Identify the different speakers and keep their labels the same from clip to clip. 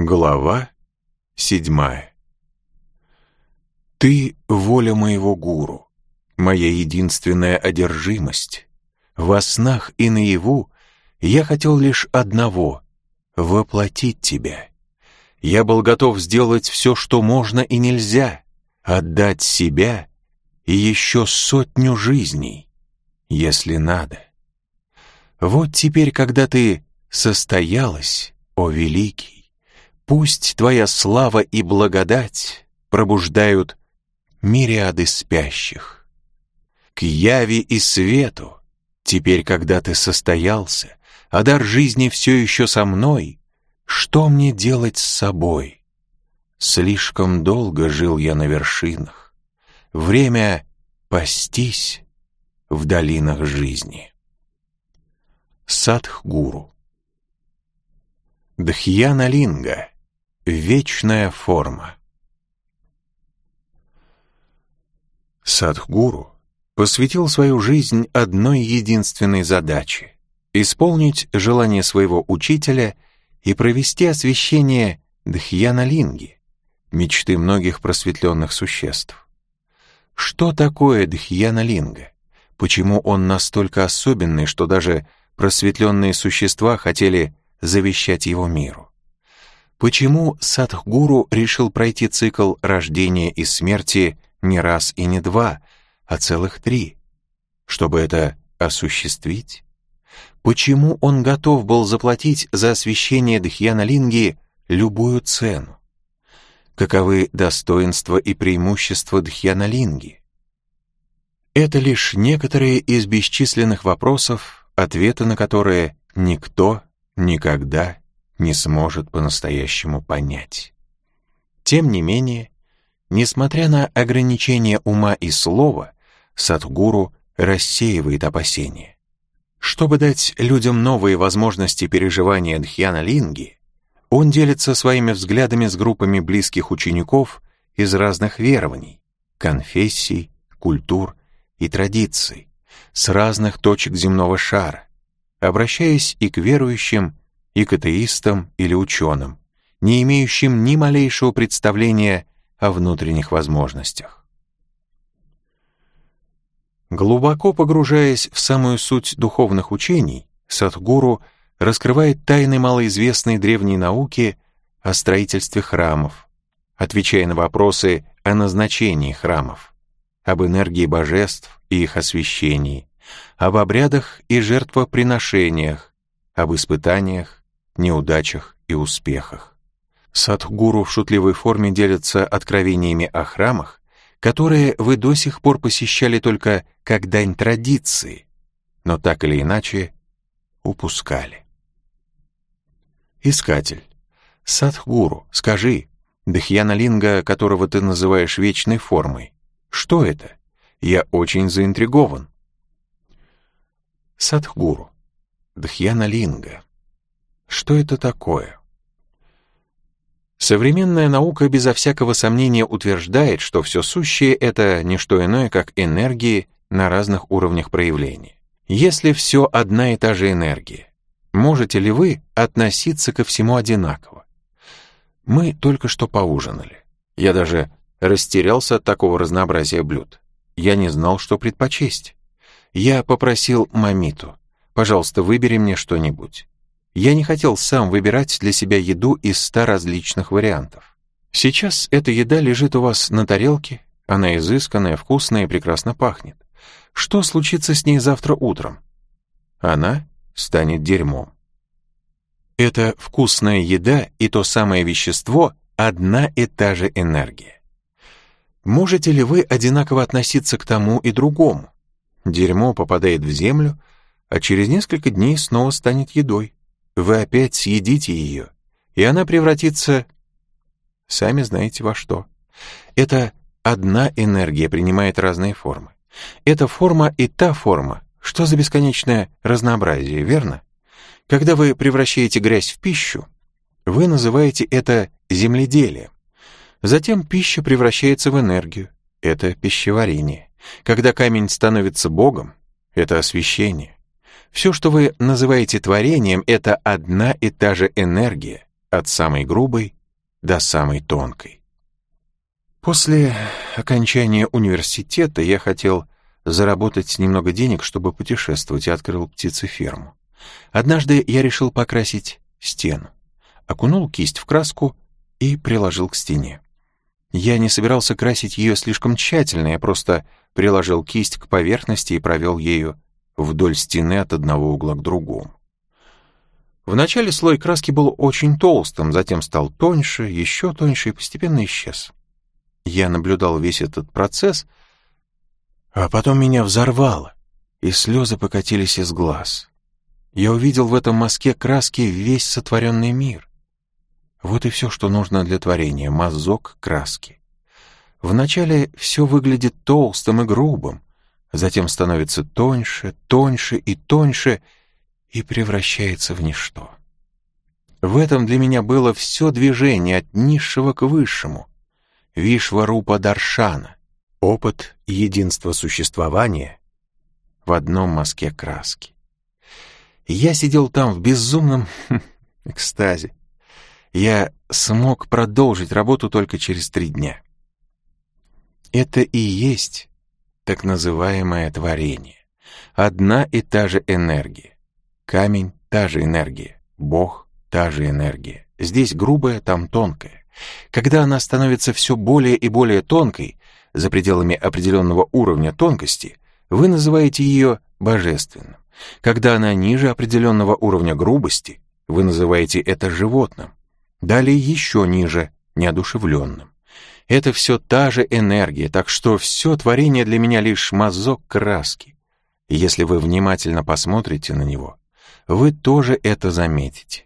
Speaker 1: Глава седьмая Ты — воля моего гуру, моя единственная одержимость. Во снах и наяву я хотел лишь одного — воплотить тебя. Я был готов сделать все, что можно и нельзя, отдать себя и еще сотню жизней, если надо. Вот теперь, когда ты состоялась, о великий, Пусть твоя слава и благодать пробуждают мириады спящих. К яви и свету, теперь, когда ты состоялся, а дар жизни все еще со мной, что мне делать с собой? Слишком долго жил я на вершинах. Время пастись в долинах жизни. Садхгуру Дхьяна Линга Вечная форма. Садхгуру посвятил свою жизнь одной единственной задаче — исполнить желание своего учителя и провести освящение Дхьяналинги, мечты многих просветленных существ. Что такое Дхьяналинга? Почему он настолько особенный, что даже просветленные существа хотели завещать его миру? Почему Садхгуру решил пройти цикл рождения и смерти не раз и не два, а целых три? Чтобы это осуществить? Почему он готов был заплатить за освящение Дхьяналинги любую цену? Каковы достоинства и преимущества Дхьяналинги? Это лишь некоторые из бесчисленных вопросов, ответы на которые никто никогда не сможет по-настоящему понять. Тем не менее, несмотря на ограничения ума и слова, Садхгуру рассеивает опасения. Чтобы дать людям новые возможности переживания Дхьяна-линги, он делится своими взглядами с группами близких учеников из разных верований, конфессий, культур и традиций, с разных точек земного шара, обращаясь и к верующим, и к атеистам или ученым, не имеющим ни малейшего представления о внутренних возможностях. Глубоко погружаясь в самую суть духовных учений, Садхгуру раскрывает тайны малоизвестной древней науки о строительстве храмов, отвечая на вопросы о назначении храмов, об энергии божеств и их освящении, об обрядах и жертвоприношениях, об испытаниях, неудачах и успехах. Садхгуру в шутливой форме делится откровениями о храмах, которые вы до сих пор посещали только как дань традиции, но так или иначе упускали. Искатель. Садхгуру, скажи, Дхьяналинга, которого ты называешь вечной формой, что это? Я очень заинтригован. Садхгуру. Дхьяналинга. Что это такое? Современная наука безо всякого сомнения утверждает, что все сущее — это не что иное, как энергии на разных уровнях проявления. Если все одна и та же энергия, можете ли вы относиться ко всему одинаково? Мы только что поужинали. Я даже растерялся от такого разнообразия блюд. Я не знал, что предпочесть. Я попросил мамиту, пожалуйста, выбери мне что-нибудь. Я не хотел сам выбирать для себя еду из ста различных вариантов. Сейчас эта еда лежит у вас на тарелке, она изысканная, вкусная и прекрасно пахнет. Что случится с ней завтра утром? Она станет дерьмом. Это вкусная еда и то самое вещество — одна и та же энергия. Можете ли вы одинаково относиться к тому и другому? Дерьмо попадает в землю, а через несколько дней снова станет едой вы опять съедите ее, и она превратится... Сами знаете во что. Это одна энергия принимает разные формы. Эта форма и та форма. Что за бесконечное разнообразие, верно? Когда вы превращаете грязь в пищу, вы называете это земледелием. Затем пища превращается в энергию. Это пищеварение. Когда камень становится Богом, это освещение. Все, что вы называете творением, это одна и та же энергия, от самой грубой до самой тонкой. После окончания университета я хотел заработать немного денег, чтобы путешествовать, и открыл птицеферму. Однажды я решил покрасить стену, окунул кисть в краску и приложил к стене. Я не собирался красить ее слишком тщательно, я просто приложил кисть к поверхности и провел ею вдоль стены от одного угла к другому. Вначале слой краски был очень толстым, затем стал тоньше, еще тоньше и постепенно исчез. Я наблюдал весь этот процесс, а потом меня взорвало, и слезы покатились из глаз. Я увидел в этом мазке краски весь сотворенный мир. Вот и все, что нужно для творения — мазок краски. Вначале все выглядит толстым и грубым, затем становится тоньше, тоньше и тоньше и превращается в ничто. В этом для меня было все движение от низшего к высшему. Вишварупа Даршана, опыт единства существования в одном мазке краски. Я сидел там в безумном экстазе. Я смог продолжить работу только через три дня. Это и есть так называемое творение. Одна и та же энергия. Камень — та же энергия. Бог — та же энергия. Здесь грубая, там тонкая. Когда она становится все более и более тонкой, за пределами определенного уровня тонкости, вы называете ее божественным. Когда она ниже определенного уровня грубости, вы называете это животным. Далее еще ниже, неодушевленным. Это все та же энергия, так что все творение для меня лишь мазок краски. И если вы внимательно посмотрите на него, вы тоже это заметите.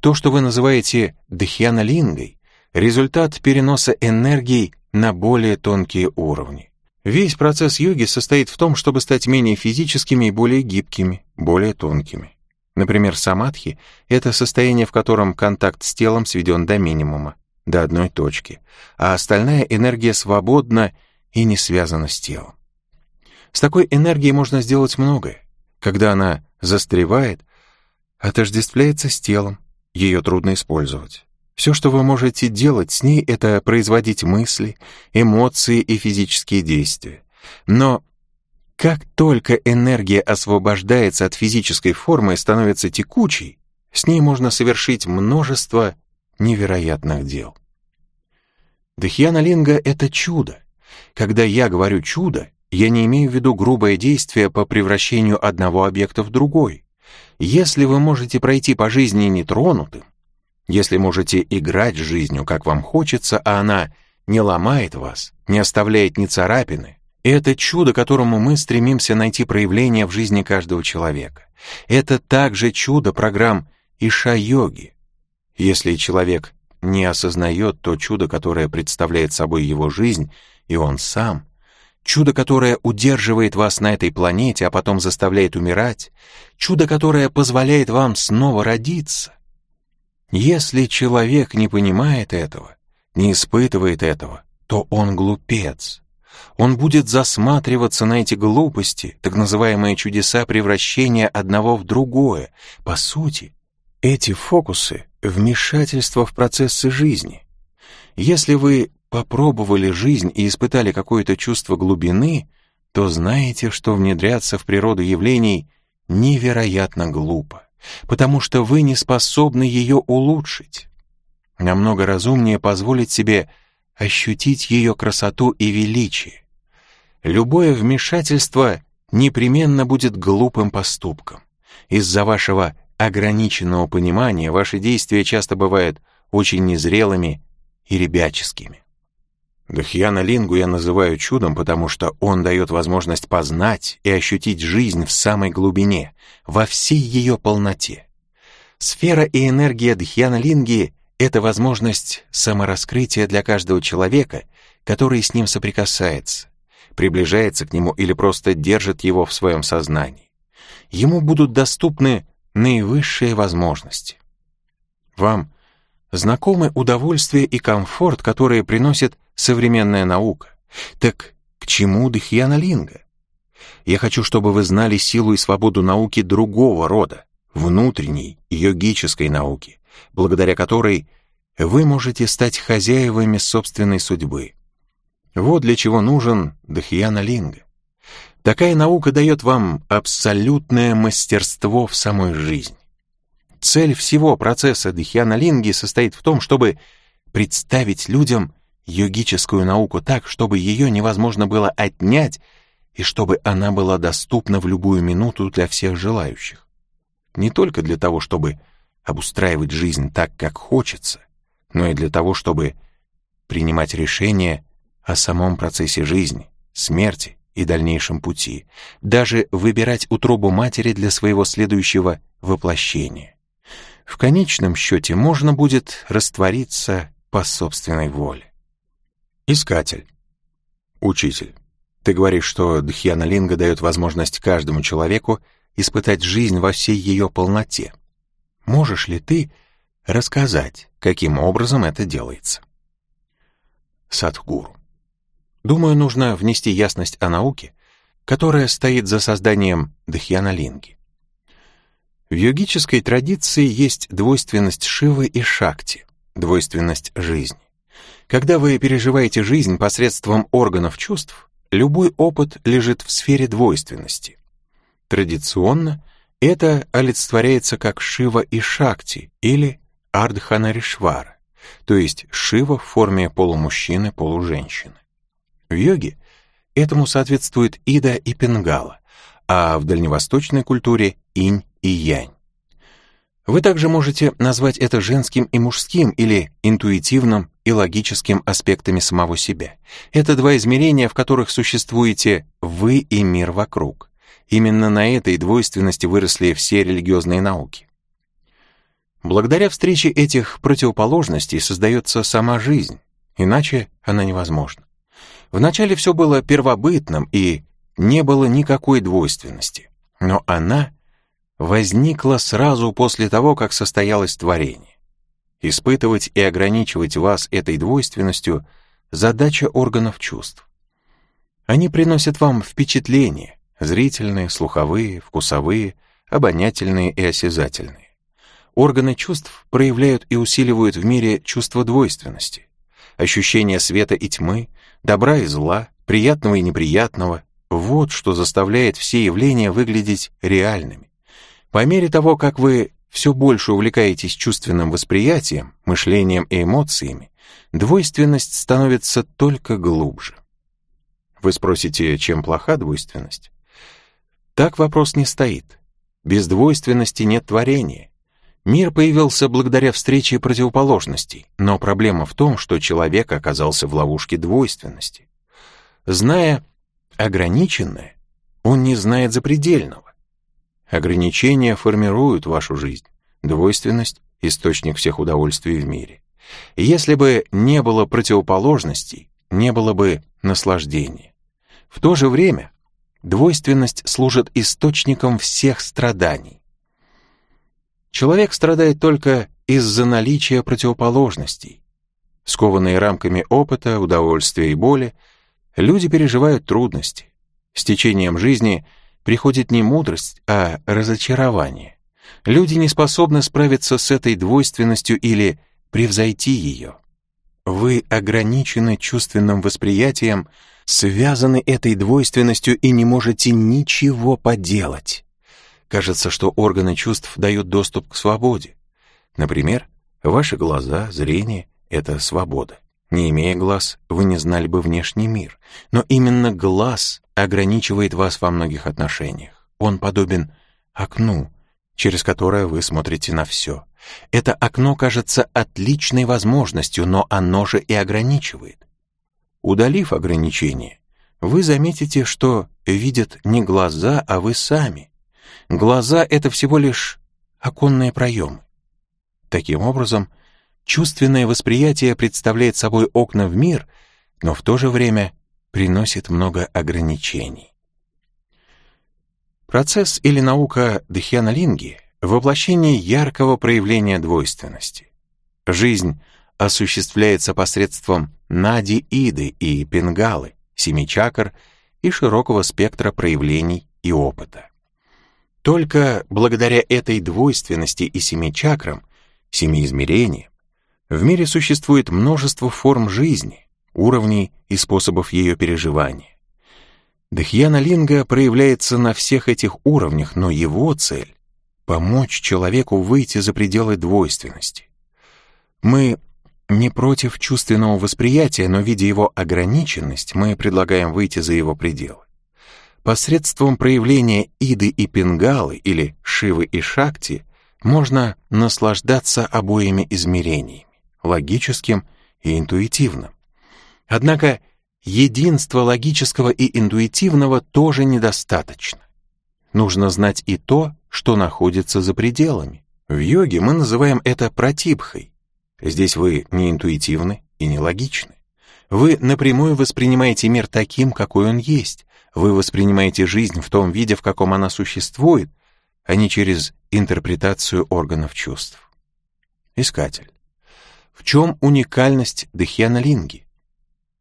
Speaker 1: То, что вы называете дхьянолингой, результат переноса энергии на более тонкие уровни. Весь процесс йоги состоит в том, чтобы стать менее физическими и более гибкими, более тонкими. Например, самадхи — это состояние, в котором контакт с телом сведен до минимума, до одной точки, а остальная энергия свободна и не связана с телом. С такой энергией можно сделать многое. Когда она застревает, отождествляется с телом, ее трудно использовать. Все, что вы можете делать с ней, это производить мысли, эмоции и физические действия. Но как только энергия освобождается от физической формы и становится текучей, с ней можно совершить множество невероятных дел. Дхьяна Линга — это чудо. Когда я говорю «чудо», я не имею в виду грубое действие по превращению одного объекта в другой. Если вы можете пройти по жизни нетронутым, если можете играть с жизнью, как вам хочется, а она не ломает вас, не оставляет ни царапины, это чудо, которому мы стремимся найти проявление в жизни каждого человека. Это также чудо программ Иша-йоги. Если человек не осознает то чудо, которое представляет собой его жизнь, и он сам, чудо, которое удерживает вас на этой планете, а потом заставляет умирать, чудо, которое позволяет вам снова родиться, если человек не понимает этого, не испытывает этого, то он глупец. Он будет засматриваться на эти глупости, так называемые чудеса превращения одного в другое. По сути, эти фокусы — вмешательство в процессы жизни. Если вы попробовали жизнь и испытали какое-то чувство глубины, то знаете, что внедряться в природу явлений невероятно глупо потому что вы не способны ее улучшить. Намного разумнее позволить себе ощутить ее красоту и величие. Любое вмешательство непременно будет глупым поступком. Из-за вашего ограниченного понимания ваши действия часто бывают очень незрелыми и ребяческими. Дахьяна Лингу я называю чудом, потому что он дает возможность познать и ощутить жизнь в самой глубине, во всей ее полноте. Сфера и энергия Дхьяна Линги — это возможность самораскрытия для каждого человека, который с ним соприкасается, приближается к нему или просто держит его в своем сознании. Ему будут доступны наивысшие возможности. Вам знакомы удовольствие и комфорт, которые приносит современная наука. Так к чему Дхьяна Линга? Я хочу, чтобы вы знали силу и свободу науки другого рода, внутренней, йогической науки, благодаря которой вы можете стать хозяевами собственной судьбы. Вот для чего нужен Дхьяна Линга. Такая наука дает вам абсолютное мастерство в самой жизни. Цель всего процесса Дхьяна Линги состоит в том, чтобы представить людям йогическую науку так, чтобы ее невозможно было отнять и чтобы она была доступна в любую минуту для всех желающих. Не только для того, чтобы обустраивать жизнь так, как хочется, но и для того, чтобы принимать решения о самом процессе жизни, смерти и дальнейшем пути, даже выбирать утробу матери для своего следующего воплощения. В конечном счете можно будет раствориться по собственной воле. Искатель. Учитель. Ты говоришь, что Дхьяна Линга дает возможность каждому человеку испытать жизнь во всей ее полноте. Можешь ли ты рассказать, каким образом это делается? Садхгуру. Думаю, нужно внести ясность о науке, которая стоит за созданием Дхьяна Линги. В йогической традиции есть двойственность Шивы и Шакти, двойственность жизни. Когда вы переживаете жизнь посредством органов чувств, любой опыт лежит в сфере двойственности. Традиционно это олицетворяется как Шива и Шакти или Ардханаришвара, то есть Шива в форме полумужчины-полуженщины. В йоге этому соответствует Ида и Пенгала, а в дальневосточной культуре Инь и Янь. Вы также можете назвать это женским и мужским или интуитивным и логическим аспектами самого себя. Это два измерения, в которых существуете вы и мир вокруг. Именно на этой двойственности выросли все религиозные науки. Благодаря встрече этих противоположностей создается сама жизнь, иначе она невозможна. Вначале все было первобытным и не было никакой двойственности, но она возникла сразу после того, как состоялось творение. Испытывать и ограничивать вас этой двойственностью — задача органов чувств. Они приносят вам впечатления — зрительные, слуховые, вкусовые, обонятельные и осязательные. Органы чувств проявляют и усиливают в мире чувство двойственности. Ощущение света и тьмы, добра и зла, приятного и неприятного — вот что заставляет все явления выглядеть реальными. По мере того, как вы все больше увлекаетесь чувственным восприятием, мышлением и эмоциями, двойственность становится только глубже. Вы спросите, чем плоха двойственность? Так вопрос не стоит. Без двойственности нет творения. Мир появился благодаря встрече противоположностей, но проблема в том, что человек оказался в ловушке двойственности. Зная ограниченное, он не знает запредельного. Ограничения формируют вашу жизнь. Двойственность — источник всех удовольствий в мире. Если бы не было противоположностей, не было бы наслаждения. В то же время двойственность служит источником всех страданий. Человек страдает только из-за наличия противоположностей. Скованные рамками опыта, удовольствия и боли, люди переживают трудности. С течением жизни — приходит не мудрость, а разочарование. Люди не способны справиться с этой двойственностью или превзойти ее. Вы ограничены чувственным восприятием, связаны этой двойственностью и не можете ничего поделать. Кажется, что органы чувств дают доступ к свободе. Например, ваши глаза, зрение — это свобода. Не имея глаз, вы не знали бы внешний мир. Но именно глаз ограничивает вас во многих отношениях. Он подобен окну, через которое вы смотрите на все. Это окно кажется отличной возможностью, но оно же и ограничивает. Удалив ограничение, вы заметите, что видят не глаза, а вы сами. Глаза — это всего лишь оконные проемы. Таким образом, Чувственное восприятие представляет собой окна в мир, но в то же время приносит много ограничений. Процесс или наука Дхьяналинги — воплощение яркого проявления двойственности. Жизнь осуществляется посредством нади-иды и пингалы, семи чакр и широкого спектра проявлений и опыта. Только благодаря этой двойственности и семи чакрам семи измерениям, в мире существует множество форм жизни, уровней и способов ее переживания. Дхьяна Линга проявляется на всех этих уровнях, но его цель — помочь человеку выйти за пределы двойственности. Мы не против чувственного восприятия, но видя его ограниченность, мы предлагаем выйти за его пределы. Посредством проявления Иды и Пингалы или Шивы и Шакти можно наслаждаться обоими измерениями логическим и интуитивным. Однако единства логического и интуитивного тоже недостаточно. Нужно знать и то, что находится за пределами. В йоге мы называем это пратибхой. Здесь вы не интуитивны и не логичны. Вы напрямую воспринимаете мир таким, какой он есть. Вы воспринимаете жизнь в том виде, в каком она существует, а не через интерпретацию органов чувств. Искатель. В чем уникальность Дхьяна Линги?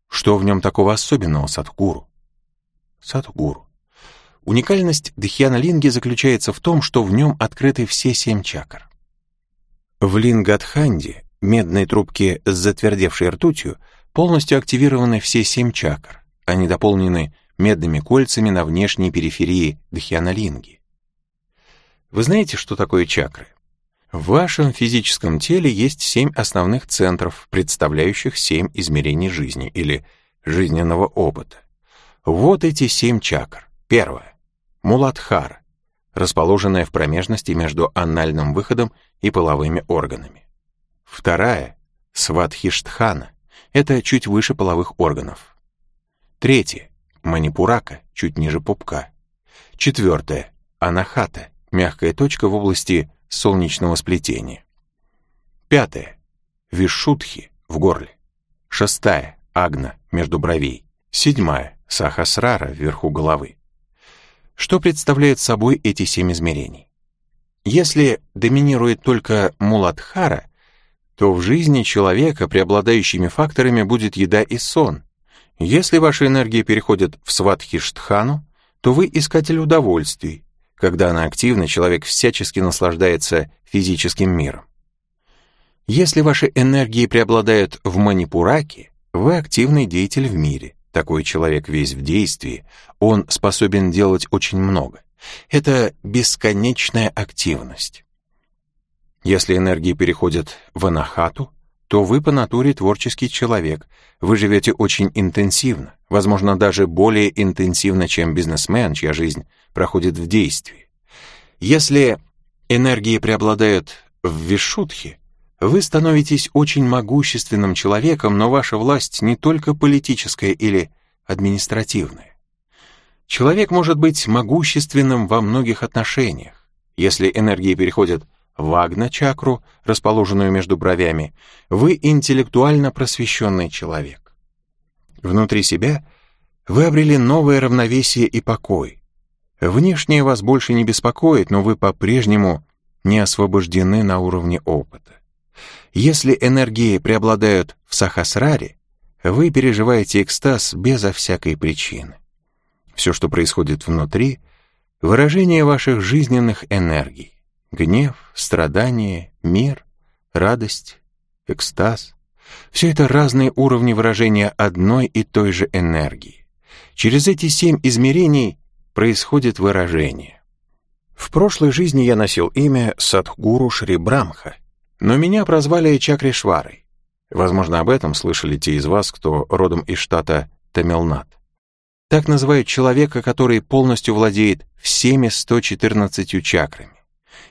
Speaker 1: Что в нем такого особенного Садхгуру? Садхгуру. Уникальность Дхьяна Линги заключается в том, что в нем открыты все семь чакр. В Лингадханде, медной трубке с затвердевшей ртутью, полностью активированы все семь чакр. Они дополнены медными кольцами на внешней периферии Дхьяна Линги. Вы знаете, что такое чакры? В вашем физическом теле есть семь основных центров, представляющих семь измерений жизни или жизненного опыта. Вот эти семь чакр. Первое. Муладхара, расположенная в промежности между анальным выходом и половыми органами. Вторая. Сватхиштхана. Это чуть выше половых органов. Третье. Манипурака, чуть ниже пупка. Четвертое. Анахата, мягкая точка в области солнечного сплетения. Пятое. Вишутхи в горле. Шестая. Агна между бровей. Седьмая. Сахасрара вверху головы. Что представляют собой эти семь измерений? Если доминирует только муладхара, то в жизни человека преобладающими факторами будет еда и сон. Если ваша энергия переходит в сватхиштхану, то вы искатель удовольствий, когда она активна, человек всячески наслаждается физическим миром. Если ваши энергии преобладают в манипураке, вы активный деятель в мире. Такой человек весь в действии, он способен делать очень много. Это бесконечная активность. Если энергии переходят в анахату, то вы по натуре творческий человек, вы живете очень интенсивно, возможно, даже более интенсивно, чем бизнесмен, чья жизнь проходит в действии. Если энергии преобладают в вишутхе, вы становитесь очень могущественным человеком, но ваша власть не только политическая или административная. Человек может быть могущественным во многих отношениях. Если энергии переходят в агна-чакру, расположенную между бровями, вы интеллектуально просвещенный человек. Внутри себя вы обрели новое равновесие и покой. Внешнее вас больше не беспокоит, но вы по-прежнему не освобождены на уровне опыта. Если энергии преобладают в сахасраре, вы переживаете экстаз безо всякой причины. Все, что происходит внутри, выражение ваших жизненных энергий. Гнев, страдание, мир, радость, экстаз. Все это разные уровни выражения одной и той же энергии. Через эти семь измерений происходит выражение. В прошлой жизни я носил имя Садхгуру Шри Брамха, но меня прозвали Чакришварой. Возможно, об этом слышали те из вас, кто родом из штата Тамилнад. Так называют человека, который полностью владеет всеми 114 чакрами.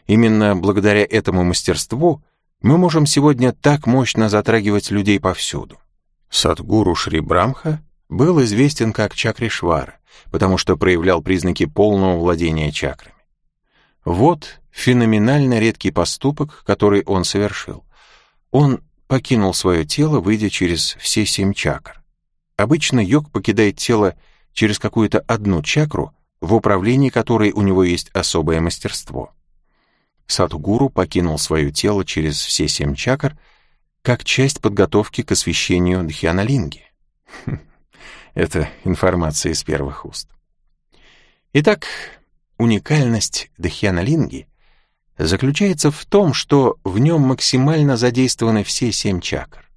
Speaker 1: Именно благодаря этому мастерству мы можем сегодня так мощно затрагивать людей повсюду. Садгуру Шри Брамха был известен как Чакришвара, потому что проявлял признаки полного владения чакрами. Вот феноменально редкий поступок, который он совершил. Он покинул свое тело, выйдя через все семь чакр. Обычно йог покидает тело через какую-то одну чакру, в управлении которой у него есть особое мастерство. Садхгуру покинул свое тело через все семь чакр как часть подготовки к освящению Дхьяналинги. Это информация из первых уст. Итак, уникальность Дхьяналинги заключается в том, что в нем максимально задействованы все семь чакр.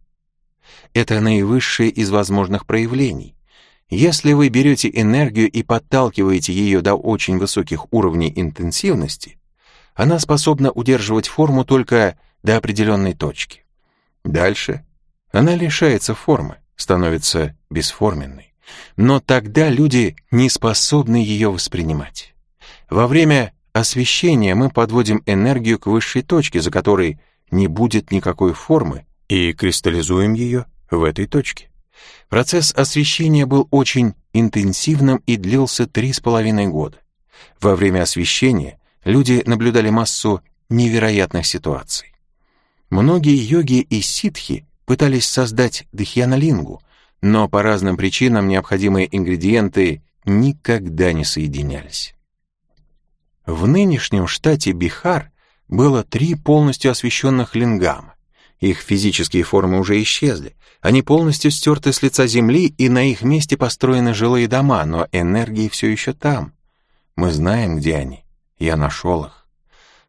Speaker 1: Это наивысшее из возможных проявлений. Если вы берете энергию и подталкиваете ее до очень высоких уровней интенсивности, она способна удерживать форму только до определенной точки. Дальше она лишается формы, становится бесформенной. Но тогда люди не способны ее воспринимать. Во время освещения мы подводим энергию к высшей точке, за которой не будет никакой формы, и кристаллизуем ее в этой точке. Процесс освещения был очень интенсивным и длился три с половиной года. Во время освещения люди наблюдали массу невероятных ситуаций. Многие йоги и ситхи пытались создать дхьянолингу, но по разным причинам необходимые ингредиенты никогда не соединялись. В нынешнем штате Бихар было три полностью освещенных лингама. Их физические формы уже исчезли, они полностью стерты с лица земли, и на их месте построены жилые дома, но энергии все еще там. Мы знаем, где они. Я нашел их.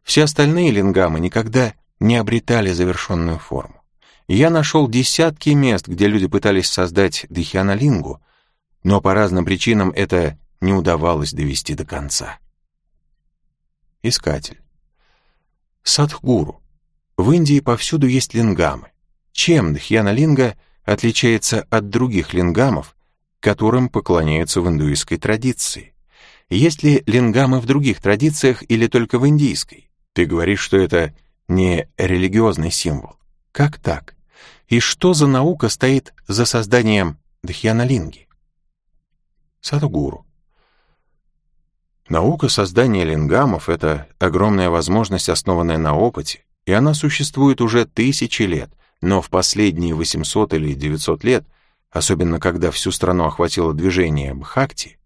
Speaker 1: Все остальные лингамы никогда не обретали завершенную форму. Я нашел десятки мест, где люди пытались создать дхьянолингу, но по разным причинам это не удавалось довести до конца. Искатель. Садхгуру. В Индии повсюду есть лингамы. Чем дхьяна-линга отличается от других лингамов, которым поклоняются в индуистской традиции? Есть ли лингамы в других традициях или только в индийской? Ты говоришь, что это не религиозный символ. Как так? И что за наука стоит за созданием дхьяна-линги? Садхгуру. Наука создания лингамов — это огромная возможность, основанная на опыте, и она существует уже тысячи лет, но в последние 800 или 900 лет, особенно когда всю страну охватило движение Бхакти,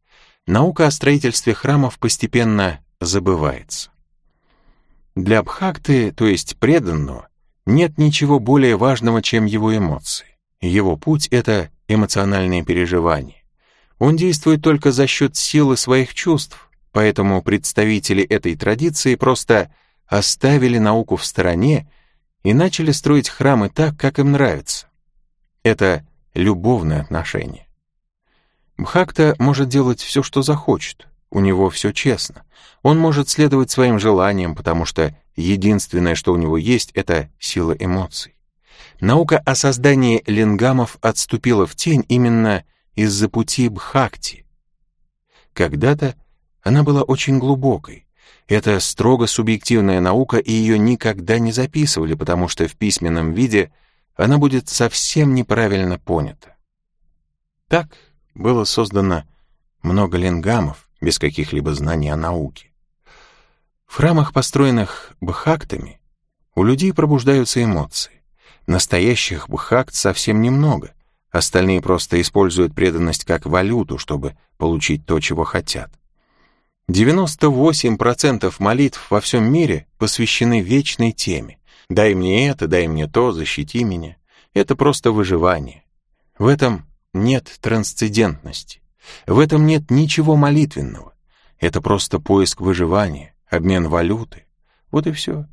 Speaker 1: наука о строительстве храмов постепенно забывается. Для Бхакты, то есть преданного, нет ничего более важного, чем его эмоции. Его путь — это эмоциональные переживания. Он действует только за счет силы своих чувств, поэтому представители этой традиции просто оставили науку в стороне и начали строить храмы так, как им нравится. Это любовное отношение. Бхакта может делать все, что захочет, у него все честно. Он может следовать своим желаниям, потому что единственное, что у него есть, это сила эмоций. Наука о создании лингамов отступила в тень именно из-за пути Бхакти. Когда-то она была очень глубокой, это строго субъективная наука, и ее никогда не записывали, потому что в письменном виде она будет совсем неправильно понята. Так было создано много лингамов без каких-либо знаний о науке. В храмах, построенных бхактами, у людей пробуждаются эмоции. Настоящих бхакт совсем немного, остальные просто используют преданность как валюту, чтобы получить то, чего хотят. 98% молитв во всем мире посвящены вечной теме. «Дай мне это, дай мне то, защити меня». Это просто выживание. В этом нет трансцендентности. В этом нет ничего молитвенного. Это просто поиск выживания, обмен валюты. Вот и все.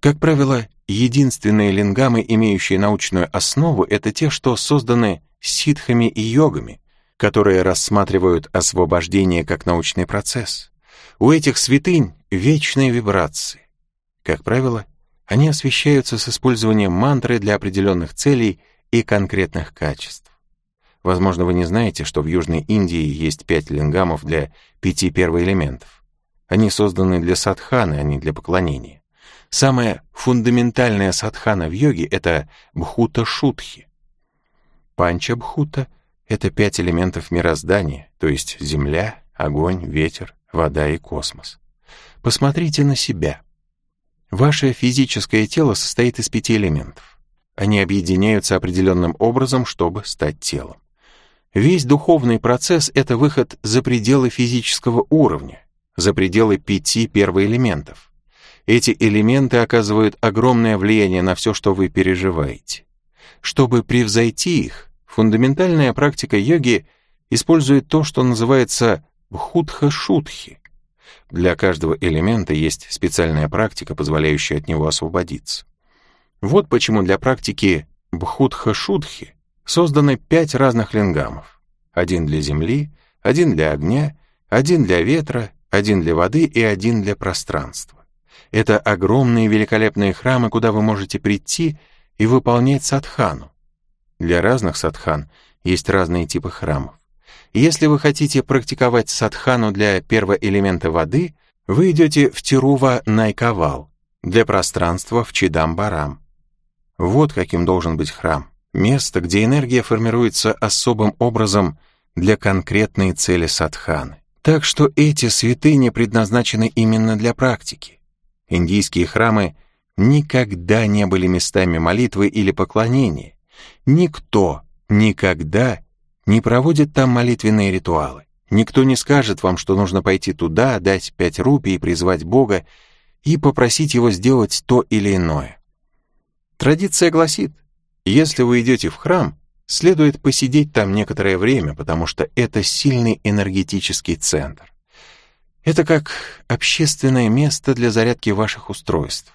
Speaker 1: Как правило, единственные лингамы, имеющие научную основу, это те, что созданы ситхами и йогами, которые рассматривают освобождение как научный процесс. У этих святынь вечные вибрации. Как правило, они освещаются с использованием мантры для определенных целей и конкретных качеств. Возможно, вы не знаете, что в Южной Индии есть пять лингамов для пяти первоэлементов. Они созданы для садханы, а не для поклонения. Самая фундаментальная садхана в йоге — это бхута-шутхи. Панча-бхута — это пять элементов мироздания, то есть земля, огонь, ветер, вода и космос. Посмотрите на себя. Ваше физическое тело состоит из пяти элементов. Они объединяются определенным образом, чтобы стать телом. Весь духовный процесс — это выход за пределы физического уровня, за пределы пяти первоэлементов. Эти элементы оказывают огромное влияние на все, что вы переживаете. Чтобы превзойти их, фундаментальная практика йоги использует то, что называется бхутха-шутхи. Для каждого элемента есть специальная практика, позволяющая от него освободиться. Вот почему для практики Бхутха-шудхи созданы пять разных лингамов. Один для земли, один для огня, один для ветра, один для воды и один для пространства. Это огромные великолепные храмы, куда вы можете прийти и выполнять садхану. Для разных садхан есть разные типы храмов. Если вы хотите практиковать садхану для первого элемента воды, вы идете в Тирува Найкавал, для пространства в Чидамбарам. Вот каким должен быть храм. Место, где энергия формируется особым образом для конкретной цели садханы. Так что эти святыни предназначены именно для практики. Индийские храмы никогда не были местами молитвы или поклонения. Никто никогда не проводит там молитвенные ритуалы. Никто не скажет вам, что нужно пойти туда, дать пять рупий призвать Бога и попросить его сделать то или иное. Традиция гласит, если вы идете в храм, следует посидеть там некоторое время, потому что это сильный энергетический центр. Это как общественное место для зарядки ваших устройств.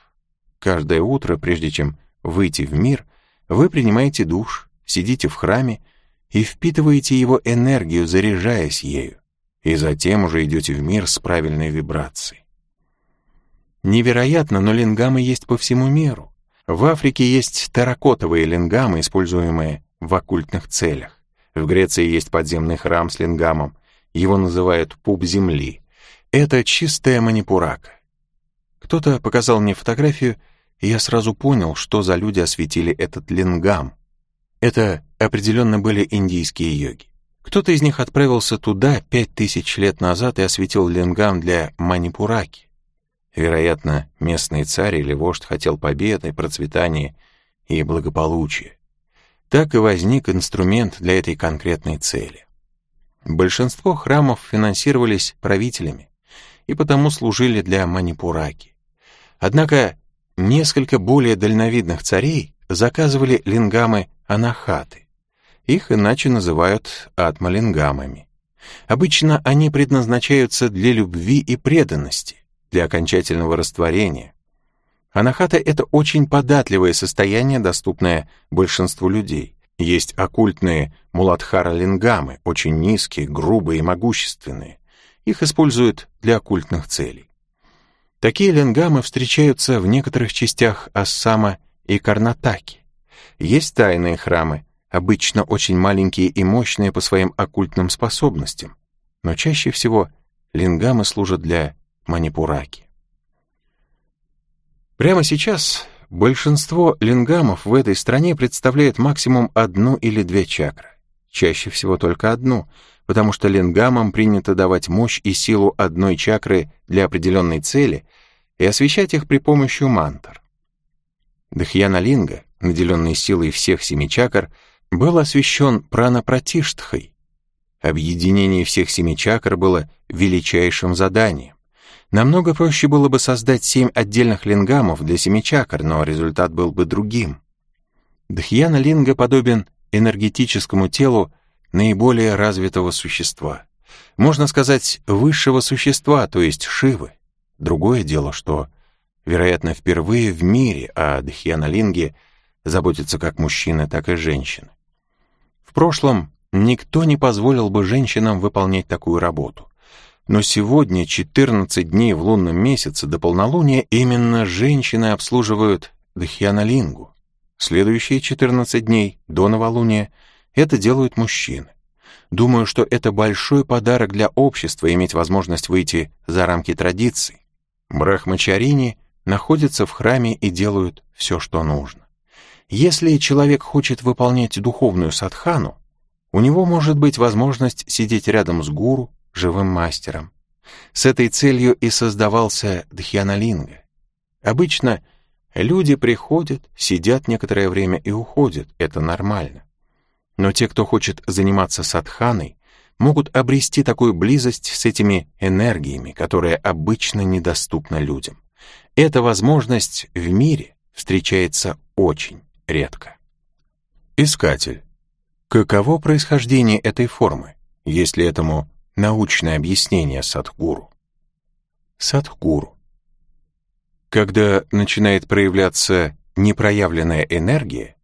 Speaker 1: Каждое утро, прежде чем выйти в мир, вы принимаете душ, сидите в храме и впитываете его энергию, заряжаясь ею, и затем уже идете в мир с правильной вибрацией. Невероятно, но лингамы есть по всему миру. В Африке есть терракотовые лингамы, используемые в оккультных целях. В Греции есть подземный храм с лингамом. Его называют пуп земли. Это чистая манипурака. Кто-то показал мне фотографию, и я сразу понял, что за люди осветили этот лингам. Это определенно были индийские йоги. Кто-то из них отправился туда пять тысяч лет назад и осветил лингам для манипураки. Вероятно, местный царь или вождь хотел победы, процветания и благополучия. Так и возник инструмент для этой конкретной цели. Большинство храмов финансировались правителями и потому служили для манипураки. Однако несколько более дальновидных царей заказывали лингамы анахаты. Их иначе называют атмалингамами. Обычно они предназначаются для любви и преданности, для окончательного растворения. Анахата — это очень податливое состояние, доступное большинству людей. Есть оккультные муладхара-лингамы, очень низкие, грубые и могущественные. Их используют для оккультных целей. Такие лингамы встречаются в некоторых частях Ассама и Карнатаки. Есть тайные храмы, обычно очень маленькие и мощные по своим оккультным способностям, но чаще всего лингамы служат для манипураки. Прямо сейчас большинство лингамов в этой стране представляет максимум одну или две чакры, чаще всего только одну, потому что лингамам принято давать мощь и силу одной чакры для определенной цели и освещать их при помощи мантр. Дхьяна Линга, наделенный силой всех семи чакр, был освящен пранапратиштхой. Объединение всех семи чакр было величайшим заданием. Намного проще было бы создать семь отдельных лингамов для семи чакр, но результат был бы другим. Дхьяна линга подобен энергетическому телу наиболее развитого существа. Можно сказать, высшего существа, то есть Шивы. Другое дело, что, вероятно, впервые в мире о Дхьяна-линге заботятся как мужчины, так и женщины. В прошлом никто не позволил бы женщинам выполнять такую работу. Но сегодня, 14 дней в лунном месяце до полнолуния, именно женщины обслуживают Дхьянолингу. Следующие 14 дней до новолуния это делают мужчины. Думаю, что это большой подарок для общества иметь возможность выйти за рамки традиций. Брахмачарини находятся в храме и делают все, что нужно. Если человек хочет выполнять духовную садхану, у него может быть возможность сидеть рядом с гуру, живым мастером. С этой целью и создавался Дхьяналинга. Обычно люди приходят, сидят некоторое время и уходят, это нормально. Но те, кто хочет заниматься садханой, могут обрести такую близость с этими энергиями, которая обычно недоступна людям. Эта возможность в мире встречается очень редко. Искатель. Каково происхождение этой формы? Есть ли этому научное объяснение Садхгуру. Садхгуру. Когда начинает проявляться непроявленная энергия,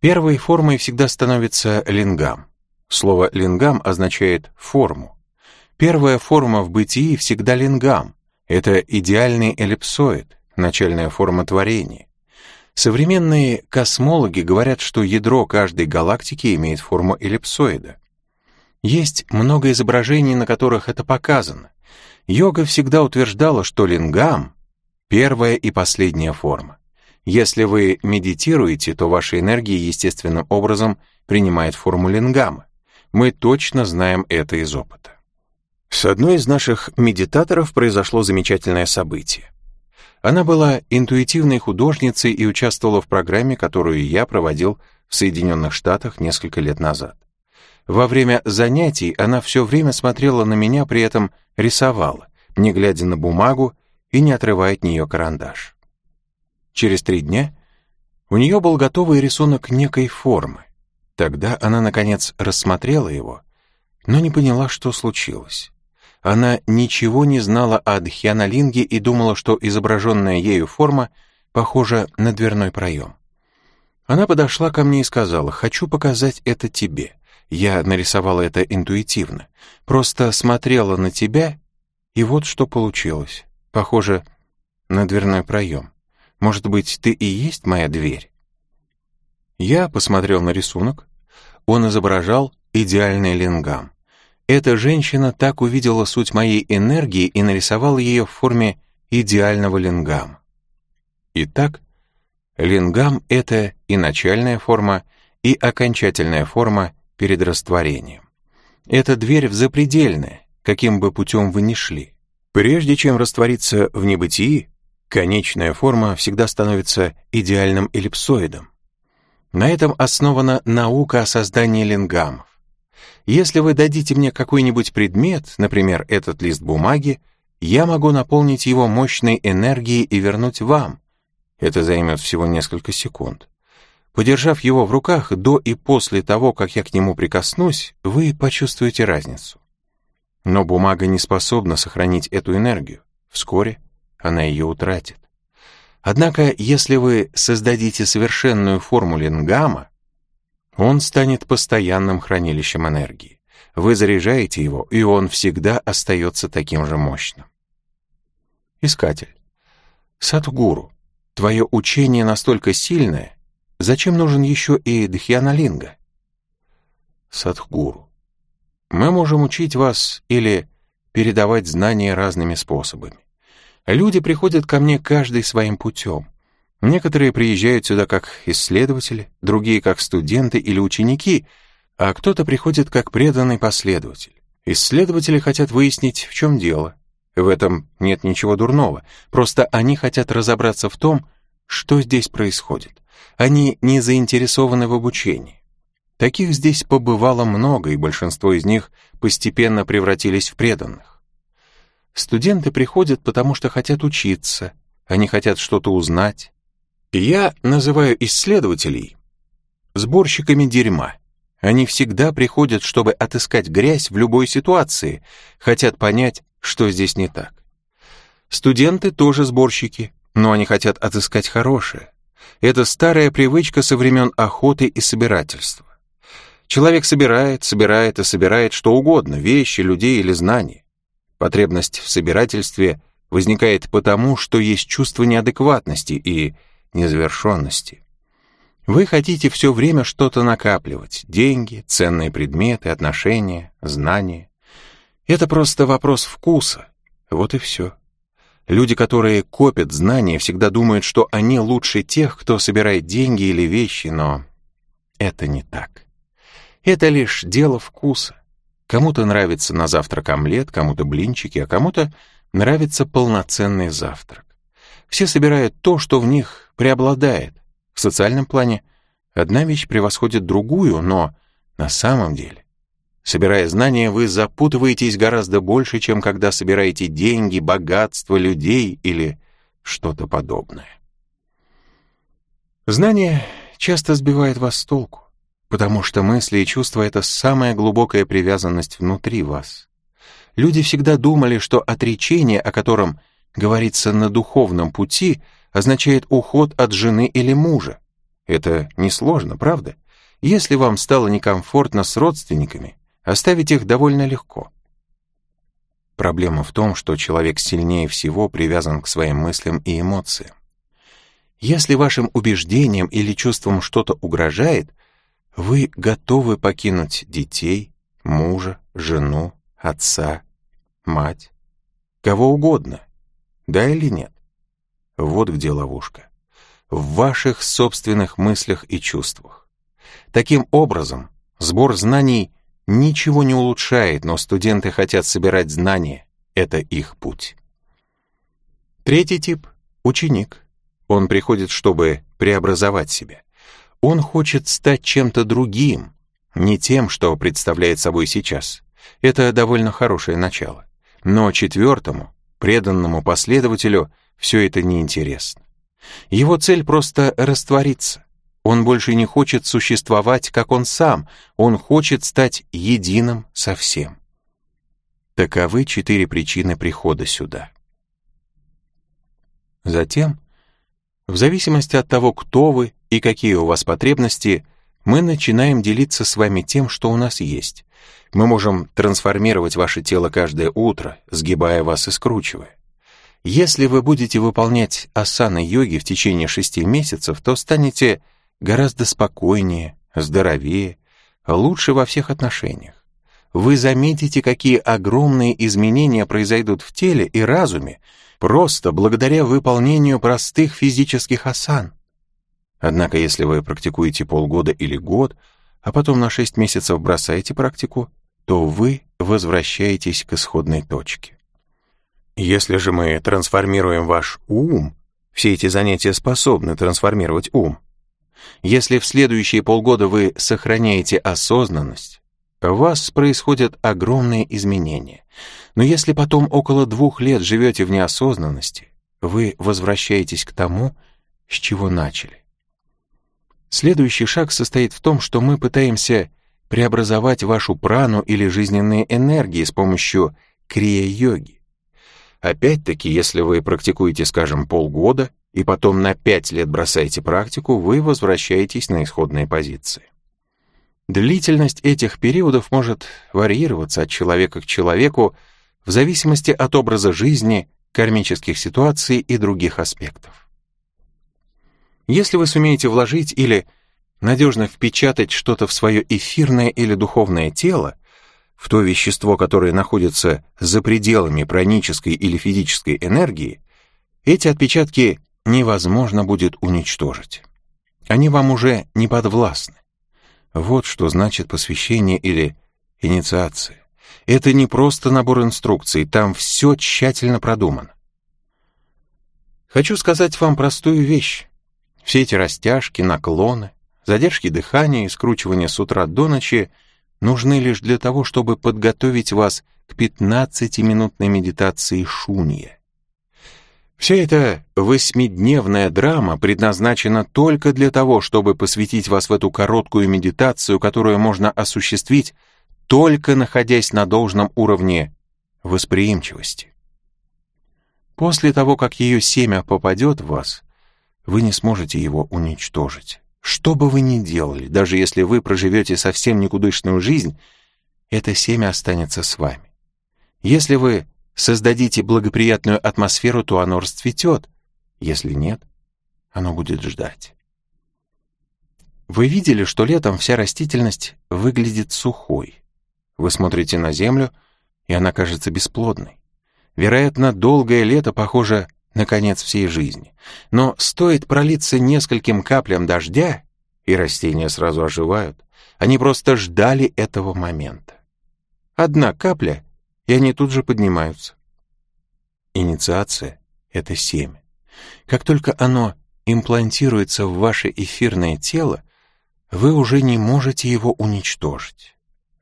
Speaker 1: первой формой всегда становится лингам. Слово «лингам» означает «форму». Первая форма в бытии всегда лингам. Это идеальный эллипсоид, начальная форма творения. Современные космологи говорят, что ядро каждой галактики имеет форму эллипсоида. Есть много изображений, на которых это показано. Йога всегда утверждала, что лингам — первая и последняя форма. Если вы медитируете, то ваша энергия естественным образом принимает форму лингама. Мы точно знаем это из опыта. С одной из наших медитаторов произошло замечательное событие. Она была интуитивной художницей и участвовала в программе, которую я проводил в Соединенных Штатах несколько лет назад. Во время занятий она все время смотрела на меня, при этом рисовала, не глядя на бумагу и не отрывая от нее карандаш. Через три дня у нее был готовый рисунок некой формы. Тогда она, наконец, рассмотрела его, но не поняла, что случилось. Она ничего не знала о Дхьянолинге и думала, что изображенная ею форма похожа на дверной проем. Она подошла ко мне и сказала, «Хочу показать это тебе. Я нарисовала это интуитивно. Просто смотрела на тебя, и вот что получилось. Похоже на дверной проем. Может быть, ты и есть моя дверь?» Я посмотрел на рисунок. Он изображал идеальный лингам. Эта женщина так увидела суть моей энергии и нарисовала ее в форме идеального лингама. Итак, лингам — это и начальная форма, и окончательная форма перед растворением. Это дверь в запредельное, каким бы путем вы ни шли. Прежде чем раствориться в небытии, Конечная форма всегда становится идеальным эллипсоидом. На этом основана наука о создании лингамов. Если вы дадите мне какой-нибудь предмет, например, этот лист бумаги, я могу наполнить его мощной энергией и вернуть вам. Это займет всего несколько секунд. Подержав его в руках до и после того, как я к нему прикоснусь, вы почувствуете разницу. Но бумага не способна сохранить эту энергию. Вскоре она ее утратит. Однако, если вы создадите совершенную форму лингама, он станет постоянным хранилищем энергии. Вы заряжаете его, и он всегда остается таким же мощным. Искатель. Сатгуру, твое учение настолько сильное, зачем нужен еще и Дхьяналинга? Садхгуру. Мы можем учить вас или передавать знания разными способами. Люди приходят ко мне каждый своим путем. Некоторые приезжают сюда как исследователи, другие как студенты или ученики, а кто-то приходит как преданный последователь. Исследователи хотят выяснить, в чем дело. В этом нет ничего дурного, просто они хотят разобраться в том, что здесь происходит. Они не заинтересованы в обучении. Таких здесь побывало много, и большинство из них постепенно превратились в преданных. Студенты приходят, потому что хотят учиться, они хотят что-то узнать. я называю исследователей сборщиками дерьма. Они всегда приходят, чтобы отыскать грязь в любой ситуации, хотят понять, что здесь не так. Студенты тоже сборщики, но они хотят отыскать хорошее. Это старая привычка со времен охоты и собирательства. Человек собирает, собирает и собирает что угодно, вещи, людей или знания. Потребность в собирательстве возникает потому, что есть чувство неадекватности и незавершенности. Вы хотите все время что-то накапливать — деньги, ценные предметы, отношения, знания. Это просто вопрос вкуса. Вот и все. Люди, которые копят знания, всегда думают, что они лучше тех, кто собирает деньги или вещи, но это не так. Это лишь дело вкуса. Кому-то нравится на завтрак омлет, кому-то блинчики, а кому-то нравится полноценный завтрак. Все собирают то, что в них преобладает. В социальном плане одна вещь превосходит другую, но на самом деле, собирая знания, вы запутываетесь гораздо больше, чем когда собираете деньги, богатство, людей или что-то подобное. Знание часто сбивает вас с толку. Потому что мысли и чувства — это самая глубокая привязанность внутри вас. Люди всегда думали, что отречение, о котором говорится на духовном пути, означает уход от жены или мужа. Это несложно, правда? Если вам стало некомфортно с родственниками, оставить их довольно легко. Проблема в том, что человек сильнее всего привязан к своим мыслям и эмоциям. Если вашим убеждениям или чувствам что-то угрожает, вы готовы покинуть детей, мужа, жену, отца, мать, кого угодно, да или нет? Вот где ловушка. В ваших собственных мыслях и чувствах. Таким образом, сбор знаний ничего не улучшает, но студенты хотят собирать знания. Это их путь. Третий тип — ученик. Он приходит, чтобы преобразовать себя. Он хочет стать чем-то другим, не тем, что представляет собой сейчас. Это довольно хорошее начало. Но четвертому, преданному последователю, все это неинтересно. Его цель просто раствориться. Он больше не хочет существовать, как он сам, он хочет стать единым со всем. Таковы четыре причины прихода сюда. Затем, в зависимости от того, кто вы и какие у вас потребности, мы начинаем делиться с вами тем, что у нас есть. Мы можем трансформировать ваше тело каждое утро, сгибая вас и скручивая. Если вы будете выполнять асаны йоги в течение шести месяцев, то станете гораздо спокойнее, здоровее, лучше во всех отношениях. Вы заметите, какие огромные изменения произойдут в теле и разуме просто благодаря выполнению простых физических асан. Однако, если вы практикуете полгода или год, а потом на 6 месяцев бросаете практику, то вы возвращаетесь к исходной точке. Если же мы трансформируем ваш ум, все эти занятия способны трансформировать ум, если в следующие полгода вы сохраняете осознанность, у вас происходят огромные изменения. Но если потом около двух лет живете в неосознанности, вы возвращаетесь к тому, с чего начали. Следующий шаг состоит в том, что мы пытаемся преобразовать вашу прану или жизненные энергии с помощью крия-йоги. Опять-таки, если вы практикуете, скажем, полгода, и потом на пять лет бросаете практику, вы возвращаетесь на исходные позиции. Длительность этих периодов может варьироваться от человека к человеку в зависимости от образа жизни, кармических ситуаций и других аспектов. Если вы сумеете вложить или надежно впечатать что-то в свое эфирное или духовное тело, в то вещество, которое находится за пределами пранической или физической энергии, эти отпечатки невозможно будет уничтожить. Они вам уже не подвластны. Вот что значит посвящение или инициация. Это не просто набор инструкций, там все тщательно продумано. Хочу сказать вам простую вещь. Все эти растяжки, наклоны, задержки дыхания и скручивания с утра до ночи нужны лишь для того, чтобы подготовить вас к 15-минутной медитации шунья. Вся эта восьмидневная драма предназначена только для того, чтобы посвятить вас в эту короткую медитацию, которую можно осуществить, только находясь на должном уровне восприимчивости. После того, как ее семя попадет в вас, вы не сможете его уничтожить. Что бы вы ни делали, даже если вы проживете совсем никудышную жизнь, это семя останется с вами. Если вы создадите благоприятную атмосферу, то оно расцветет. Если нет, оно будет ждать. Вы видели, что летом вся растительность выглядит сухой. Вы смотрите на землю, и она кажется бесплодной. Вероятно, долгое лето похоже на конец всей жизни. Но стоит пролиться нескольким каплям дождя, и растения сразу оживают. Они просто ждали этого момента. Одна капля, и они тут же поднимаются. Инициация — это семя. Как только оно имплантируется в ваше эфирное тело, вы уже не можете его уничтожить.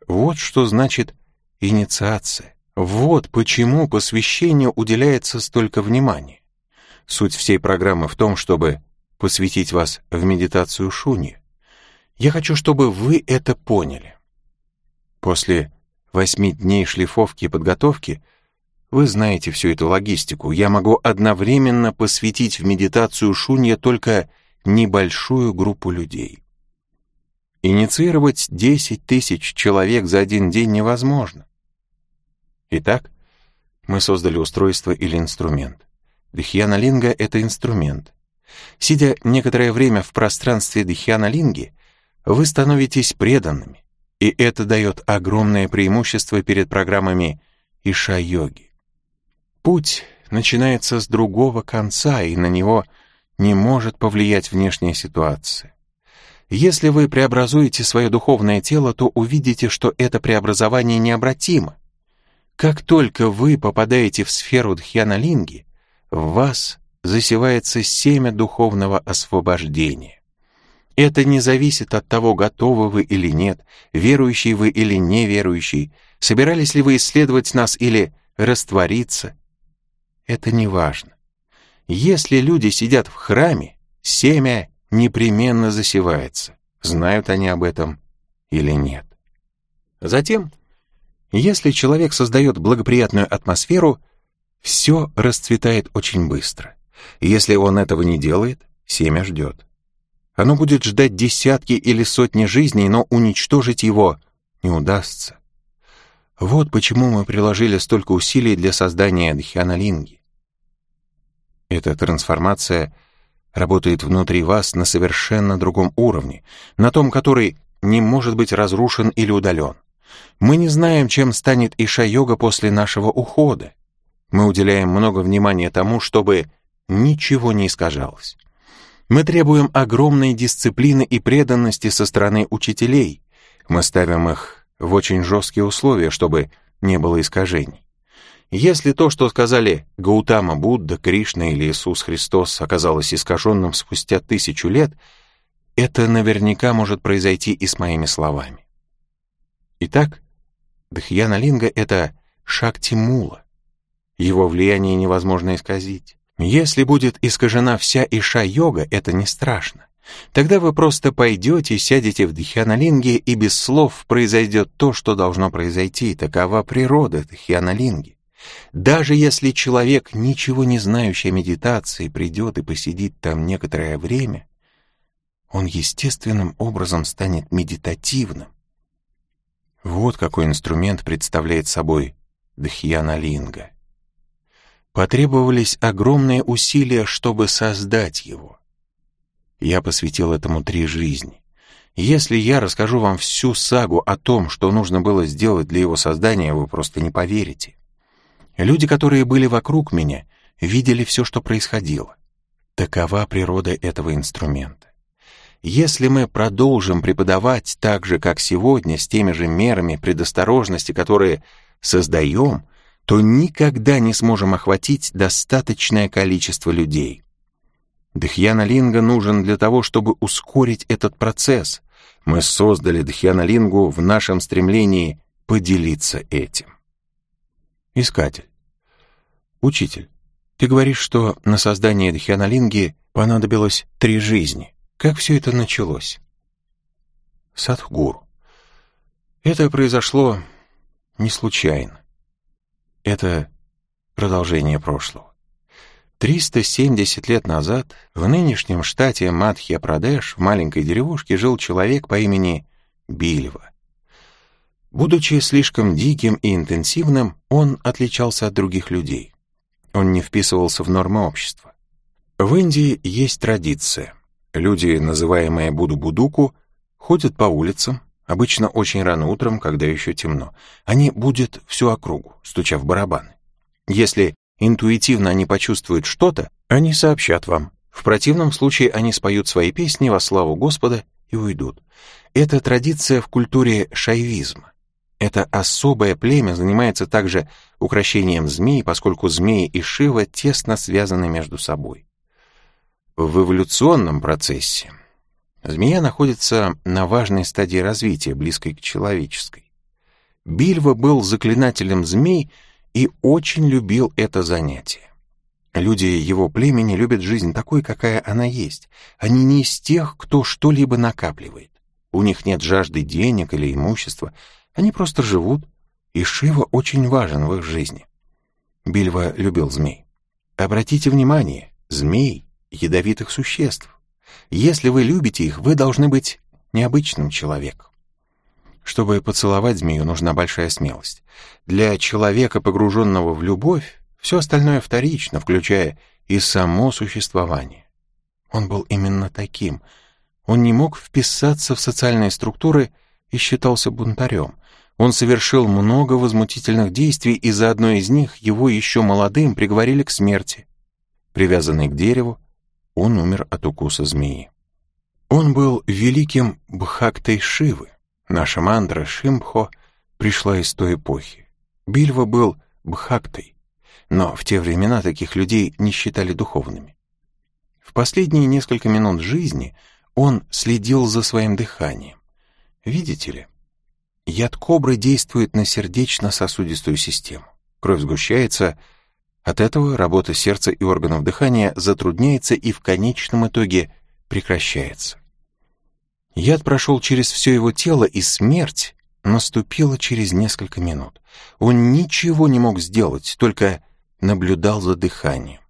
Speaker 1: Вот что значит инициация. Вот почему посвящению уделяется столько внимания. Суть всей программы в том, чтобы посвятить вас в медитацию шуни. Я хочу, чтобы вы это поняли. После восьми дней шлифовки и подготовки Вы знаете всю эту логистику. Я могу одновременно посвятить в медитацию шунья только небольшую группу людей. Инициировать 10 тысяч человек за один день невозможно. Итак, мы создали устройство или инструмент. Дхьяна-линга — это инструмент. Сидя некоторое время в пространстве Дхьяна-линги, вы становитесь преданными, и это дает огромное преимущество перед программами Иша-йоги. Путь начинается с другого конца, и на него не может повлиять внешняя ситуация. Если вы преобразуете свое духовное тело, то увидите, что это преобразование необратимо. Как только вы попадаете в сферу Дхьяна-линги, в вас засевается семя духовного освобождения. Это не зависит от того, готовы вы или нет, верующий вы или неверующий, собирались ли вы исследовать нас или раствориться. Это не важно. Если люди сидят в храме, семя непременно засевается, знают они об этом или нет. Затем, если человек создает благоприятную атмосферу, все расцветает очень быстро. Если он этого не делает, семя ждет. Оно будет ждать десятки или сотни жизней, но уничтожить его не удастся. Вот почему мы приложили столько усилий для создания Дхьяналинги. Эта трансформация работает внутри вас на совершенно другом уровне, на том, который не может быть разрушен или удален. Мы не знаем, чем станет Иша-йога после нашего ухода. Мы уделяем много внимания тому, чтобы ничего не искажалось. Мы требуем огромной дисциплины и преданности со стороны учителей. Мы ставим их в очень жесткие условия, чтобы не было искажений. Если то, что сказали Гаутама Будда, Кришна или Иисус Христос, оказалось искаженным спустя тысячу лет, это наверняка может произойти и с моими словами. Итак, Дхьяна Линга — это Шакти Мула. Его влияние невозможно исказить. Если будет искажена вся Иша-йога, это не страшно. Тогда вы просто пойдете, сядете в Дхьяналинге, и без слов произойдет то, что должно произойти. Такова природа Дхьяналинги. Даже если человек, ничего не знающий о медитации, придет и посидит там некоторое время, он естественным образом станет медитативным. Вот какой инструмент представляет собой Дхьяналинга. Потребовались огромные усилия, чтобы создать его. Я посвятил этому три жизни. Если я расскажу вам всю сагу о том, что нужно было сделать для его создания, вы просто не поверите. Люди, которые были вокруг меня, видели все, что происходило. Такова природа этого инструмента. Если мы продолжим преподавать так же, как сегодня, с теми же мерами предосторожности, которые создаем, то никогда не сможем охватить достаточное количество людей. Дхьяна Линга нужен для того, чтобы ускорить этот процесс. Мы создали Дхьяна Лингу в нашем стремлении поделиться этим. Искатель. Учитель, ты говоришь, что на создание Дхьяна Линги понадобилось три жизни. Как все это началось? Садхгуру. Это произошло не случайно. Это продолжение прошлого. 370 лет назад в нынешнем штате Мадхья-Прадеш в маленькой деревушке жил человек по имени Бильва. Будучи слишком диким и интенсивным, он отличался от других людей. Он не вписывался в нормы общества. В Индии есть традиция. Люди, называемые Буду-Будуку, ходят по улицам, Обычно очень рано утром, когда еще темно. Они будут всю округу, стуча в барабаны. Если интуитивно они почувствуют что-то, они сообщат вам. В противном случае они споют свои песни во славу Господа и уйдут. Это традиция в культуре шайвизма. Это особое племя занимается также украшением змей, поскольку змеи и Шива тесно связаны между собой. В эволюционном процессе Змея находится на важной стадии развития, близкой к человеческой. Бильва был заклинателем змей и очень любил это занятие. Люди его племени любят жизнь такой, какая она есть. Они не из тех, кто что-либо накапливает. У них нет жажды денег или имущества. Они просто живут, и Шива очень важен в их жизни. Бильва любил змей. Обратите внимание, змей — ядовитых существ. Если вы любите их, вы должны быть необычным человеком. Чтобы поцеловать змею, нужна большая смелость. Для человека, погруженного в любовь, все остальное вторично, включая и само существование. Он был именно таким. Он не мог вписаться в социальные структуры и считался бунтарем. Он совершил много возмутительных действий, и за одно из них его еще молодым приговорили к смерти. Привязанный к дереву, он умер от укуса змеи. Он был великим Бхактой Шивы. Наша мантра Шимбхо пришла из той эпохи. Бильва был Бхактой, но в те времена таких людей не считали духовными. В последние несколько минут жизни он следил за своим дыханием. Видите ли, яд кобры действует на сердечно-сосудистую систему. Кровь сгущается, от этого работа сердца и органов дыхания затрудняется и в конечном итоге прекращается. Яд прошел через все его тело, и смерть наступила через несколько минут. Он ничего не мог сделать, только наблюдал за дыханием.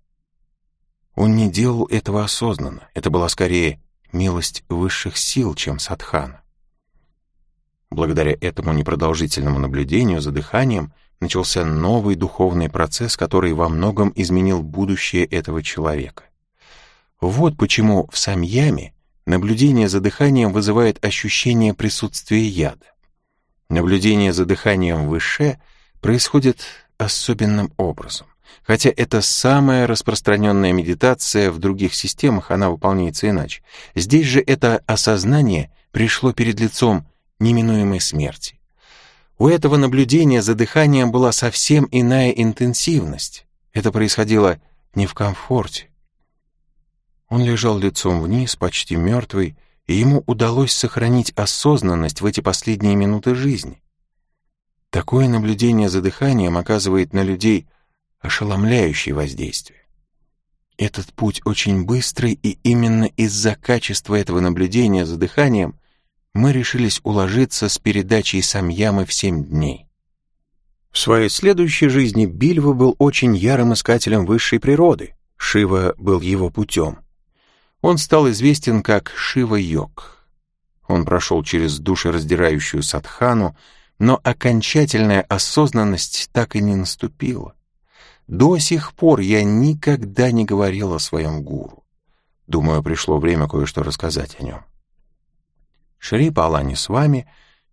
Speaker 1: Он не делал этого осознанно, это была скорее милость высших сил, чем садхана. Благодаря этому непродолжительному наблюдению за дыханием начался новый духовный процесс, который во многом изменил будущее этого человека. Вот почему в самьяме наблюдение за дыханием вызывает ощущение присутствия яда. Наблюдение за дыханием выше происходит особенным образом. Хотя это самая распространенная медитация, в других системах она выполняется иначе. Здесь же это осознание пришло перед лицом неминуемой смерти. У этого наблюдения за дыханием была совсем иная интенсивность. Это происходило не в комфорте. Он лежал лицом вниз, почти мертвый, и ему удалось сохранить осознанность в эти последние минуты жизни. Такое наблюдение за дыханием оказывает на людей ошеломляющее воздействие. Этот путь очень быстрый, и именно из-за качества этого наблюдения за дыханием мы решились уложиться с передачей Самьямы в семь дней. В своей следующей жизни Бильва был очень ярым искателем высшей природы. Шива был его путем. Он стал известен как Шива-йог. Он прошел через душераздирающую садхану, но окончательная осознанность так и не наступила. До сих пор я никогда не говорил о своем гуру. Думаю, пришло время кое-что рассказать о нем. Шри Палани с вами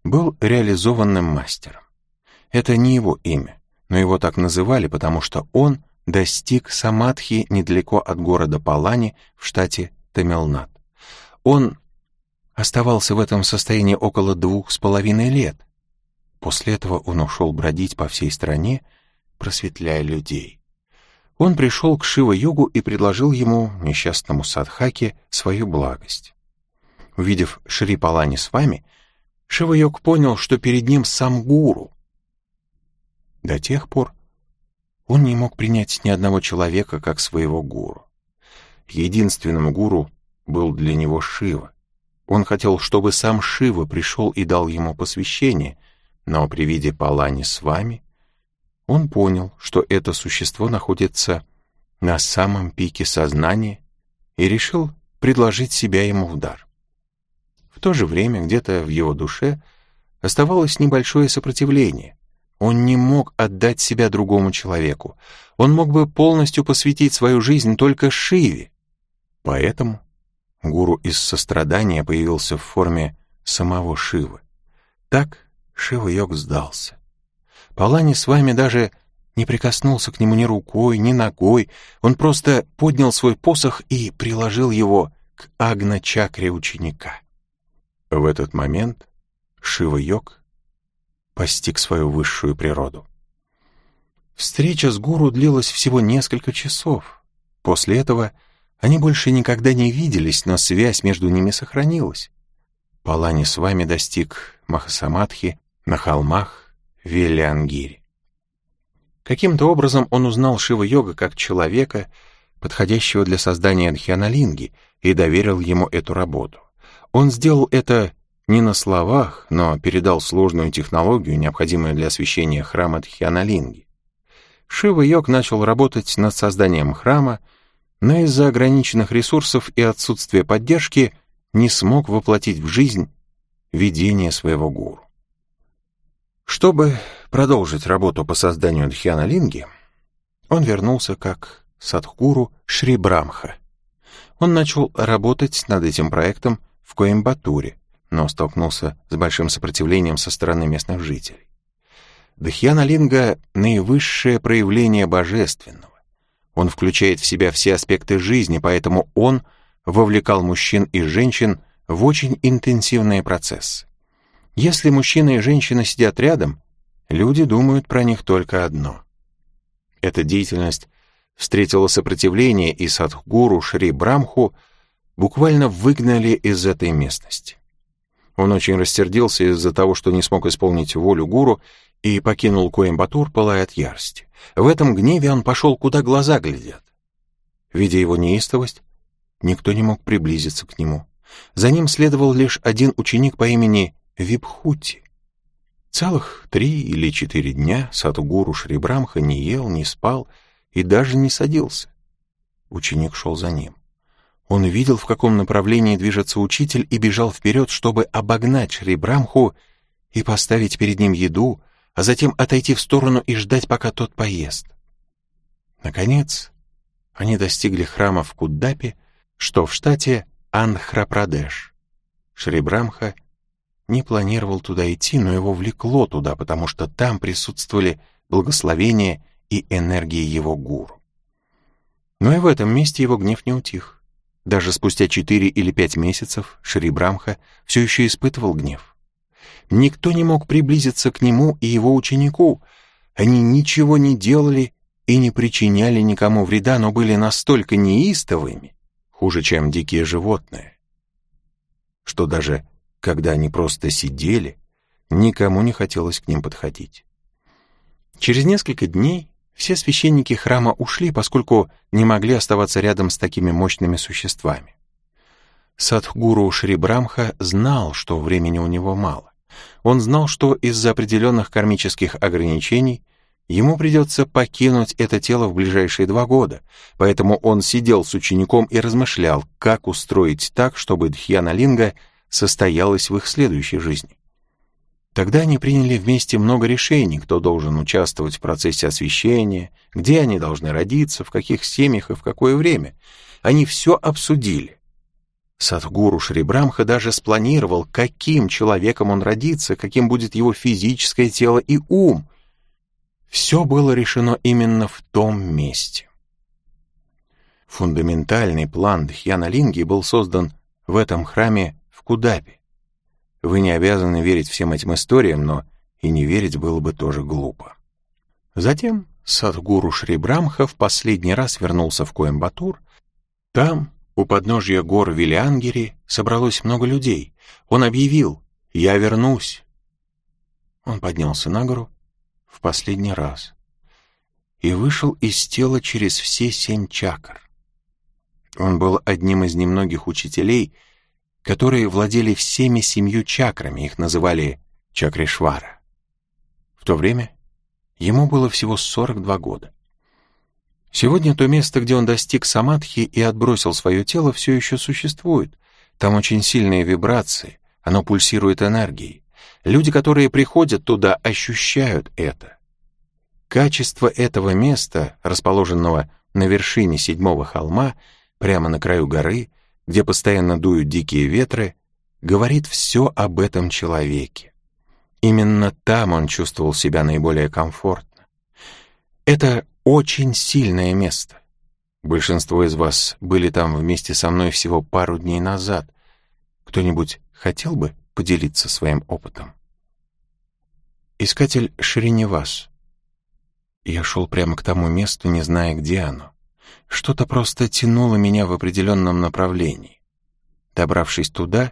Speaker 1: был реализованным мастером. Это не его имя, но его так называли, потому что он достиг самадхи недалеко от города Палани в штате Тамилнад. Он оставался в этом состоянии около двух с половиной лет. После этого он ушел бродить по всей стране, просветляя людей. Он пришел к Шива-йогу и предложил ему, несчастному садхаке, свою благость. Увидев Шри Палани с вами, Шивайок понял, что перед ним сам гуру. До тех пор он не мог принять ни одного человека как своего гуру. Единственным гуру был для него Шива. Он хотел, чтобы сам Шива пришел и дал ему посвящение, но при виде Палани с вами он понял, что это существо находится на самом пике сознания и решил предложить себя ему в дар. То же время где-то в его душе оставалось небольшое сопротивление. Он не мог отдать себя другому человеку. Он мог бы полностью посвятить свою жизнь только Шиве. Поэтому гуру из сострадания появился в форме самого Шивы. Так Шива-йог сдался. Палани с вами даже не прикоснулся к нему ни рукой, ни ногой. Он просто поднял свой посох и приложил его к агна-чакре ученика. В этот момент Шива-йог постиг свою высшую природу. Встреча с гуру длилась всего несколько часов. После этого они больше никогда не виделись, но связь между ними сохранилась. Палани с вами достиг Махасамадхи на холмах Велиангири. Каким-то образом он узнал Шива-йога как человека, подходящего для создания Дхьяналинги, и доверил ему эту работу. Он сделал это не на словах, но передал сложную технологию, необходимую для освещения храма Тхьяналинги. Шива-йог начал работать над созданием храма, но из-за ограниченных ресурсов и отсутствия поддержки не смог воплотить в жизнь видение своего гуру. Чтобы продолжить работу по созданию Дхьяна-линги, он вернулся как садхгуру Шри Брамха. Он начал работать над этим проектом в Коимбатуре, но столкнулся с большим сопротивлением со стороны местных жителей. Дхьяна-линга — наивысшее проявление божественного. Он включает в себя все аспекты жизни, поэтому он вовлекал мужчин и женщин в очень интенсивные процессы. Если мужчина и женщина сидят рядом, люди думают про них только одно. Эта деятельность встретила сопротивление, и садхгуру Шри Брамху буквально выгнали из этой местности. Он очень рассердился из-за того, что не смог исполнить волю гуру и покинул Коимбатур, пылая от ярости. В этом гневе он пошел, куда глаза глядят. Видя его неистовость, никто не мог приблизиться к нему. За ним следовал лишь один ученик по имени Випхути. Целых три или четыре дня Сатугуру Шрибрамха не ел, не спал и даже не садился. Ученик шел за ним. Он видел, в каком направлении движется учитель, и бежал вперед, чтобы обогнать Шрибрамху и поставить перед ним еду, а затем отойти в сторону и ждать, пока тот поест. Наконец, они достигли храма в Куддапе, что в штате Андхра-Прадеш. Шрибрамха не планировал туда идти, но его влекло туда, потому что там присутствовали благословение и энергии его гуру. Но и в этом месте его гнев не утих. Даже спустя четыре или пять месяцев Шри Брамха все еще испытывал гнев. Никто не мог приблизиться к нему и его ученику. Они ничего не делали и не причиняли никому вреда, но были настолько неистовыми, хуже, чем дикие животные, что даже когда они просто сидели, никому не хотелось к ним подходить. Через несколько дней все священники храма ушли, поскольку не могли оставаться рядом с такими мощными существами. Садхгуру Шри Брамха знал, что времени у него мало. Он знал, что из-за определенных кармических ограничений ему придется покинуть это тело в ближайшие два года, поэтому он сидел с учеником и размышлял, как устроить так, чтобы Дхьяна Линга состоялось в их следующей жизни. Тогда они приняли вместе много решений, кто должен участвовать в процессе освящения, где они должны родиться, в каких семьях и в какое время. Они все обсудили. Садхгуру Шрибрамха даже спланировал, каким человеком он родится, каким будет его физическое тело и ум. Все было решено именно в том месте. Фундаментальный план Дхьяна Линги был создан в этом храме в Кудапе. Вы не обязаны верить всем этим историям, но и не верить было бы тоже глупо. Затем Садгуру Шри Брамха в последний раз вернулся в Коимбатур. Там, у подножья гор Вилиангери, собралось много людей. Он объявил «Я вернусь». Он поднялся на гору в последний раз и вышел из тела через все семь чакр. Он был одним из немногих учителей, которые владели всеми семью чакрами, их называли чакришвара. В то время ему было всего 42 года. Сегодня то место, где он достиг самадхи и отбросил свое тело, все еще существует. Там очень сильные вибрации, оно пульсирует энергией. Люди, которые приходят туда, ощущают это. Качество этого места, расположенного на вершине седьмого холма, прямо на краю горы, где постоянно дуют дикие ветры, говорит все об этом человеке. Именно там он чувствовал себя наиболее комфортно. Это очень сильное место. Большинство из вас были там вместе со мной всего пару дней назад. Кто-нибудь хотел бы поделиться своим опытом? Искатель Шриневас. Я шел прямо к тому месту, не зная, где оно. Что-то просто тянуло меня в определенном направлении. Добравшись туда,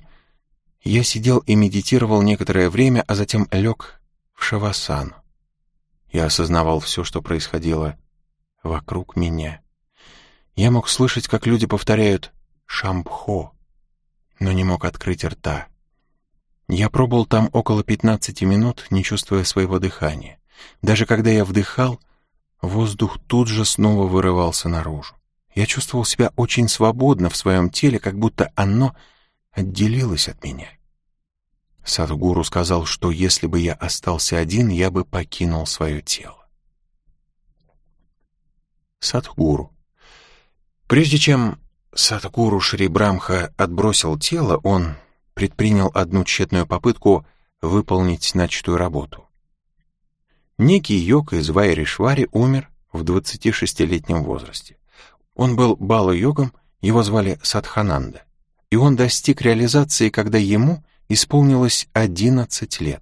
Speaker 1: я сидел и медитировал некоторое время, а затем лег в шавасану. Я осознавал все, что происходило вокруг меня. Я мог слышать, как люди повторяют «шампхо», но не мог открыть рта. Я пробыл там около 15 минут, не чувствуя своего дыхания. Даже когда я вдыхал, Воздух тут же снова вырывался наружу. Я чувствовал себя очень свободно в своем теле, как будто оно отделилось от меня. Садхгуру сказал, что если бы я остался один, я бы покинул свое тело. Садхгуру. Прежде чем Садхгуру Шри Брамха отбросил тело, он предпринял одну тщетную попытку выполнить начатую работу. Некий йог из Вайришвари умер в 26-летнем возрасте. Он был бала-йогом, его звали Садхананда, и он достиг реализации, когда ему исполнилось 11 лет.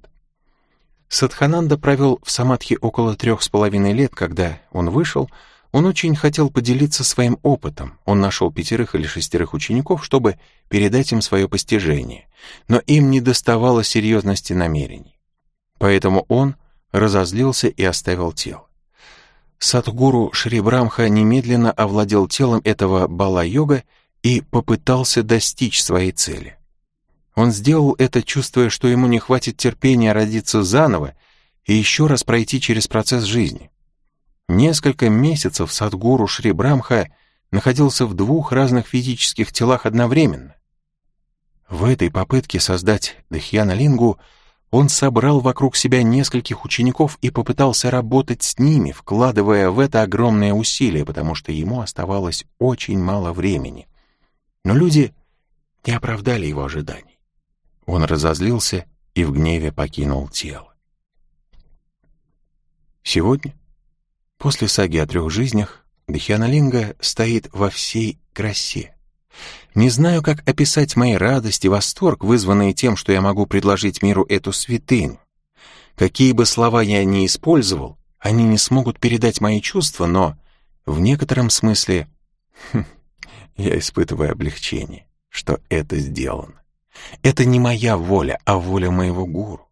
Speaker 1: Садхананда провел в Самадхи около трех с половиной лет, когда он вышел, он очень хотел поделиться своим опытом. Он нашел пятерых или шестерых учеников, чтобы передать им свое постижение, но им не доставало серьезности намерений. Поэтому он разозлился и оставил тело. Садгуру Шри Брамха немедленно овладел телом этого бала-йога и попытался достичь своей цели. Он сделал это, чувствуя, что ему не хватит терпения родиться заново и еще раз пройти через процесс жизни. Несколько месяцев Садгуру Шри Брамха находился в двух разных физических телах одновременно. В этой попытке создать Дхьяна Лингу он собрал вокруг себя нескольких учеников и попытался работать с ними, вкладывая в это огромное усилие, потому что ему оставалось очень мало времени. Но люди не оправдали его ожиданий. Он разозлился и в гневе покинул тело. Сегодня После саги о трех жизнях Дхьяналинга стоит во всей красе. Не знаю, как описать мои радость и восторг, вызванные тем, что я могу предложить миру эту святыню. Какие бы слова я ни использовал, они не смогут передать мои чувства, но в некотором смысле хм, я испытываю облегчение, что это сделано. Это не моя воля, а воля моего гуру.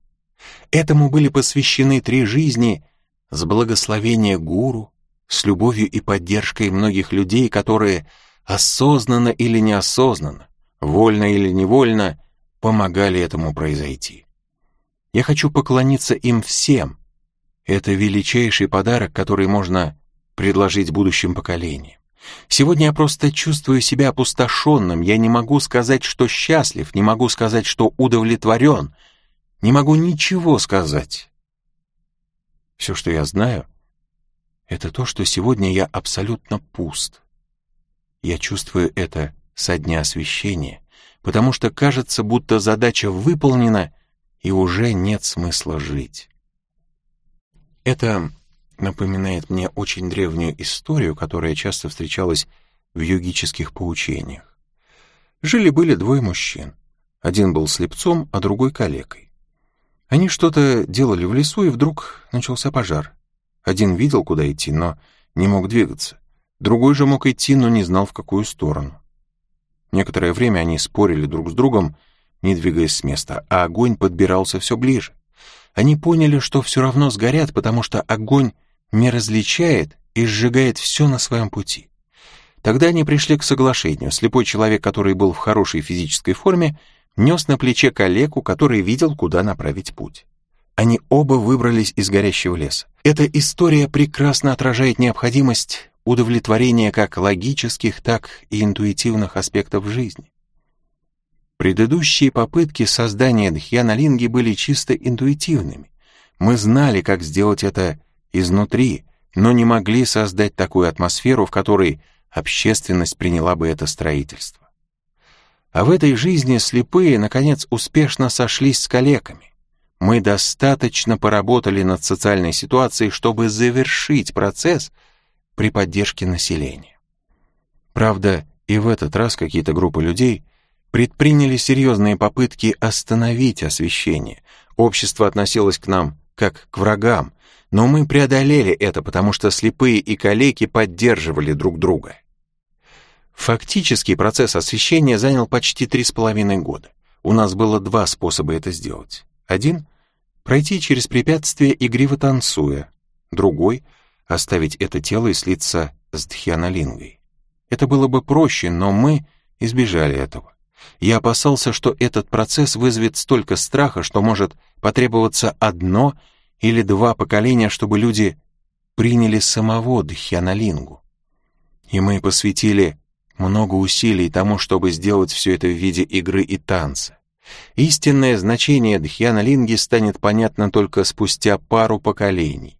Speaker 1: Этому были посвящены три жизни — с благословения гуру, с любовью и поддержкой многих людей, которые осознанно или неосознанно, вольно или невольно, помогали этому произойти. Я хочу поклониться им всем. Это величайший подарок, который можно предложить будущим поколениям. Сегодня я просто чувствую себя опустошенным, я не могу сказать, что счастлив, не могу сказать, что удовлетворен, не могу ничего сказать. Все, что я знаю, это то, что сегодня я абсолютно пуст. Я чувствую это со дня освещения, потому что кажется, будто задача выполнена, и уже нет смысла жить. Это напоминает мне очень древнюю историю, которая часто встречалась в йогических поучениях. Жили-были двое мужчин. Один был слепцом, а другой калекой. Они что-то делали в лесу, и вдруг начался пожар. Один видел, куда идти, но не мог двигаться. Другой же мог идти, но не знал, в какую сторону. Некоторое время они спорили друг с другом, не двигаясь с места, а огонь подбирался все ближе. Они поняли, что все равно сгорят, потому что огонь не различает и сжигает все на своем пути. Тогда они пришли к соглашению. Слепой человек, который был в хорошей физической форме, нес на плече калеку, который видел, куда направить путь. Они оба выбрались из горящего леса. Эта история прекрасно отражает необходимость удовлетворения как логических, так и интуитивных аспектов жизни. Предыдущие попытки создания Дхьяналинги были чисто интуитивными. Мы знали, как сделать это изнутри, но не могли создать такую атмосферу, в которой общественность приняла бы это строительство. А в этой жизни слепые, наконец, успешно сошлись с коллегами. Мы достаточно поработали над социальной ситуацией, чтобы завершить процесс при поддержке населения. Правда, и в этот раз какие-то группы людей предприняли серьезные попытки остановить освещение. Общество относилось к нам как к врагам, но мы преодолели это, потому что слепые и калеки поддерживали друг друга. Фактически процесс освещения занял почти три с половиной года. У нас было два способа это сделать. Один — пройти через препятствие игриво танцуя. Другой — оставить это тело и слиться с Дхьянолингой. Это было бы проще, но мы избежали этого. Я опасался, что этот процесс вызовет столько страха, что может потребоваться одно или два поколения, чтобы люди приняли самого Дхьянолингу. И мы посвятили много усилий тому, чтобы сделать все это в виде игры и танца. Истинное значение Дхьянолинги станет понятно только спустя пару поколений.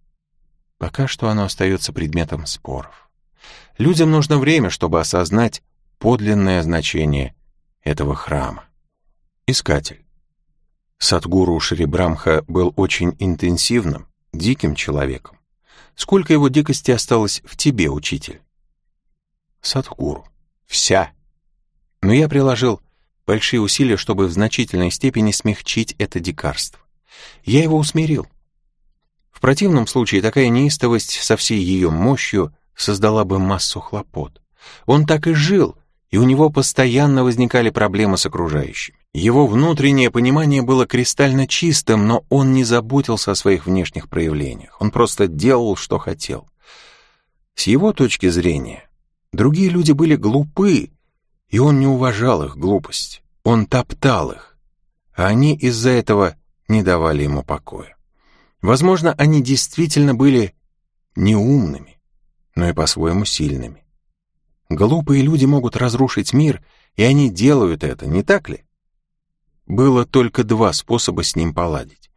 Speaker 1: Пока что оно остается предметом споров. Людям нужно время, чтобы осознать подлинное значение этого храма. Искатель. Садгуру Шри Брамха был очень интенсивным, диким человеком. Сколько его дикости осталось в тебе, учитель? Садгуру. Вся. Но я приложил большие усилия, чтобы в значительной степени смягчить это дикарство. Я его усмирил. В противном случае такая неистовость со всей ее мощью создала бы массу хлопот. Он так и жил, и у него постоянно возникали проблемы с окружающими. Его внутреннее понимание было кристально чистым, но он не заботился о своих внешних проявлениях. Он просто делал, что хотел. С его точки зрения, другие люди были глупы, и он не уважал их глупость. Он топтал их, а они из-за этого не давали ему покоя. Возможно, они действительно были неумными, но и по-своему сильными. Глупые люди могут разрушить мир, и они делают это, не так ли? Было только два способа с ним поладить.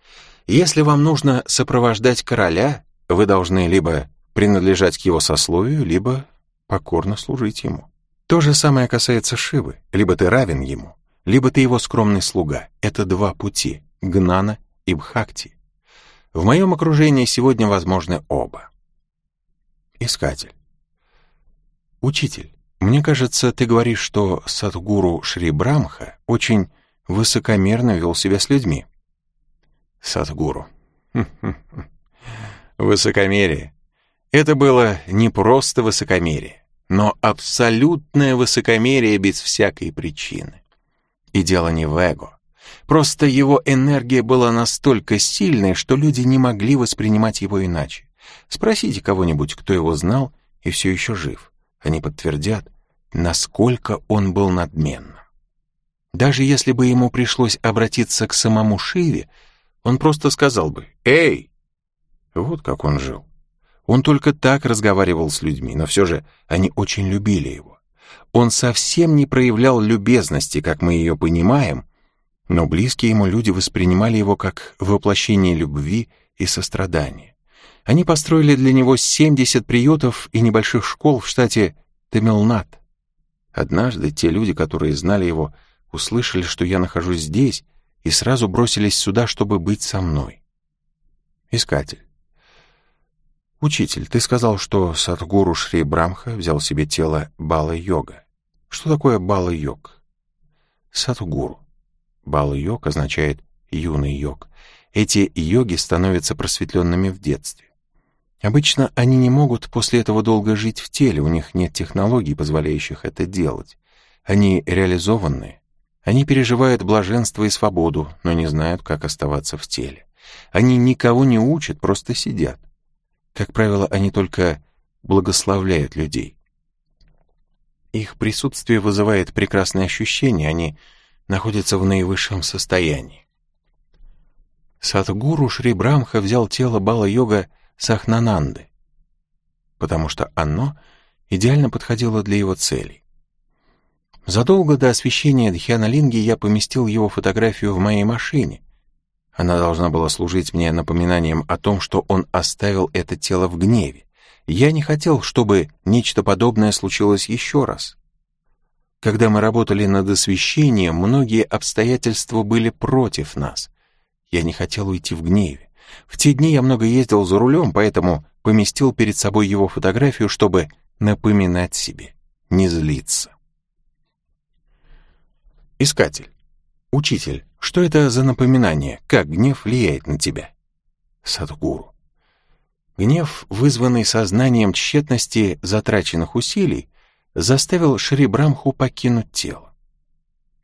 Speaker 1: Если вам нужно сопровождать короля, вы должны либо принадлежать к его сословию, либо покорно служить ему. То же самое касается Шивы. Либо ты равен ему, либо ты его скромный слуга. Это два пути — Гнана и Бхакти. В моем окружении сегодня возможны оба. Искатель. Учитель, мне кажется, ты говоришь, что Садгуру Шри Брамха очень высокомерно вел себя с людьми. Садгуру. Высокомерие. Это было не просто высокомерие, но абсолютное высокомерие без всякой причины. И дело не в эго. Просто его энергия была настолько сильной, что люди не могли воспринимать его иначе. Спросите кого-нибудь, кто его знал и все еще жив. Они подтвердят, насколько он был надменным. Даже если бы ему пришлось обратиться к самому Шиве, он просто сказал бы «Эй!». Вот как он жил. Он только так разговаривал с людьми, но все же они очень любили его. Он совсем не проявлял любезности, как мы ее понимаем, но близкие ему люди воспринимали его как воплощение любви и сострадания. Они построили для него 70 приютов и небольших школ в штате Тамилнад. Однажды те люди, которые знали его, услышали, что я нахожусь здесь, и сразу бросились сюда, чтобы быть со мной. Искатель. Учитель, ты сказал, что Садгуру Шри Брамха взял себе тело Бала-йога. Что такое Бала-йог? Садгуру. Бала-йог означает юный йог. Эти йоги становятся просветленными в детстве. Обычно они не могут после этого долго жить в теле, у них нет технологий, позволяющих это делать. Они реализованные, они переживают блаженство и свободу, но не знают, как оставаться в теле. Они никого не учат, просто сидят. Как правило, они только благословляют людей. Их присутствие вызывает прекрасные ощущения, они находятся в наивысшем состоянии. Садгуру Шри Брамха взял тело Бала-йога Сахнананды, потому что оно идеально подходило для его целей. Задолго до освещения Дхьяналинги я поместил его фотографию в моей машине. Она должна была служить мне напоминанием о том, что он оставил это тело в гневе. Я не хотел, чтобы нечто подобное случилось еще раз. Когда мы работали над освещением, многие обстоятельства были против нас. Я не хотел уйти в гневе. В те дни я много ездил за рулем, поэтому поместил перед собой его фотографию, чтобы напоминать себе, не злиться. Искатель. Учитель, что это за напоминание? Как гнев влияет на тебя? Садхгуру. Гнев, вызванный сознанием тщетности затраченных усилий, заставил Шри Брамху покинуть тело.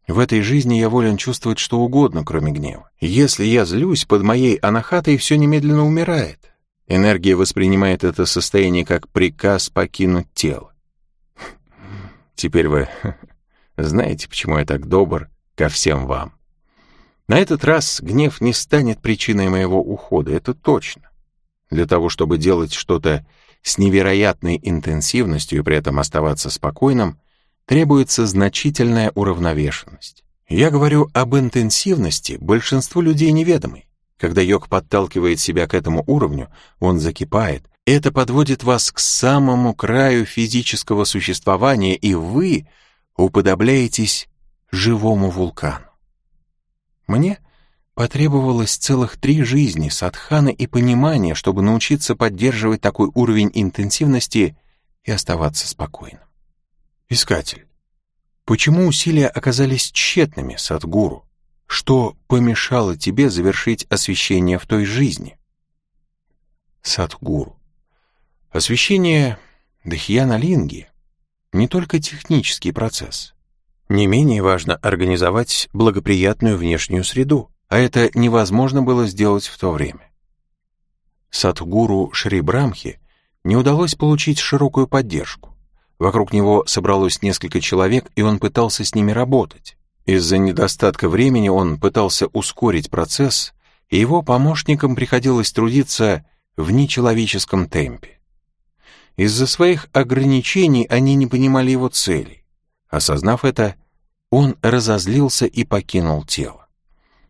Speaker 1: В этой жизни я волен чувствовать что угодно, кроме гнева. Если я злюсь, под моей анахатой все немедленно умирает. Энергия воспринимает это состояние как приказ покинуть тело. Теперь вы знаете, почему я так добр ко всем вам? На этот раз гнев не станет причиной моего ухода, это точно. Для того, чтобы делать что-то с невероятной интенсивностью и при этом оставаться спокойным, требуется значительная уравновешенность. Я говорю об интенсивности большинству людей неведомой. Когда йог подталкивает себя к этому уровню, он закипает. Это подводит вас к самому краю физического существования, и вы уподобляетесь живому вулкану. Мне потребовалось целых три жизни садханы и понимания, чтобы научиться поддерживать такой уровень интенсивности и оставаться спокойным. Искатель. Почему усилия оказались тщетными, Садгуру? Что помешало тебе завершить освящение в той жизни? Садгуру. Освящение Дхьяна-линги не только технический процесс. Не менее важно организовать благоприятную внешнюю среду, а это невозможно было сделать в то время. Садгуру Шри Брамхи не удалось получить широкую поддержку. Вокруг него собралось несколько человек, и он пытался с ними работать. Из-за недостатка времени он пытался ускорить процесс, и его помощникам приходилось трудиться в нечеловеческом темпе. Из-за своих ограничений они не понимали его целей. Осознав это, он разозлился и покинул тело.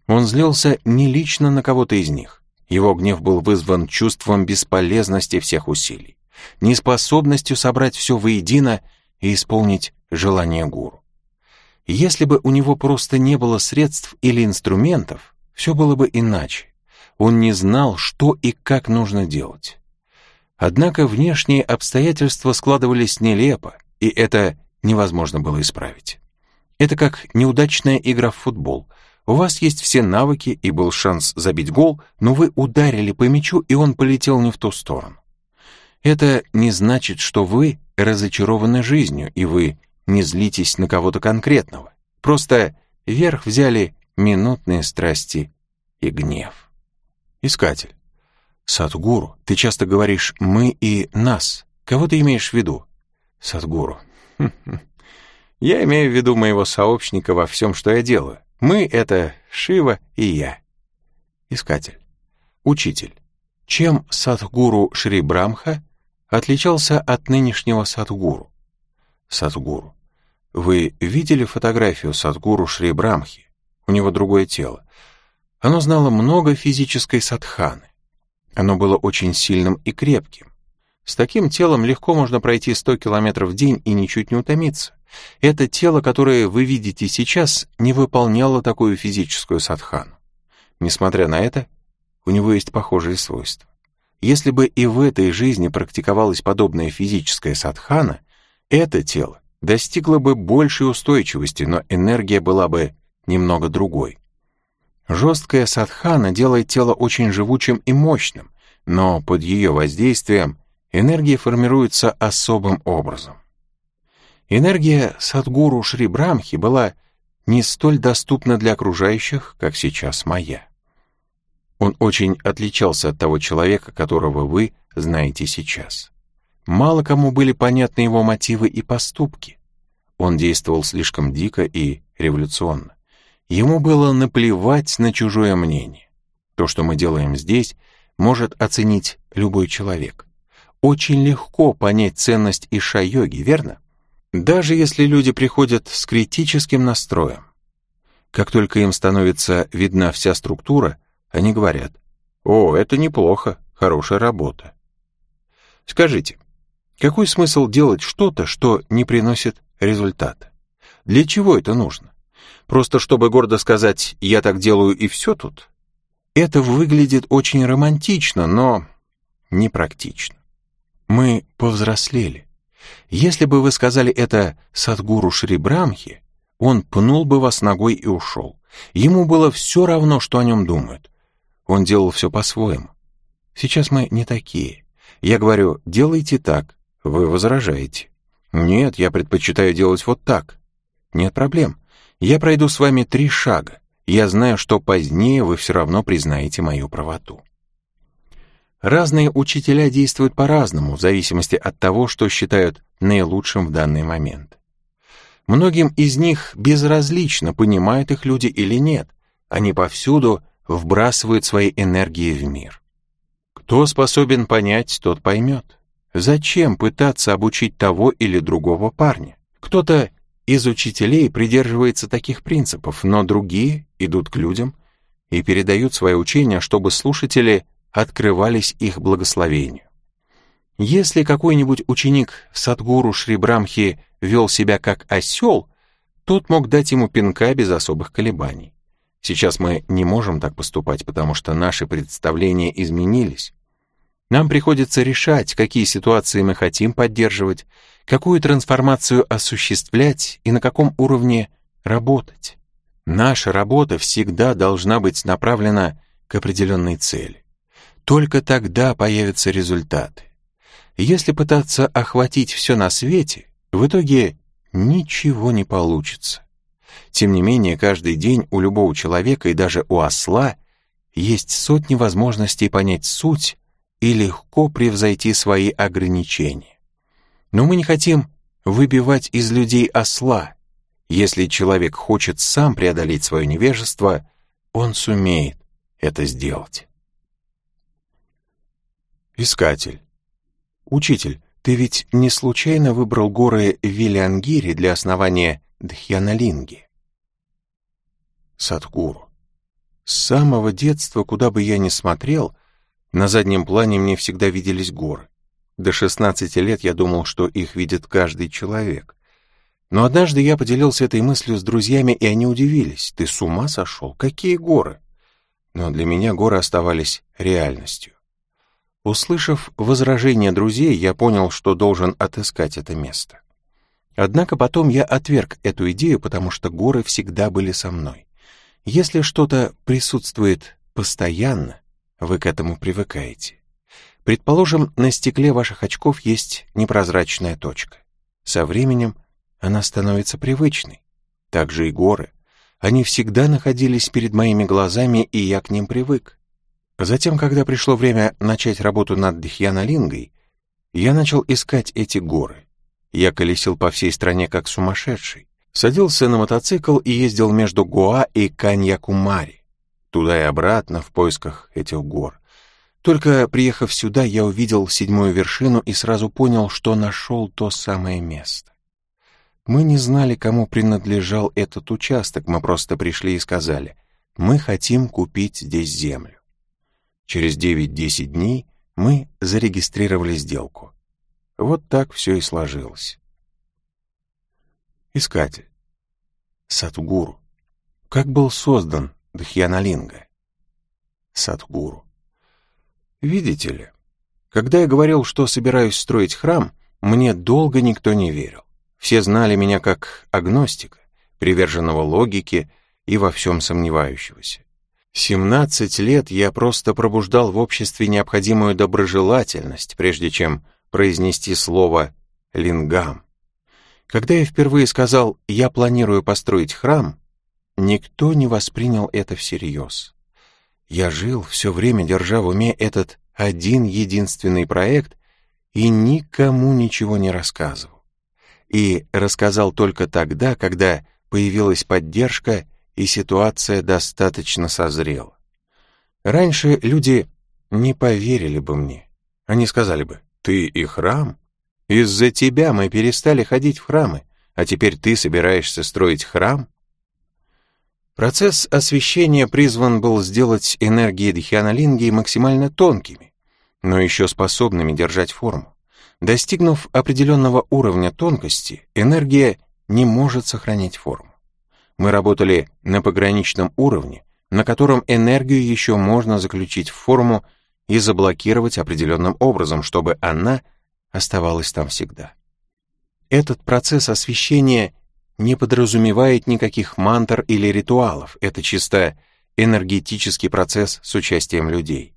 Speaker 1: Он злился не лично на кого-то из них. Его гнев был вызван чувством бесполезности всех усилий неспособностью собрать все воедино и исполнить желание гуру. Если бы у него просто не было средств или инструментов, все было бы иначе. Он не знал, что и как нужно делать. Однако внешние обстоятельства складывались нелепо, и это невозможно было исправить. Это как неудачная игра в футбол. У вас есть все навыки и был шанс забить гол, но вы ударили по мячу, и он полетел не в ту сторону. Это не значит, что вы разочарованы жизнью, и вы не злитесь на кого-то конкретного. Просто вверх взяли минутные страсти и гнев. Искатель. Садгуру, ты часто говоришь «мы» и «нас». Кого ты имеешь в виду? Садгуру. Я имею в виду моего сообщника во всем, что я делаю. Мы — это Шива и я. Искатель. Учитель. Чем Садгуру Шри Брамха отличался от нынешнего Садгуру. Садгуру. Вы видели фотографию Садгуру Шри Брамхи? У него другое тело. Оно знало много физической садханы. Оно было очень сильным и крепким. С таким телом легко можно пройти 100 километров в день и ничуть не утомиться. Это тело, которое вы видите сейчас, не выполняло такую физическую садхану. Несмотря на это, у него есть похожие свойства. Если бы и в этой жизни практиковалась подобная физическая садхана, это тело достигло бы большей устойчивости, но энергия была бы немного другой. Жесткая садхана делает тело очень живучим и мощным, но под ее воздействием энергия формируется особым образом. Энергия Садгуру Шри Брамхи была не столь доступна для окружающих, как сейчас моя. Он очень отличался от того человека, которого вы знаете сейчас. Мало кому были понятны его мотивы и поступки. Он действовал слишком дико и революционно. Ему было наплевать на чужое мнение. То, что мы делаем здесь, может оценить любой человек. Очень легко понять ценность иша-йоги, верно? Даже если люди приходят с критическим настроем. Как только им становится видна вся структура, они говорят, «О, это неплохо, хорошая работа». Скажите, какой смысл делать что-то, что не приносит результата? Для чего это нужно? Просто чтобы гордо сказать «я так делаю и все тут»? Это выглядит очень романтично, но непрактично. Мы повзрослели. Если бы вы сказали это Садгуру Шри Брамхи, он пнул бы вас ногой и ушел. Ему было все равно, что о нем думают. Он делал все по-своему. Сейчас мы не такие. Я говорю, делайте так. Вы возражаете. Нет, я предпочитаю делать вот так. Нет проблем. Я пройду с вами три шага. Я знаю, что позднее вы все равно признаете мою правоту. Разные учителя действуют по-разному, в зависимости от того, что считают наилучшим в данный момент. Многим из них безразлично, понимают их люди или нет. Они повсюду вбрасывают свои энергии в мир. Кто способен понять, тот поймет. Зачем пытаться обучить того или другого парня? Кто-то из учителей придерживается таких принципов, но другие идут к людям и передают свое учение, чтобы слушатели открывались их благословению. Если какой-нибудь ученик Садгуру Шри Брамхи вел себя как осел, тот мог дать ему пинка без особых колебаний. Сейчас мы не можем так поступать, потому что наши представления изменились. Нам приходится решать, какие ситуации мы хотим поддерживать, какую трансформацию осуществлять и на каком уровне работать. Наша работа всегда должна быть направлена к определенной цели. Только тогда появятся результаты. Если пытаться охватить все на свете, в итоге ничего не получится. Тем не менее, каждый день у любого человека и даже у осла есть сотни возможностей понять суть и легко превзойти свои ограничения. Но мы не хотим выбивать из людей осла. Если человек хочет сам преодолеть свое невежество, он сумеет это сделать. Искатель. Учитель, ты ведь не случайно выбрал горы Вилиангири для основания Дхьяналинги? Садхгуру. С самого детства, куда бы я ни смотрел, на заднем плане мне всегда виделись горы. До 16 лет я думал, что их видит каждый человек. Но однажды я поделился этой мыслью с друзьями, и они удивились. «Ты с ума сошел? Какие горы?» Но для меня горы оставались реальностью. Услышав возражения друзей, я понял, что должен отыскать это место. Однако потом я отверг эту идею, потому что горы всегда были со мной. Если что-то присутствует постоянно, вы к этому привыкаете. Предположим, на стекле ваших очков есть непрозрачная точка. Со временем она становится привычной. Так же и горы. Они всегда находились перед моими глазами, и я к ним привык. Затем, когда пришло время начать работу над Дхьянолингой, я начал искать эти горы. Я колесил по всей стране как сумасшедший, садился на мотоцикл и ездил между Гоа и Каньякумари, туда и обратно в поисках этих гор. Только приехав сюда, я увидел седьмую вершину и сразу понял, что нашел то самое место. Мы не знали, кому принадлежал этот участок, мы просто пришли и сказали, мы хотим купить здесь землю. Через 9-10 дней мы зарегистрировали сделку. Вот так все и сложилось. Искатель. Сатгуру. Как был создан Дхьяналинга? Сатгуру. Видите ли, когда я говорил, что собираюсь строить храм, мне долго никто не верил. Все знали меня как агностика, приверженного логике и во всем сомневающегося. Семнадцать лет я просто пробуждал в обществе необходимую доброжелательность, прежде чем произнести слово «лингам». Когда я впервые сказал «я планирую построить храм», никто не воспринял это всерьез. Я жил все время, держа в уме этот один единственный проект и никому ничего не рассказывал. И рассказал только тогда, когда появилась поддержка и ситуация достаточно созрела. Раньше люди не поверили бы мне. Они сказали бы, ты и храм? Из-за тебя мы перестали ходить в храмы, а теперь ты собираешься строить храм? Процесс освещения призван был сделать энергии Дхьяналинги максимально тонкими, но еще способными держать форму. Достигнув определенного уровня тонкости, энергия не может сохранять форму. Мы работали на пограничном уровне, на котором энергию еще можно заключить в форму и заблокировать определенным образом, чтобы она оставалась там всегда. Этот процесс освещения не подразумевает никаких мантр или ритуалов, это чисто энергетический процесс с участием людей.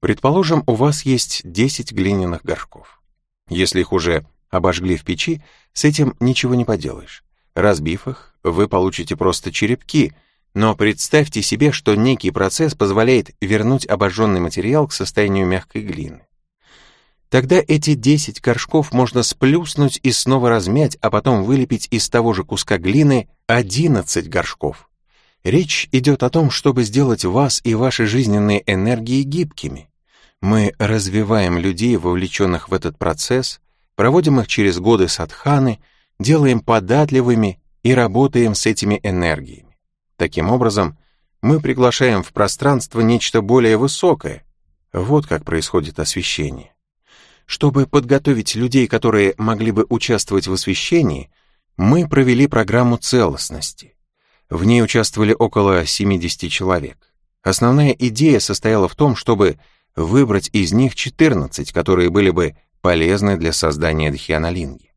Speaker 1: Предположим, у вас есть 10 глиняных горшков. Если их уже обожгли в печи, с этим ничего не поделаешь. Разбив их, вы получите просто черепки, но представьте себе, что некий процесс позволяет вернуть обожженный материал к состоянию мягкой глины. Тогда эти 10 горшков можно сплюснуть и снова размять, а потом вылепить из того же куска глины 11 горшков. Речь идет о том, чтобы сделать вас и ваши жизненные энергии гибкими. Мы развиваем людей, вовлеченных в этот процесс, проводим их через годы садханы, делаем податливыми и работаем с этими энергиями. Таким образом, мы приглашаем в пространство нечто более высокое. Вот как происходит освещение. Чтобы подготовить людей, которые могли бы участвовать в освещении, мы провели программу целостности. В ней участвовали около 70 человек. Основная идея состояла в том, чтобы выбрать из них 14, которые были бы полезны для создания дхьянолинги.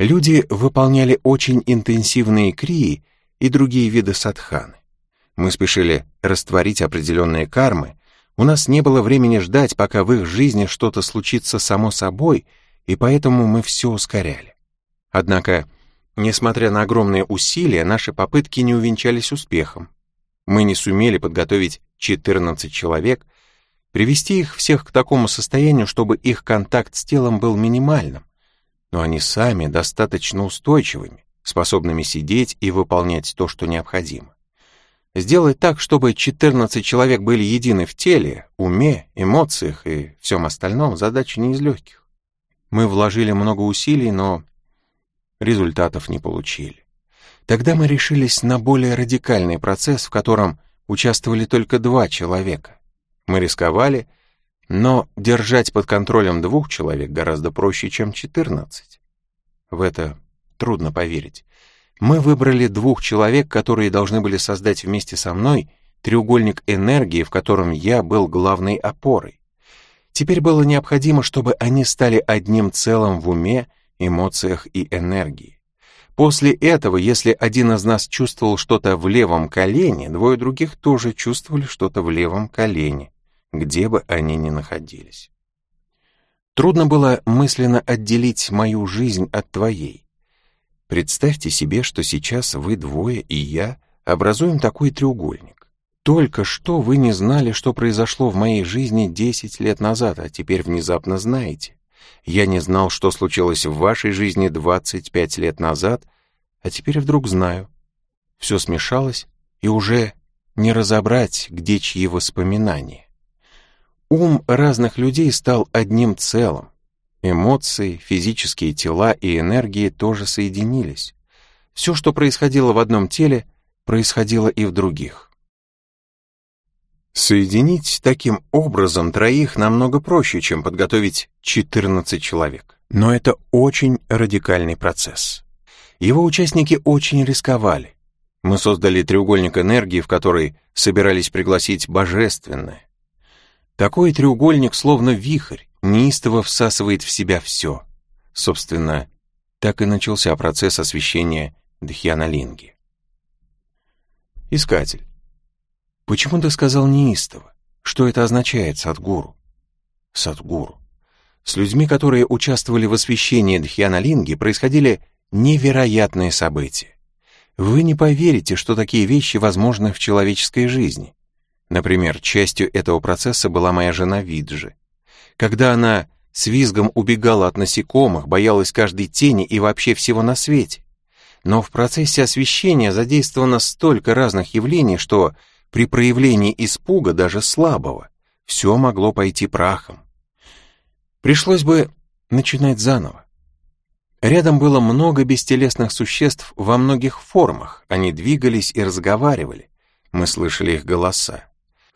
Speaker 1: Люди выполняли очень интенсивные крии и другие виды садханы. Мы спешили растворить определенные кармы, у нас не было времени ждать, пока в их жизни что-то случится само собой, и поэтому мы все ускоряли. Однако, несмотря на огромные усилия, наши попытки не увенчались успехом. Мы не сумели подготовить 14 человек, привести их всех к такому состоянию, чтобы их контакт с телом был минимальным, но они сами достаточно устойчивыми, способными сидеть и выполнять то, что необходимо. Сделать так, чтобы 14 человек были едины в теле, уме, эмоциях и всем остальном, задача не из легких. Мы вложили много усилий, но результатов не получили. Тогда мы решились на более радикальный процесс, в котором участвовали только два человека. Мы рисковали, но держать под контролем двух человек гораздо проще, чем 14. В это трудно поверить. Мы выбрали двух человек, которые должны были создать вместе со мной треугольник энергии, в котором я был главной опорой. Теперь было необходимо, чтобы они стали одним целым в уме, эмоциях и энергии. После этого, если один из нас чувствовал что-то в левом колене, двое других тоже чувствовали что-то в левом колене, где бы они ни находились. Трудно было мысленно отделить мою жизнь от твоей. Представьте себе, что сейчас вы двое и я образуем такой треугольник. Только что вы не знали, что произошло в моей жизни 10 лет назад, а теперь внезапно знаете. Я не знал, что случилось в вашей жизни 25 лет назад, а теперь вдруг знаю. Все смешалось, и уже не разобрать, где чьи воспоминания. Ум разных людей стал одним целым, Эмоции, физические тела и энергии тоже соединились. Все, что происходило в одном теле, происходило и в других. Соединить таким образом троих намного проще, чем подготовить 14 человек. Но это очень радикальный процесс. Его участники очень рисковали. Мы создали треугольник энергии, в который собирались пригласить божественное. Такой треугольник словно вихрь, неистово всасывает в себя все. Собственно, так и начался процесс освещения Дхьяналинги. Искатель. Почему ты сказал неистово? Что это означает, Садгуру? Садгуру. С людьми, которые участвовали в освещении Дхьяналинги, происходили невероятные события. Вы не поверите, что такие вещи возможны в человеческой жизни. Например, частью этого процесса была моя жена Виджи. Когда она с визгом убегала от насекомых, боялась каждой тени и вообще всего на свете. Но в процессе освещения задействовано столько разных явлений, что при проявлении испуга, даже слабого, все могло пойти прахом. Пришлось бы начинать заново. Рядом было много бестелесных существ во многих формах, они двигались и разговаривали, мы слышали их голоса.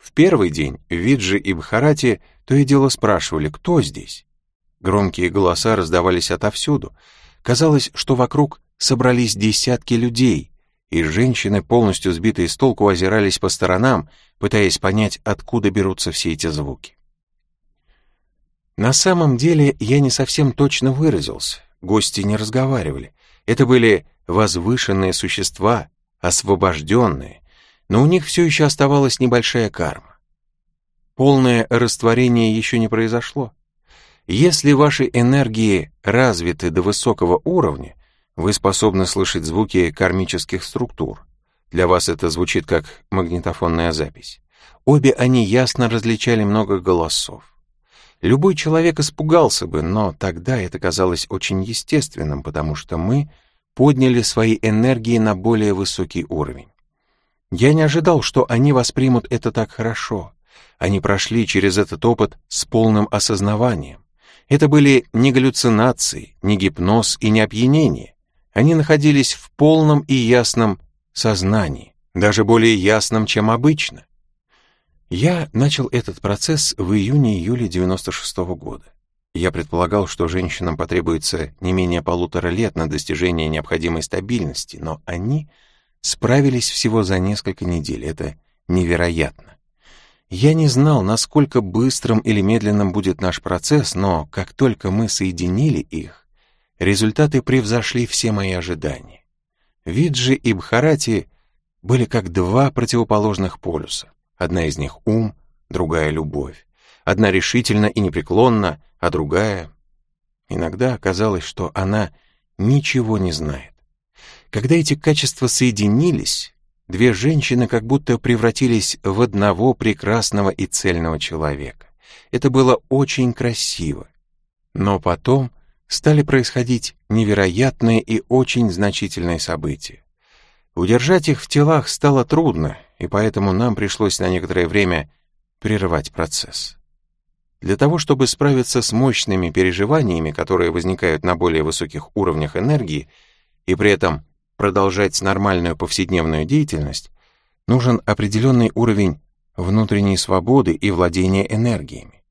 Speaker 1: В первый день Виджи и Бхарати то и дело спрашивали, кто здесь. Громкие голоса раздавались отовсюду. Казалось, что вокруг собрались десятки людей, и женщины, полностью сбитые с толку, озирались по сторонам, пытаясь понять, откуда берутся все эти звуки. На самом деле я не совсем точно выразился, гости не разговаривали. Это были возвышенные существа, освобожденные, но у них все еще оставалась небольшая карма. Полное растворение еще не произошло. Если ваши энергии развиты до высокого уровня, вы способны слышать звуки кармических структур. Для вас это звучит как магнитофонная запись. Обе они ясно различали много голосов. Любой человек испугался бы, но тогда это казалось очень естественным, потому что мы подняли свои энергии на более высокий уровень. Я не ожидал, что они воспримут это так хорошо. Они прошли через этот опыт с полным осознаванием. Это были не галлюцинации, не гипноз и не опьянение. Они находились в полном и ясном сознании, даже более ясном, чем обычно. Я начал этот процесс в июне-июле 96 -го года. Я предполагал, что женщинам потребуется не менее полутора лет на достижение необходимой стабильности, но они справились всего за несколько недель. Это невероятно. Я не знал, насколько быстрым или медленным будет наш процесс, но как только мы соединили их, результаты превзошли все мои ожидания. Виджи и Бхарати были как два противоположных полюса. Одна из них — ум, другая — любовь. Одна решительно и непреклонна, а другая... Иногда оказалось, что она ничего не знает. Когда эти качества соединились, две женщины как будто превратились в одного прекрасного и цельного человека. Это было очень красиво. Но потом стали происходить невероятные и очень значительные события. Удержать их в телах стало трудно, и поэтому нам пришлось на некоторое время прерывать процесс. Для того, чтобы справиться с мощными переживаниями, которые возникают на более высоких уровнях энергии, и при этом продолжать нормальную повседневную деятельность, нужен определенный уровень внутренней свободы и владения энергиями.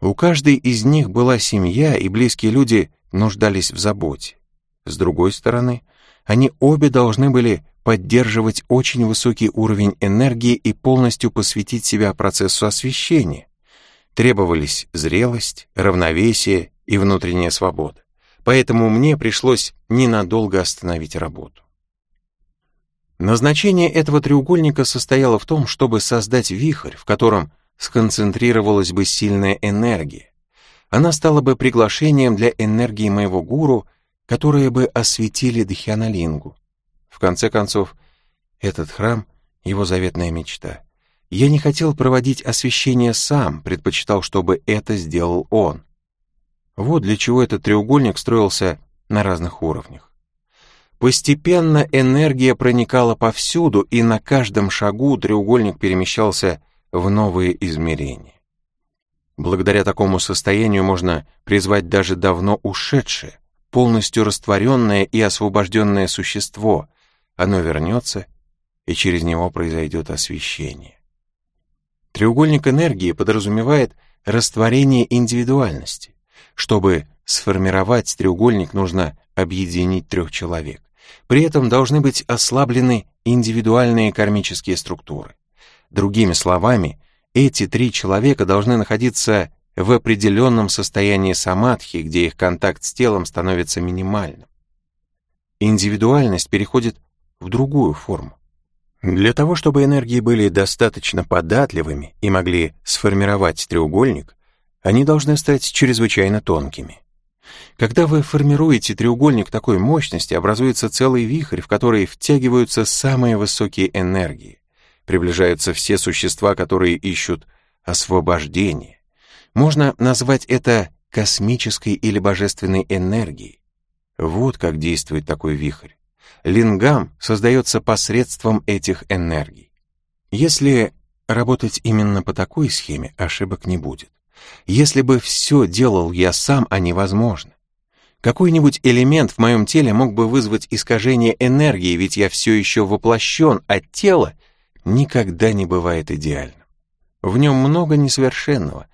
Speaker 1: У каждой из них была семья, и близкие люди нуждались в заботе. С другой стороны, они обе должны были поддерживать очень высокий уровень энергии и полностью посвятить себя процессу освещения. Требовались зрелость, равновесие и внутренняя свобода. Поэтому мне пришлось ненадолго остановить работу. Назначение этого треугольника состояло в том, чтобы создать вихрь, в котором сконцентрировалась бы сильная энергия. Она стала бы приглашением для энергии моего гуру, которые бы осветили Дхьяналингу. В конце концов, этот храм — его заветная мечта. Я не хотел проводить освещение сам, предпочитал, чтобы это сделал он. Вот для чего этот треугольник строился на разных уровнях. Постепенно энергия проникала повсюду, и на каждом шагу треугольник перемещался в новые измерения. Благодаря такому состоянию можно призвать даже давно ушедшее, полностью растворенное и освобожденное существо, оно вернется, и через него произойдет освещение. Треугольник энергии подразумевает растворение индивидуальности. Чтобы сформировать треугольник, нужно объединить трех человек. При этом должны быть ослаблены индивидуальные кармические структуры. Другими словами, эти три человека должны находиться в определенном состоянии самадхи, где их контакт с телом становится минимальным. Индивидуальность переходит в другую форму. Для того, чтобы энергии были достаточно податливыми и могли сформировать треугольник, они должны стать чрезвычайно тонкими. Когда вы формируете треугольник такой мощности, образуется целый вихрь, в который втягиваются самые высокие энергии. Приближаются все существа, которые ищут освобождение. Можно назвать это космической или божественной энергией. Вот как действует такой вихрь. Лингам создается посредством этих энергий. Если работать именно по такой схеме, ошибок не будет. Если бы все делал я сам, а невозможно. Какой-нибудь элемент в моем теле мог бы вызвать искажение энергии, ведь я все еще воплощен, а тело никогда не бывает идеальным. В нем много несовершенного.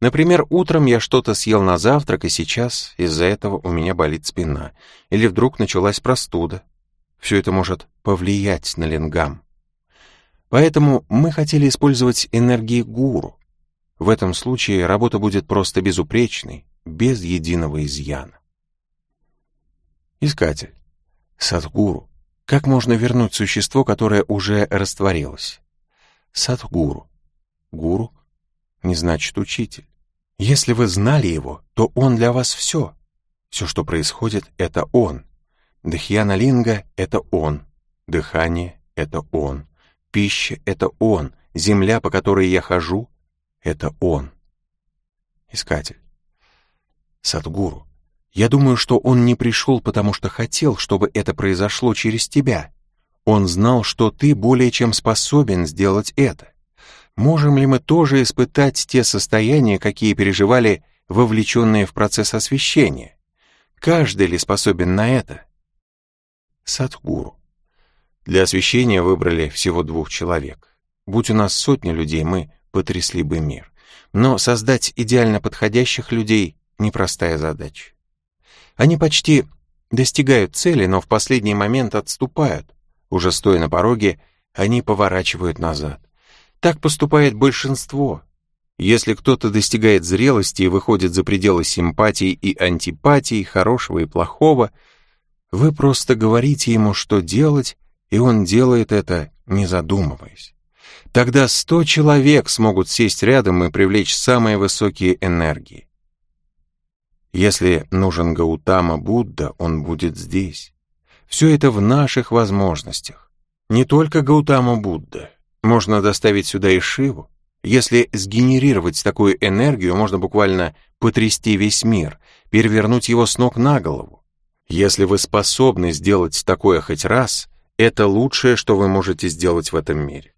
Speaker 1: Например, утром я что-то съел на завтрак, и сейчас из-за этого у меня болит спина. Или вдруг началась простуда. Все это может повлиять на лингам. Поэтому мы хотели использовать энергии гуру. В этом случае работа будет просто безупречной, без единого изъяна. Искатель. Садгуру. Как можно вернуть существо, которое уже растворилось? Садгуру. Гуру не значит учитель. Если вы знали его, то он для вас все. Все, что происходит, это он. Дхьяна Линга — это он, дыхание — это он, пища — это он, земля, по которой я хожу — это он. Искатель. Садгуру, я думаю, что он не пришел, потому что хотел, чтобы это произошло через тебя. Он знал, что ты более чем способен сделать это. Можем ли мы тоже испытать те состояния, какие переживали вовлеченные в процесс освещения? Каждый ли способен на это? Садхгуру. Для освещения выбрали всего двух человек. Будь у нас сотни людей, мы потрясли бы мир. Но создать идеально подходящих людей — непростая задача. Они почти достигают цели, но в последний момент отступают. Уже стоя на пороге, они поворачивают назад. Так поступает большинство. Если кто-то достигает зрелости и выходит за пределы симпатий и антипатий, хорошего и плохого, вы просто говорите ему, что делать, и он делает это, не задумываясь. Тогда сто человек смогут сесть рядом и привлечь самые высокие энергии. Если нужен Гаутама Будда, он будет здесь. Все это в наших возможностях. Не только Гаутама Будда. Можно доставить сюда и Шиву. Если сгенерировать такую энергию, можно буквально потрясти весь мир, перевернуть его с ног на голову. Если вы способны сделать такое хоть раз, это лучшее, что вы можете сделать в этом мире.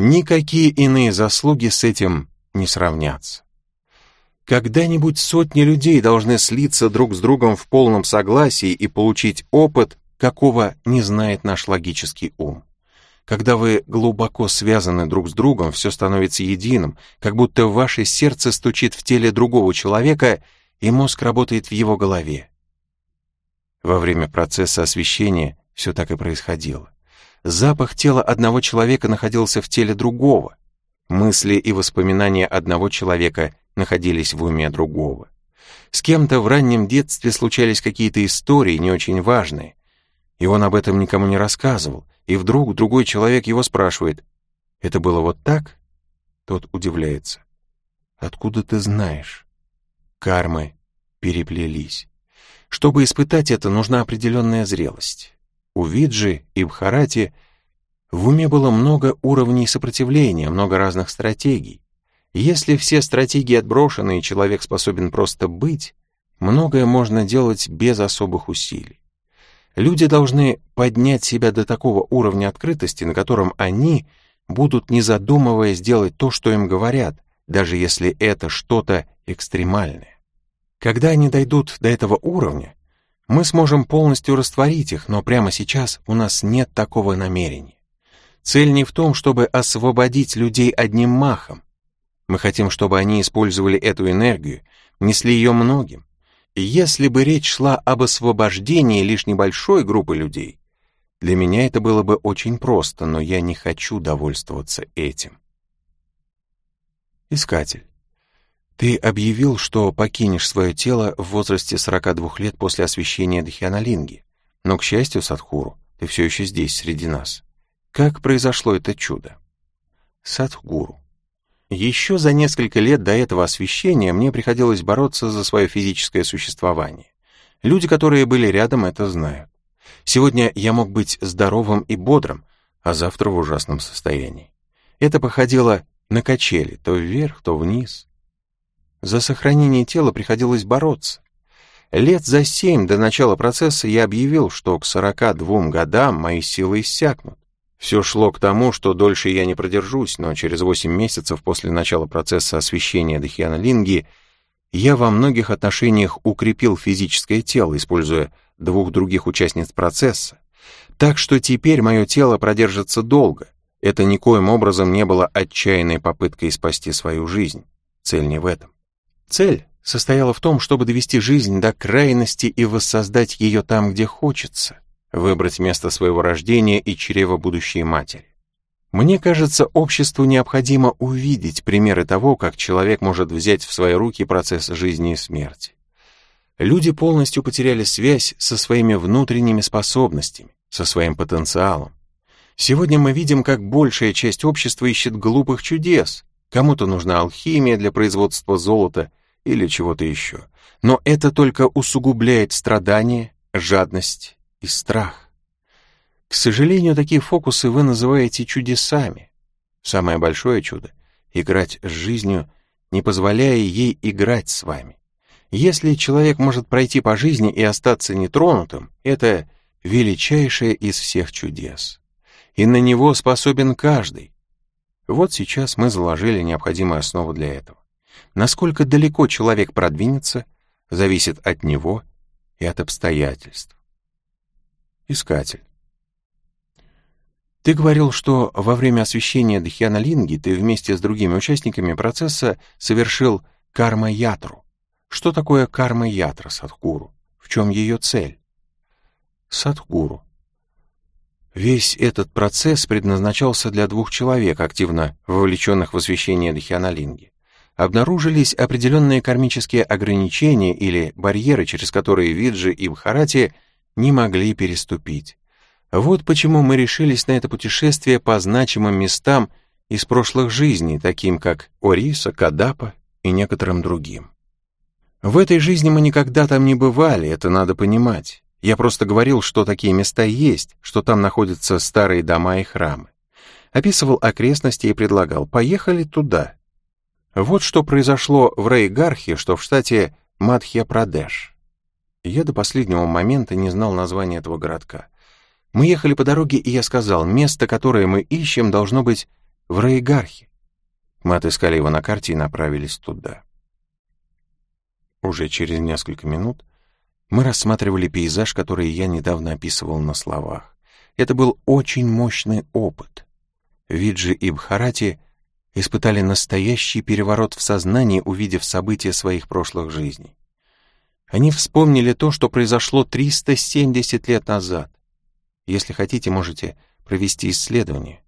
Speaker 1: Никакие иные заслуги с этим не сравнятся. Когда-нибудь сотни людей должны слиться друг с другом в полном согласии и получить опыт, какого не знает наш логический ум. Когда вы глубоко связаны друг с другом, все становится единым, как будто ваше сердце стучит в теле другого человека, и мозг работает в его голове. Во время процесса освещения все так и происходило. Запах тела одного человека находился в теле другого. Мысли и воспоминания одного человека находились в уме другого. С кем-то в раннем детстве случались какие-то истории, не очень важные, и он об этом никому не рассказывал, и вдруг другой человек его спрашивает, «Это было вот так?» Тот удивляется, «Откуда ты знаешь?» Кармы переплелись. Чтобы испытать это, нужна определенная зрелость. У Виджи и Бхарати в уме было много уровней сопротивления, много разных стратегий. Если все стратегии отброшены и человек способен просто быть, многое можно делать без особых усилий. Люди должны поднять себя до такого уровня открытости, на котором они будут, не задумываясь, делать то, что им говорят, даже если это что-то экстремальное. Когда они дойдут до этого уровня, мы сможем полностью растворить их, но прямо сейчас у нас нет такого намерения. Цель не в том, чтобы освободить людей одним махом. Мы хотим, чтобы они использовали эту энергию, несли ее многим. И если бы речь шла об освобождении лишь небольшой группы людей, для меня это было бы очень просто, но я не хочу довольствоваться этим. Искатель. Ты объявил, что покинешь свое тело в возрасте 42 лет после освящения Дхьяналинги, но, к счастью, Садхуру, ты все еще здесь, среди нас. Как произошло это чудо? Садхгуру. Еще за несколько лет до этого освящения мне приходилось бороться за свое физическое существование. Люди, которые были рядом, это знают. Сегодня я мог быть здоровым и бодрым, а завтра в ужасном состоянии. Это походило на качели, то вверх, то вниз. За сохранение тела приходилось бороться. Лет за семь до начала процесса я объявил, что к 42 годам мои силы иссякнут. Все шло к тому, что дольше я не продержусь, но через 8 месяцев после начала процесса освещения Дхьяна Линги я во многих отношениях укрепил физическое тело, используя двух других участниц процесса. Так что теперь мое тело продержится долго. Это никоим образом не было отчаянной попыткой спасти свою жизнь. Цель не в этом. Цель состояла в том, чтобы довести жизнь до крайности и воссоздать ее там, где хочется, выбрать место своего рождения и чрево будущей матери. Мне кажется, обществу необходимо увидеть примеры того, как человек может взять в свои руки процесс жизни и смерти. Люди полностью потеряли связь со своими внутренними способностями, со своим потенциалом. Сегодня мы видим, как большая часть общества ищет глупых чудес. Кому-то нужна алхимия для производства золота, или чего-то еще. Но это только усугубляет страдания, жадность и страх. К сожалению, такие фокусы вы называете чудесами. Самое большое чудо — играть с жизнью, не позволяя ей играть с вами. Если человек может пройти по жизни и остаться нетронутым, это величайшее из всех чудес. и на него способен каждый. Вот сейчас мы заложили необходимую основу для этого. Насколько далеко человек продвинется, зависит от него и от обстоятельств. Искатель. Ты говорил, что во время освещения Дхьяна Линги ты вместе с другими участниками процесса совершил карма-ятру. Что такое карма-ятра, Садхгуру? В чем ее цель? Садхгуру. Весь этот процесс предназначался для двух человек, активно вовлеченных в освещение Дхьяна Линги. Обнаружились определенные кармические ограничения или барьеры, через которые Виджи и Бхарати не могли переступить. Вот почему мы решились на это путешествие по значимым местам из прошлых жизней, таким как Ориса, Кадапа и некоторым другим. В этой жизни мы никогда там не бывали, это надо понимать. Я просто говорил, что такие места есть, что там находятся старые дома и храмы. Описывал окрестности и предлагал «поехали туда». Вот что произошло в Рейгархе, что в штате Мадхья-Прадеш. Я до последнего момента не знал названия этого городка. Мы ехали по дороге, и я сказал, место, которое мы ищем, должно быть в Рейгархе. Мы отыскали его на карте и направились туда. Уже через несколько минут мы рассматривали пейзаж, который я недавно описывал на словах. Это был очень мощный опыт. Виджи и Бхарати испытали настоящий переворот в сознании, увидев события своих прошлых жизней. Они вспомнили то, что произошло 370 лет назад. Если хотите, можете провести исследование.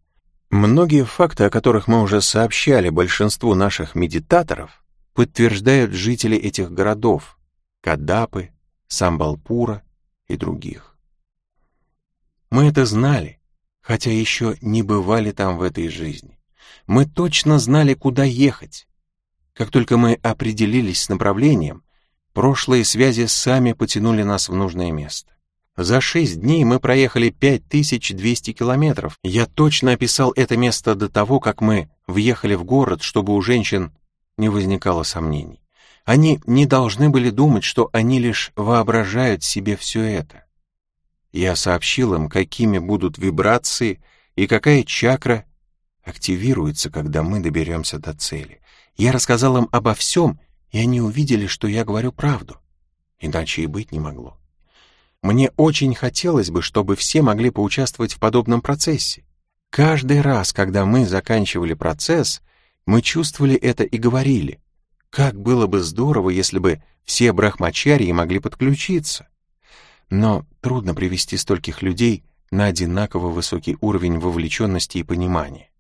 Speaker 1: Многие факты, о которых мы уже сообщали большинству наших медитаторов, подтверждают жители этих городов — Кадапы, Самбалпура и других. Мы это знали, хотя еще не бывали там в этой жизни. Мы точно знали, куда ехать. Как только мы определились с направлением, прошлые связи сами потянули нас в нужное место. За шесть дней мы проехали 5200 километров. Я точно описал это место до того, как мы въехали в город, чтобы у женщин не возникало сомнений. Они не должны были думать, что они лишь воображают себе все это. Я сообщил им, какими будут вибрации и какая чакра активируется, когда мы доберемся до цели. Я рассказал им обо всем, и они увидели, что я говорю правду. Иначе и быть не могло. Мне очень хотелось бы, чтобы все могли поучаствовать в подобном процессе. Каждый раз, когда мы заканчивали процесс, мы чувствовали это и говорили. Как было бы здорово, если бы все брахмачарии могли подключиться. Но трудно привести стольких людей на одинаково высокий уровень вовлеченности и понимания.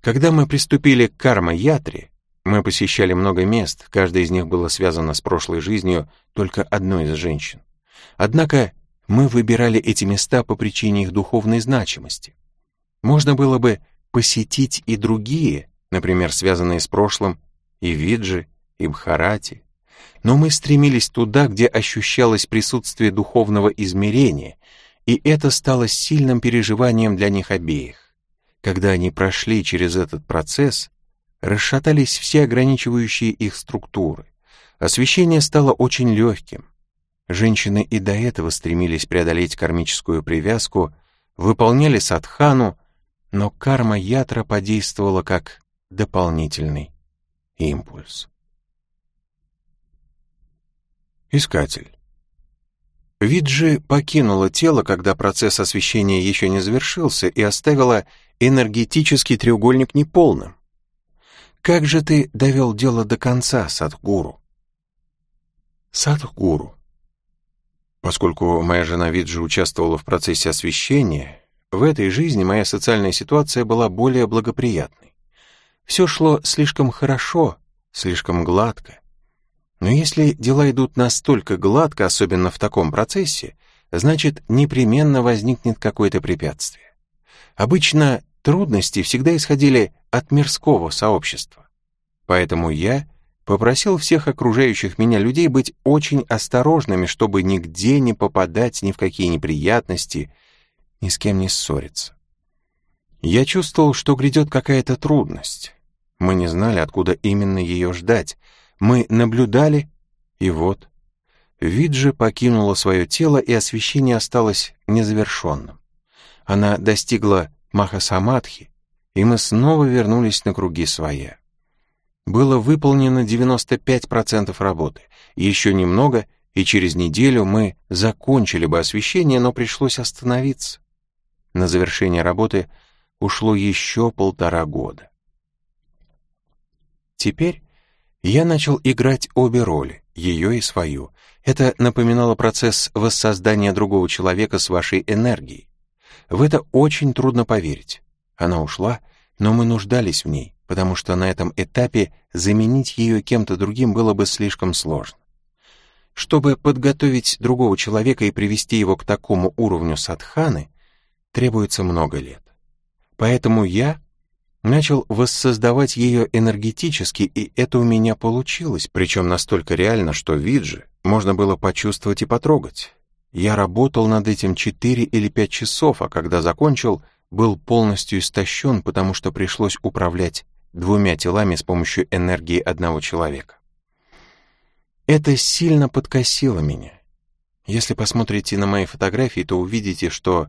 Speaker 1: Когда мы приступили к карма-ятре, мы посещали много мест, каждое из них было связано с прошлой жизнью только одной из женщин. Однако мы выбирали эти места по причине их духовной значимости. Можно было бы посетить и другие, например, связанные с прошлым, и Виджи, и Бхарати, но мы стремились туда, где ощущалось присутствие духовного измерения, и это стало сильным переживанием для них обеих. Когда они прошли через этот процесс, расшатались все ограничивающие их структуры. Освещение стало очень легким, Женщины и до этого стремились преодолеть кармическую привязку, выполняли садхану, но карма ятра подействовала как дополнительный импульс. Искатель. Виджи покинула тело, когда процесс освещения еще не завершился, и оставила энергетический треугольник неполным. Как же ты довел дело до конца, Садхгуру? Садхгуру. Поскольку моя жена Виджи участвовала в процессе освещения, в этой жизни моя социальная ситуация была более благоприятной. Все шло слишком хорошо, слишком гладко. Но если дела идут настолько гладко, особенно в таком процессе, значит, непременно возникнет какое-то препятствие. Обычно трудности всегда исходили от мирского сообщества. Поэтому я попросил всех окружающих меня людей быть очень осторожными, чтобы нигде не попадать ни в какие неприятности, ни с кем не ссориться. Я чувствовал, что грядет какая-то трудность. Мы не знали, откуда именно ее ждать. Мы наблюдали, и вот. Виджи покинула свое тело, и освещение осталось незавершенным. Она достигла Махасамадхи, и мы снова вернулись на круги своя. Было выполнено 95% работы, еще немного, и через неделю мы закончили бы освещение, но пришлось остановиться. На завершение работы ушло еще полтора года. Теперь я начал играть обе роли, ее и свою. Это напоминало процесс воссоздания другого человека с вашей энергией. В это очень трудно поверить. Она ушла, но мы нуждались в ней, потому что на этом этапе заменить ее кем-то другим было бы слишком сложно. Чтобы подготовить другого человека и привести его к такому уровню садханы, требуется много лет. Поэтому я начал воссоздавать ее энергетически, и это у меня получилось, причем настолько реально, что Виджи можно было почувствовать и потрогать. Я работал над этим 4 или 5 часов, а когда закончил, был полностью истощен, потому что пришлось управлять двумя телами с помощью энергии одного человека. Это сильно подкосило меня. Если посмотрите на мои фотографии, то увидите, что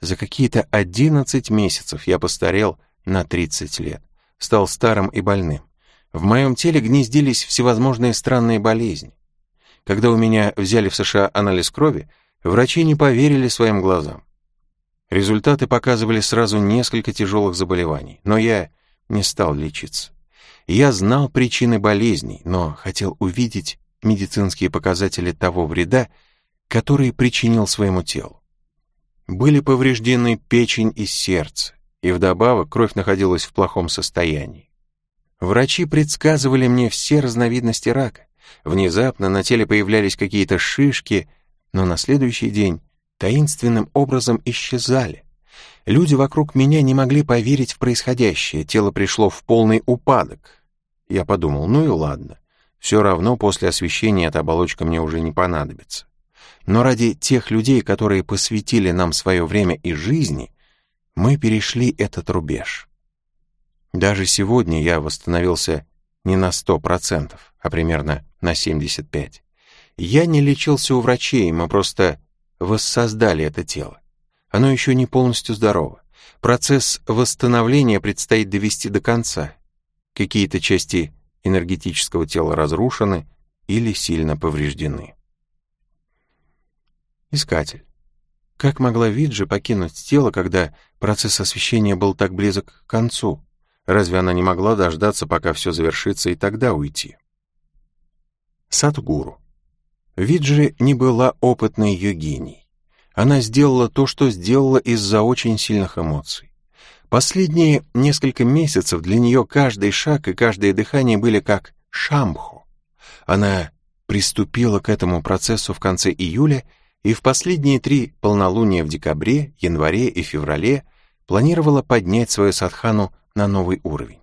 Speaker 1: за какие-то 11 месяцев я постарел на 30 лет, стал старым и больным. В моем теле гнездились всевозможные странные болезни. Когда у меня взяли в США анализ крови, врачи не поверили своим глазам. Результаты показывали сразу несколько тяжелых заболеваний, но я не стал лечиться. Я знал причины болезней, но хотел увидеть медицинские показатели того вреда, который причинил своему телу. Были повреждены печень и сердце, и вдобавок кровь находилась в плохом состоянии. Врачи предсказывали мне все разновидности рака. Внезапно на теле появлялись какие-то шишки, но на следующий день таинственным образом исчезали. Люди вокруг меня не могли поверить в происходящее, тело пришло в полный упадок. Я подумал, ну и ладно, все равно после освещения эта оболочка мне уже не понадобится. Но ради тех людей, которые посвятили нам свое время и жизни, мы перешли этот рубеж. Даже сегодня я восстановился не на 100%, а примерно на 75%. Я не лечился у врачей, мы просто воссоздали это тело. Оно еще не полностью здорово. Процесс восстановления предстоит довести до конца. Какие-то части энергетического тела разрушены или сильно повреждены. Искатель. Как могла Виджи покинуть тело, когда процесс освещения был так близок к концу? Разве она не могла дождаться, пока все завершится, и тогда уйти? Садгуру. Виджи не была опытной йогиней. Она сделала то, что сделала из-за очень сильных эмоций. Последние несколько месяцев для нее каждый шаг и каждое дыхание были как шамхо. Она приступила к этому процессу в конце июля и в последние три полнолуния в декабре, январе и феврале планировала поднять свою садхану на новый уровень.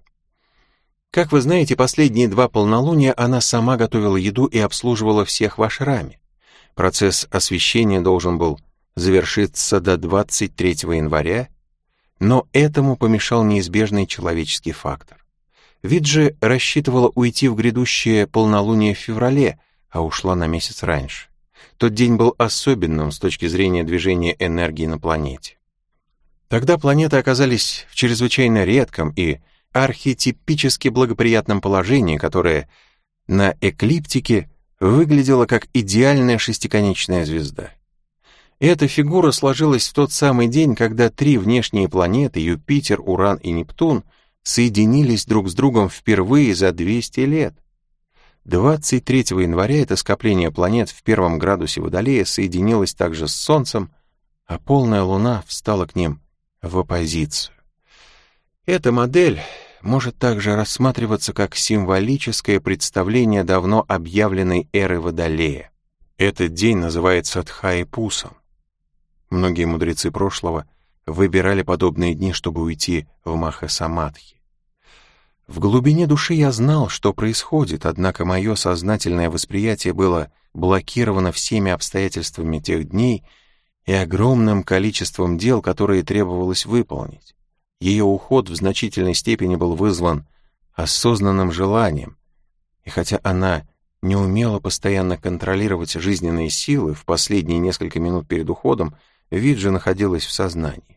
Speaker 1: Как вы знаете, последние два полнолуния она сама готовила еду и обслуживала всех в ашраме. Процесс освещения должен был завершиться до 23 января, но этому помешал неизбежный человеческий фактор. Виджи рассчитывала уйти в грядущее полнолуние в феврале, а ушла на месяц раньше. Тот день был особенным с точки зрения движения энергии на планете. Тогда планеты оказались в чрезвычайно редком и архетипически благоприятном положении, которое на эклиптике выглядело как идеальная шестиконечная звезда. Эта фигура сложилась в тот самый день, когда три внешние планеты, Юпитер, Уран и Нептун, соединились друг с другом впервые за 200 лет. 23 января это скопление планет в первом градусе Водолея соединилось также с Солнцем, а полная Луна встала к ним в оппозицию. Эта модель может также рассматриваться как символическое представление давно объявленной эры Водолея. Этот день называется Тхаипусом. Многие мудрецы прошлого выбирали подобные дни, чтобы уйти в Махасамадхи. В глубине души я знал, что происходит, однако мое сознательное восприятие было блокировано всеми обстоятельствами тех дней и огромным количеством дел, которые требовалось выполнить. Ее уход в значительной степени был вызван осознанным желанием, и хотя она не умела постоянно контролировать жизненные силы, в последние несколько минут перед уходом Виджи находилась в сознании.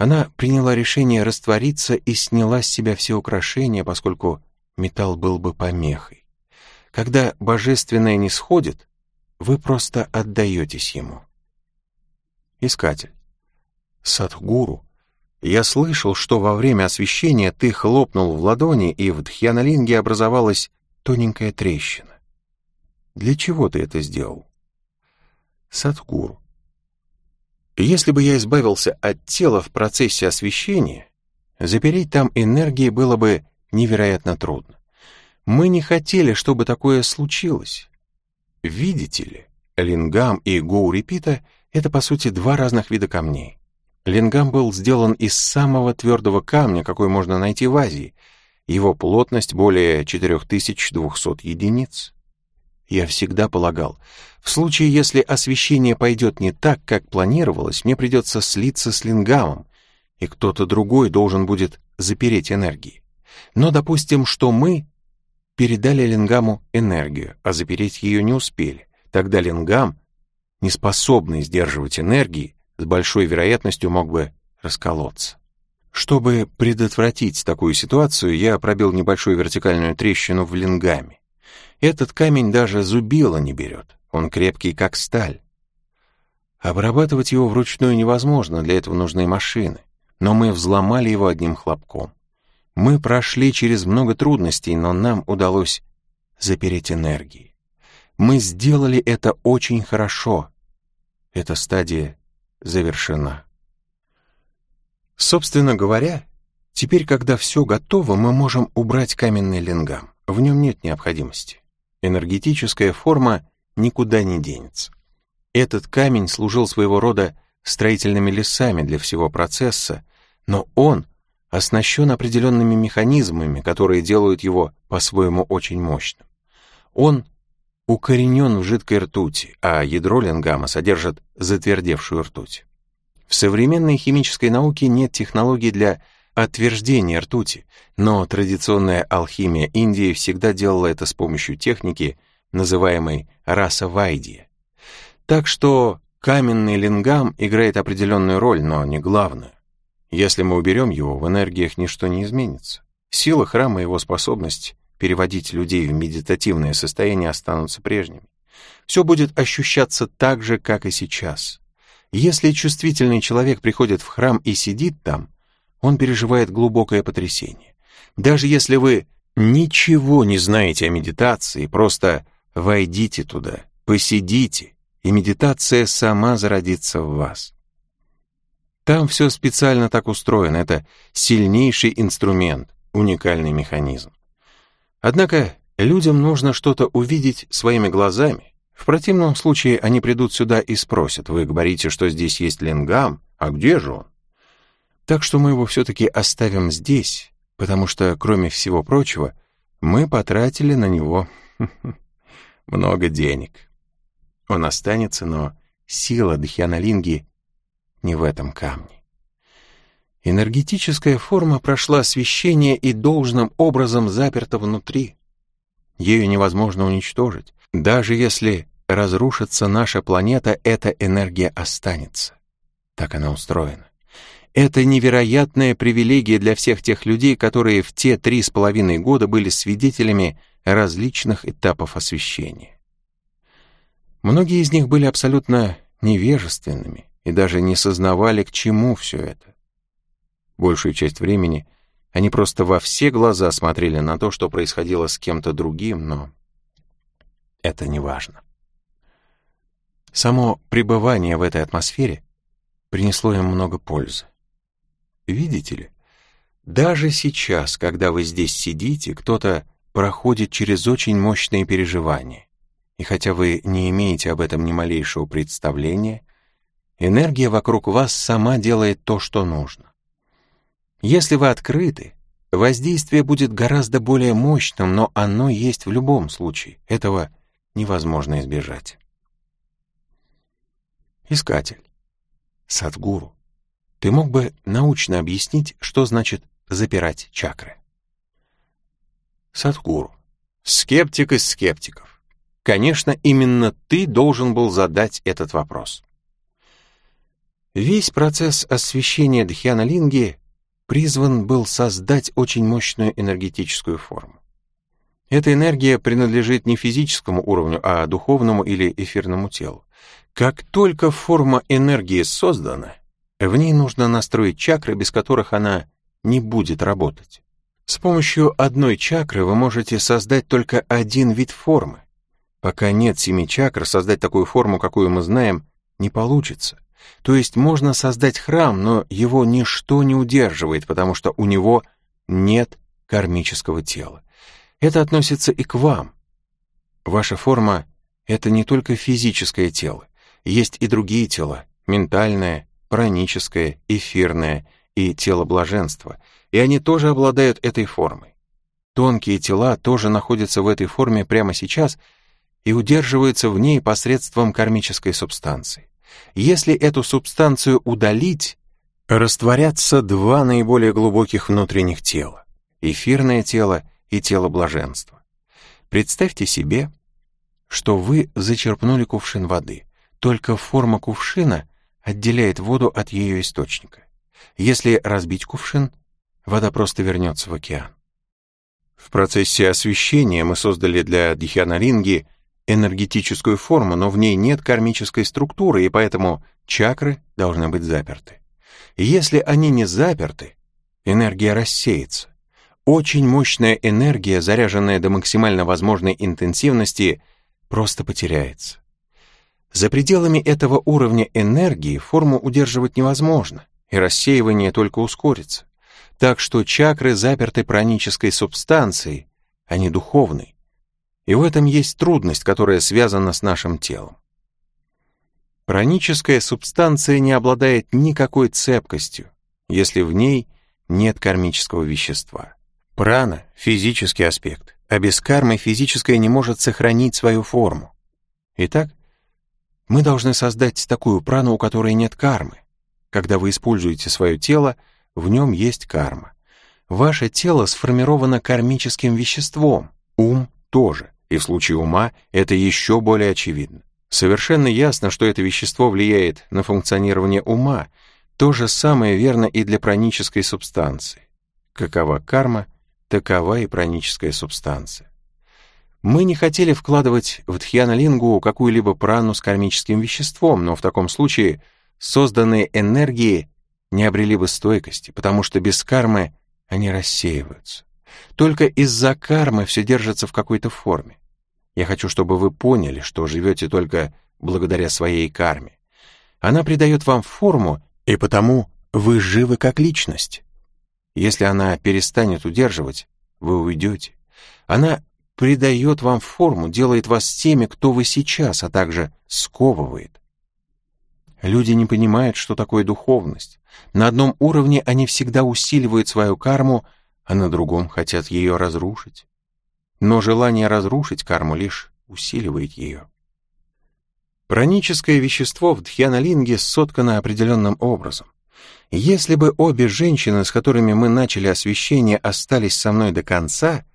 Speaker 1: Она приняла решение раствориться и сняла с себя все украшения, поскольку металл был бы помехой. Когда божественное не сходит, вы просто отдаетесь ему. Искатель. Садхгуру, я слышал, что во время освещения ты хлопнул в ладони, и в Дхьянолинге образовалась тоненькая трещина. Для чего ты это сделал? Садхгуру. Если бы я избавился от тела в процессе освещения, запереть там энергии было бы невероятно трудно. Мы не хотели, чтобы такое случилось. Видите ли, лингам и гоурепита — это, по сути, два разных вида камней. Лингам был сделан из самого твердого камня, какой можно найти в Азии. Его плотность более 4200 единиц. Я всегда полагал, в случае, если освещение пойдет не так, как планировалось, мне придется слиться с лингамом, и кто-то другой должен будет запереть энергии. Но допустим, что мы передали лингаму энергию, а запереть ее не успели. Тогда лингам, не способный сдерживать энергии, с большой вероятностью мог бы расколоться. Чтобы предотвратить такую ситуацию, я пробил небольшую вертикальную трещину в лингаме. Этот камень даже зубило не берет, он крепкий, как сталь. Обрабатывать его вручную невозможно, для этого нужны машины, но мы взломали его одним хлопком. Мы прошли через много трудностей, но нам удалось запереть энергии. Мы сделали это очень хорошо. Эта стадия завершена. Собственно говоря, теперь, когда все готово, мы можем убрать каменный лингам. В нем нет необходимости энергетическая форма никуда не денется. Этот камень служил своего рода строительными лесами для всего процесса, но он оснащен определенными механизмами, которые делают его по-своему очень мощным. Он укоренен в жидкой ртути, а ядро лингама содержит затвердевшую ртуть. В современной химической науке нет технологий для отверждения ртути, но традиционная алхимия Индии всегда делала это с помощью техники, называемой раса вайдия. Так что каменный лингам играет определенную роль, но не главную. Если мы уберем его, в энергиях ничто не изменится. Сила храма и его способность переводить людей в медитативное состояние останутся прежними. Все будет ощущаться так же, как и сейчас. Если чувствительный человек приходит в храм и сидит там, он переживает глубокое потрясение. Даже если вы ничего не знаете о медитации, просто войдите туда, посидите, и медитация сама зародится в вас. Там все специально так устроено, это сильнейший инструмент, уникальный механизм. Однако людям нужно что-то увидеть своими глазами. В противном случае они придут сюда и спросят, вы говорите, что здесь есть лингам, а где же он? Так что мы его все-таки оставим здесь, потому что, кроме всего прочего, мы потратили на него много денег. Он останется, но сила Дхьянолинги не в этом камне. Энергетическая форма прошла освещение и должным образом заперта внутри. Ею невозможно уничтожить. Даже если разрушится наша планета, эта энергия останется. Так она устроена. Это невероятная привилегия для всех тех людей, которые в те три с половиной года были свидетелями различных этапов освещения. Многие из них были абсолютно невежественными и даже не сознавали, к чему все это. Большую часть времени они просто во все глаза смотрели на то, что происходило с кем-то другим, но это не важно. Само пребывание в этой атмосфере принесло им много пользы. Видите ли, даже сейчас, когда вы здесь сидите, кто-то проходит через очень мощные переживания. И хотя вы не имеете об этом ни малейшего представления, энергия вокруг вас сама делает то, что нужно. Если вы открыты, воздействие будет гораздо более мощным, но оно есть в любом случае. Этого невозможно избежать. Искатель. Садгуру. Ты мог бы научно объяснить, что значит запирать чакры? Садхгуру. Скептик из скептиков. Конечно, именно ты должен был задать этот вопрос. Весь процесс освещения Дхьяна-линги призван был создать очень мощную энергетическую форму. Эта энергия принадлежит не физическому уровню, а духовному или эфирному телу. Как только форма энергии создана, в ней нужно настроить чакры, без которых она не будет работать. С помощью одной чакры вы можете создать только один вид формы. Пока нет семи чакр, создать такую форму, какую мы знаем, не получится. То есть можно создать храм, но его ничто не удерживает, потому что у него нет кармического тела. Это относится и к вам. Ваша форма — это не только физическое тело. Есть и другие тела — ментальное, праническое, эфирное и тело блаженства, и они тоже обладают этой формой. Тонкие тела тоже находятся в этой форме прямо сейчас и удерживаются в ней посредством кармической субстанции. Если эту субстанцию удалить, растворятся два наиболее глубоких внутренних тела — эфирное тело и тело блаженства. Представьте себе, что вы зачерпнули кувшин воды, только форма кувшина отделяет воду от ее источника. Если разбить кувшин, вода просто вернется в океан. В процессе освещения мы создали для Дхьянаринги энергетическую форму, но в ней нет кармической структуры, и поэтому чакры должны быть заперты. если они не заперты, энергия рассеется. Очень мощная энергия, заряженная до максимально возможной интенсивности, просто потеряется. За пределами этого уровня энергии форму удерживать невозможно, и рассеивание только ускорится. Так что чакры заперты пранической субстанцией, а не духовной. И в этом есть трудность, которая связана с нашим телом. Праническая субстанция не обладает никакой цепкостью, если в ней нет кармического вещества. Прана — физический аспект, а без кармы физическое не может сохранить свою форму. Итак, мы должны создать такую прану, у которой нет кармы. Когда вы используете свое тело, в нем есть карма. Ваше тело сформировано кармическим веществом, ум тоже, и в случае ума это еще более очевидно. Совершенно ясно, что это вещество влияет на функционирование ума, то же самое верно и для пранической субстанции. Какова карма, такова и праническая субстанция. Мы не хотели вкладывать в Дхьяна-лингу какую-либо прану с кармическим веществом, но в таком случае созданные энергии не обрели бы стойкости, потому что без кармы они рассеиваются. Только из-за кармы все держится в какой-то форме. Я хочу, чтобы вы поняли, что живете только благодаря своей карме. Она придает вам форму, и потому вы живы как личность. Если она перестанет удерживать, вы уйдете. Она придает вам форму, делает вас теми, кто вы сейчас, а также сковывает. Люди не понимают, что такое духовность. На одном уровне они всегда усиливают свою карму, а на другом хотят ее разрушить. Но желание разрушить карму лишь усиливает ее. Праническое вещество в Дхьяналинге соткано определенным образом. Если бы обе женщины, с которыми мы начали освещение, остались со мной до конца,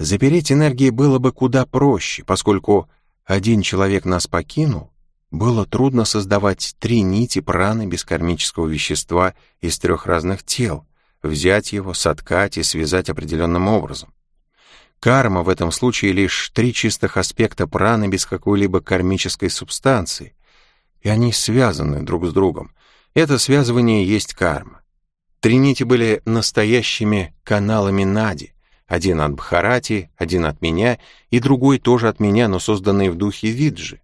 Speaker 1: Запереть энергии было бы куда проще, поскольку один человек нас покинул, было трудно создавать три нити праны без кармического вещества из трех разных тел, взять его, соткать и связать определенным образом. Карма в этом случае лишь три чистых аспекта праны без какой-либо кармической субстанции, и они связаны друг с другом. Это связывание есть карма. Три нити были настоящими каналами Нади, один от Бхарати, один от меня и другой тоже от меня, но созданный в духе Виджи.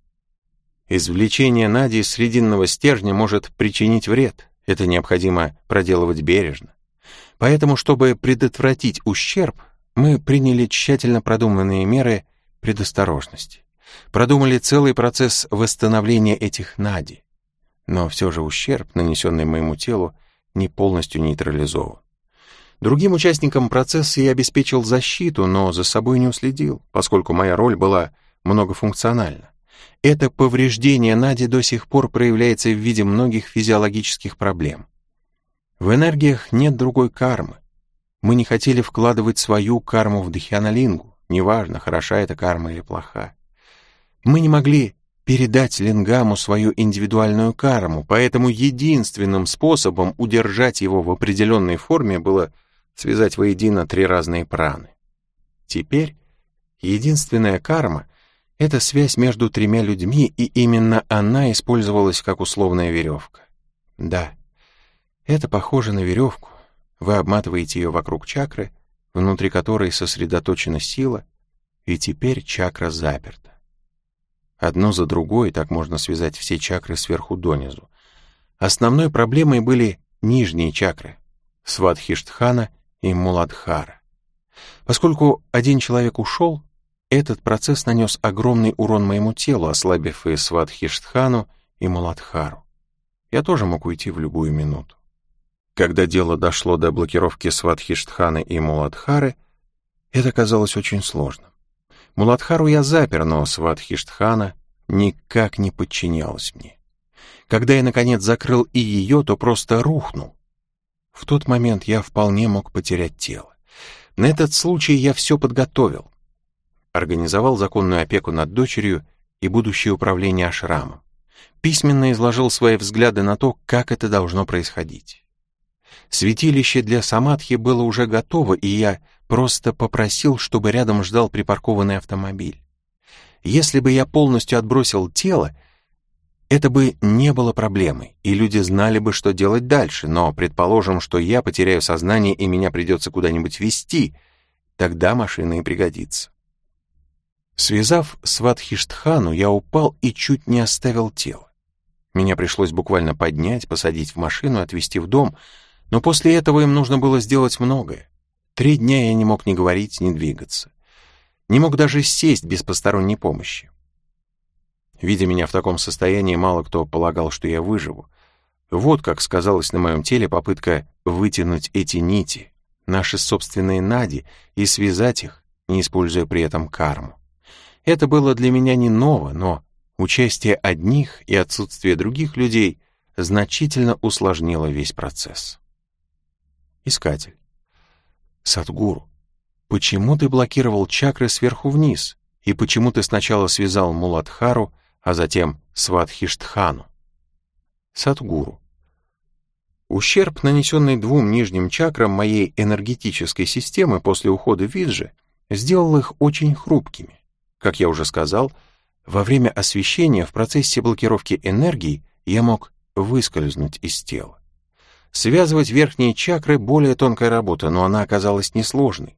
Speaker 1: Извлечение Нади из срединного стержня может причинить вред. Это необходимо проделывать бережно. Поэтому, чтобы предотвратить ущерб, мы приняли тщательно продуманные меры предосторожности. Продумали целый процесс восстановления этих нади. Но все же ущерб, нанесенный моему телу, не полностью нейтрализован. Другим участникам процесса я обеспечил защиту, но за собой не уследил, поскольку моя роль была многофункциональна. Это повреждение Нади до сих пор проявляется в виде многих физиологических проблем. В энергиях нет другой кармы. Мы не хотели вкладывать свою карму в Дхьяналингу, неважно, хороша эта карма или плоха. Мы не могли передать Лингаму свою индивидуальную карму, поэтому единственным способом удержать его в определенной форме было связать воедино три разные праны. Теперь единственная карма — это связь между тремя людьми, и именно она использовалась как условная веревка. Да, это похоже на веревку. Вы обматываете ее вокруг чакры, внутри которой сосредоточена сила, и теперь чакра заперта. Одно за другой так можно связать все чакры сверху донизу. Основной проблемой были нижние чакры — Сватхиштхана и Муладхара. Поскольку один человек ушел, этот процесс нанес огромный урон моему телу, ослабив и Сватхиштхану, и Муладхару. Я тоже мог уйти в любую минуту. Когда дело дошло до блокировки Сватхиштханы и Муладхары, это казалось очень сложным. Муладхару я запер, но Сватхиштхана никак не подчинялась мне. Когда я, наконец, закрыл и ее, то просто рухнул. В тот момент я вполне мог потерять тело. На этот случай я все подготовил. Организовал законную опеку над дочерью и будущее управление ашрамом. Письменно изложил свои взгляды на то, как это должно происходить. Святилище для Самадхи было уже готово, и я просто попросил, чтобы рядом ждал припаркованный автомобиль. Если бы я полностью отбросил тело, это бы не было проблемой, и люди знали бы, что делать дальше, но предположим, что я потеряю сознание и меня придется куда-нибудь везти, тогда машина и пригодится. Связав Сватхиштхану, я упал и чуть не оставил тело. Меня пришлось буквально поднять, посадить в машину, отвезти в дом — но после этого им нужно было сделать многое. Три дня я не мог ни говорить, ни двигаться. Не мог даже сесть без посторонней помощи. Видя меня в таком состоянии, мало кто полагал, что я выживу. Вот как сказалась на моем теле попытка вытянуть эти нити, наши собственные нади, и связать их, не используя при этом карму. Это было для меня не ново, но участие одних и отсутствие других людей значительно усложнило весь процесс. Искатель. Садгуру, почему ты блокировал чакры сверху вниз? И почему ты сначала связал Муладхару, а затем Сватхиштхану? Садгуру. Ущерб, нанесенный двум нижним чакрам моей энергетической системы после ухода Виджи, сделал их очень хрупкими. Как я уже сказал, во время освещения в процессе блокировки энергии я мог выскользнуть из тела. Связывать верхние чакры — более тонкая работа, но она оказалась несложной.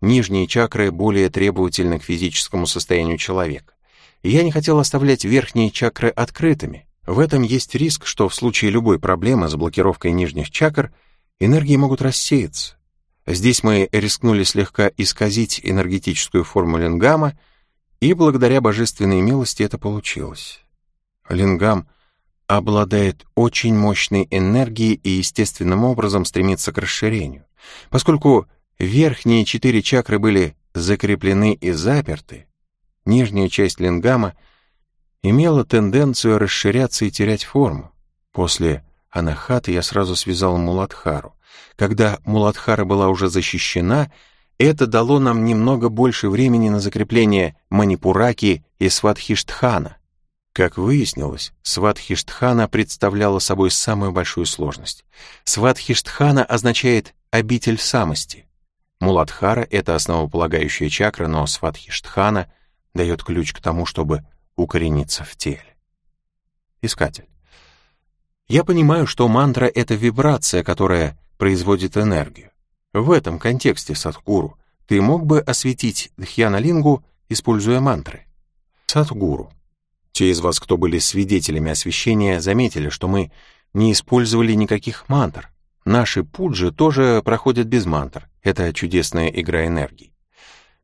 Speaker 1: Нижние чакры более требовательны к физическому состоянию человека. Я не хотел оставлять верхние чакры открытыми. В этом есть риск, что в случае любой проблемы с блокировкой нижних чакр энергии могут рассеяться. Здесь мы рискнули слегка исказить энергетическую форму лингама, и благодаря божественной милости это получилось. Лингам — обладает очень мощной энергией и естественным образом стремится к расширению. Поскольку верхние четыре чакры были закреплены и заперты, нижняя часть лингама имела тенденцию расширяться и терять форму. После анахаты я сразу связал Муладхару. Когда Муладхара была уже защищена, это дало нам немного больше времени на закрепление Манипураки и Сватхиштхана. Как выяснилось, Сватхиштхана представляла собой самую большую сложность. Сватхиштхана означает «обитель самости». Муладхара — это основополагающая чакра, но Сватхиштхана дает ключ к тому, чтобы укорениться в теле. Искатель. Я понимаю, что мантра — это вибрация, которая производит энергию. В этом контексте, Садхгуру, ты мог бы осветить Дхьяналингу, используя мантры? Садхгуру. Те из вас, кто были свидетелями освящения, заметили, что мы не использовали никаких мантр. Наши пуджи тоже проходят без мантр. Это чудесная игра энергии.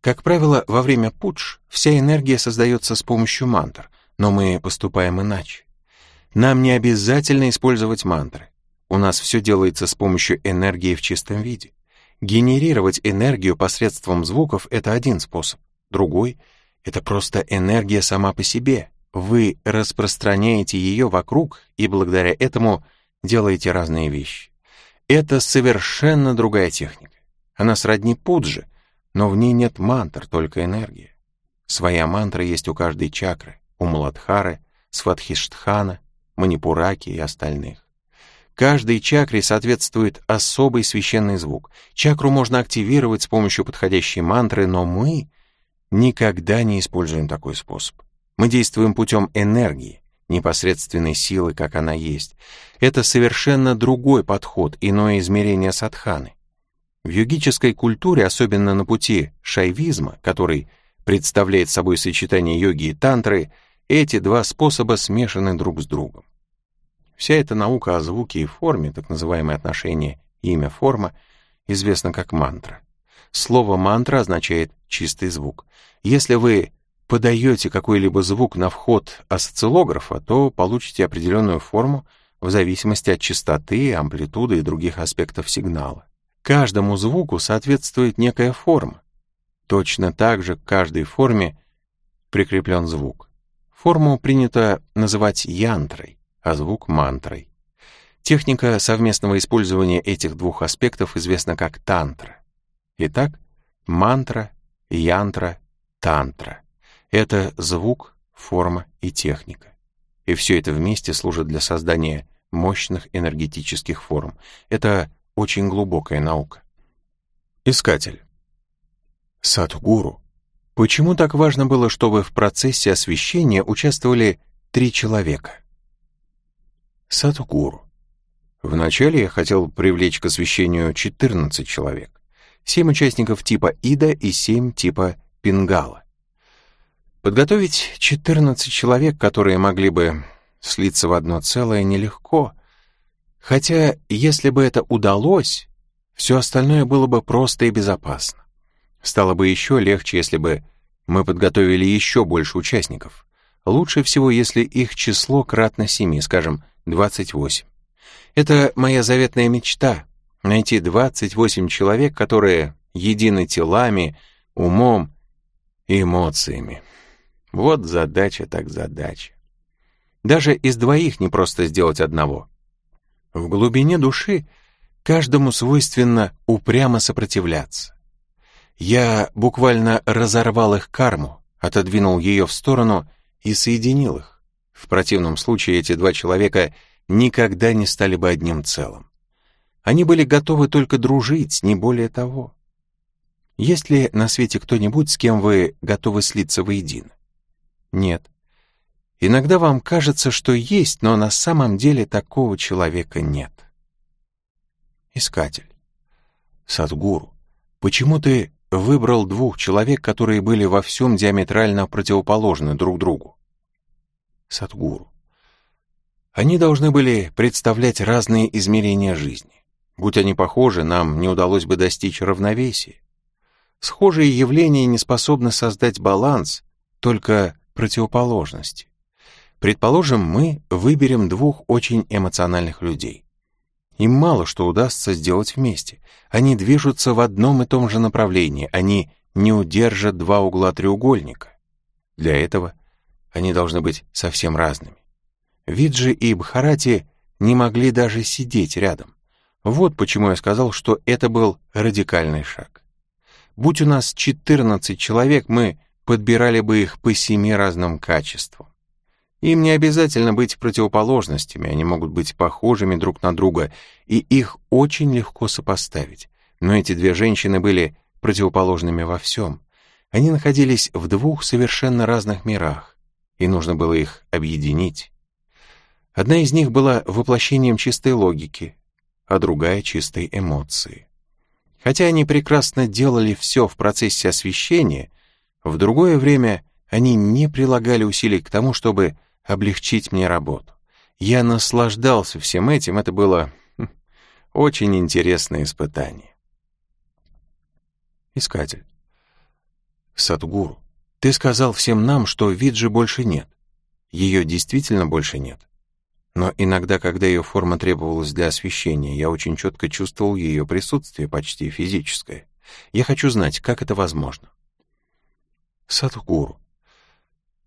Speaker 1: Как правило, во время пудж вся энергия создается с помощью мантр, но мы поступаем иначе. Нам не обязательно использовать мантры. У нас все делается с помощью энергии в чистом виде. Генерировать энергию посредством звуков — это один способ. Другой — это просто энергия сама по себе, вы распространяете ее вокруг и благодаря этому делаете разные вещи. Это совершенно другая техника. Она сродни пуджи, но в ней нет мантр, только энергия. Своя мантра есть у каждой чакры, у Муладхары, Сватхиштхана, Манипураки и остальных. Каждой чакре соответствует особый священный звук. Чакру можно активировать с помощью подходящей мантры, но мы никогда не используем такой способ. Мы действуем путем энергии, непосредственной силы, как она есть. Это совершенно другой подход, иное измерение садханы. В йогической культуре, особенно на пути шайвизма, который представляет собой сочетание йоги и тантры, эти два способа смешаны друг с другом. Вся эта наука о звуке и форме, так называемое отношение имя-форма, известна как мантра. Слово «мантра» означает «чистый звук». Если вы подаете какой-либо звук на вход осциллографа, то получите определенную форму в зависимости от частоты, амплитуды и других аспектов сигнала. Каждому звуку соответствует некая форма. Точно так же к каждой форме прикреплен звук. Форму принято называть янтрой а звук — мантрой. Техника совместного использования этих двух аспектов известна как тантра. Итак, мантра, янтра, тантра — это звук, форма и техника. И все это вместе служит для создания мощных энергетических форм. Это очень глубокая наука. Искатель. Садхгуру. Почему так важно было, чтобы в процессе освещения участвовали три человека? Садхгуру. Вначале я хотел привлечь к освещению 14 человек, 7 участников типа Ида и 7 типа Пингала. Подготовить 14 человек, которые могли бы слиться в одно целое, нелегко, хотя если бы это удалось, все остальное было бы просто и безопасно. Стало бы еще легче, если бы мы подготовили еще больше участников. Лучше всего, если их число кратно семи, скажем, 28. Это моя заветная мечта — найти 28 человек, которые едины телами, умом и эмоциями. Вот задача так задача. Даже из двоих не просто сделать одного. В глубине души каждому свойственно упрямо сопротивляться. Я буквально разорвал их карму, отодвинул ее в сторону и соединил их. В противном случае эти два человека никогда не стали бы одним целым. Они были готовы только дружить, не более того. Есть ли на свете кто-нибудь, с кем вы готовы слиться воедино? Нет. Иногда вам кажется, что есть, но на самом деле такого человека нет. Искатель. Садгуру, почему ты выбрал двух человек, которые были во всем диаметрально противоположны друг другу? Садгуру. Они должны были представлять разные измерения жизни. Будь они похожи, нам не удалось бы достичь равновесия. Схожие явления не способны создать баланс, только противоположности. Предположим, мы выберем двух очень эмоциональных людей. Им мало что удастся сделать вместе. Они движутся в одном и том же направлении, они не удержат два угла треугольника. Для этого они должны быть совсем разными. Виджи и Бхарати не могли даже сидеть рядом. Вот почему я сказал, что это был радикальный шаг. Будь у нас 14 человек, мы подбирали бы их по семи разным качествам. Им не обязательно быть противоположностями, они могут быть похожими друг на друга, и их очень легко сопоставить. Но эти две женщины были противоположными во всем. Они находились в двух совершенно разных мирах и нужно было их объединить. Одна из них была воплощением чистой логики, а другая — чистой эмоции. Хотя они прекрасно делали все в процессе освещения, в другое время они не прилагали усилий к тому, чтобы облегчить мне работу. Я наслаждался всем этим, это было хм, очень интересное испытание. Искатель. Садгуру. Ты сказал всем нам, что Виджи больше нет. Ее действительно больше нет. Но иногда, когда ее форма требовалась для освещения, я очень четко чувствовал ее присутствие, почти физическое. Я хочу знать, как это возможно. Садхгуру.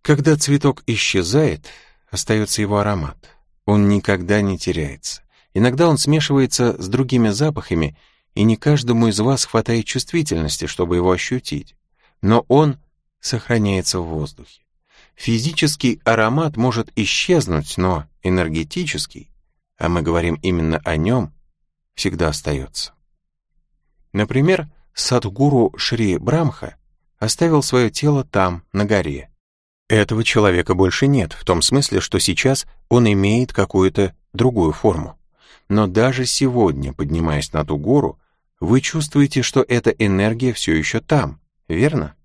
Speaker 1: Когда цветок исчезает, остается его аромат. Он никогда не теряется. Иногда он смешивается с другими запахами, и не каждому из вас хватает чувствительности, чтобы его ощутить. Но он сохраняется в воздухе. Физический аромат может исчезнуть, но энергетический, а мы говорим именно о нем, всегда остается. Например, Садгуру Шри Брамха оставил свое тело там, на горе. Этого человека больше нет, в том смысле, что сейчас он имеет какую-то другую форму. Но даже сегодня, поднимаясь на ту гору, вы чувствуете, что эта энергия все еще там, верно?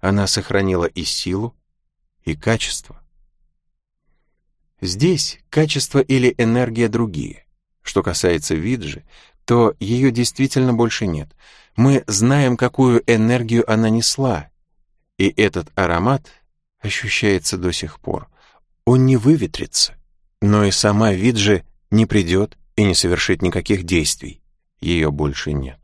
Speaker 1: Она сохранила и силу, и качество. Здесь качество или энергия другие. Что касается виджи, то ее действительно больше нет. Мы знаем, какую энергию она несла, и этот аромат ощущается до сих пор. Он не выветрится, но и сама виджи не придет и не совершит никаких действий. Ее больше нет.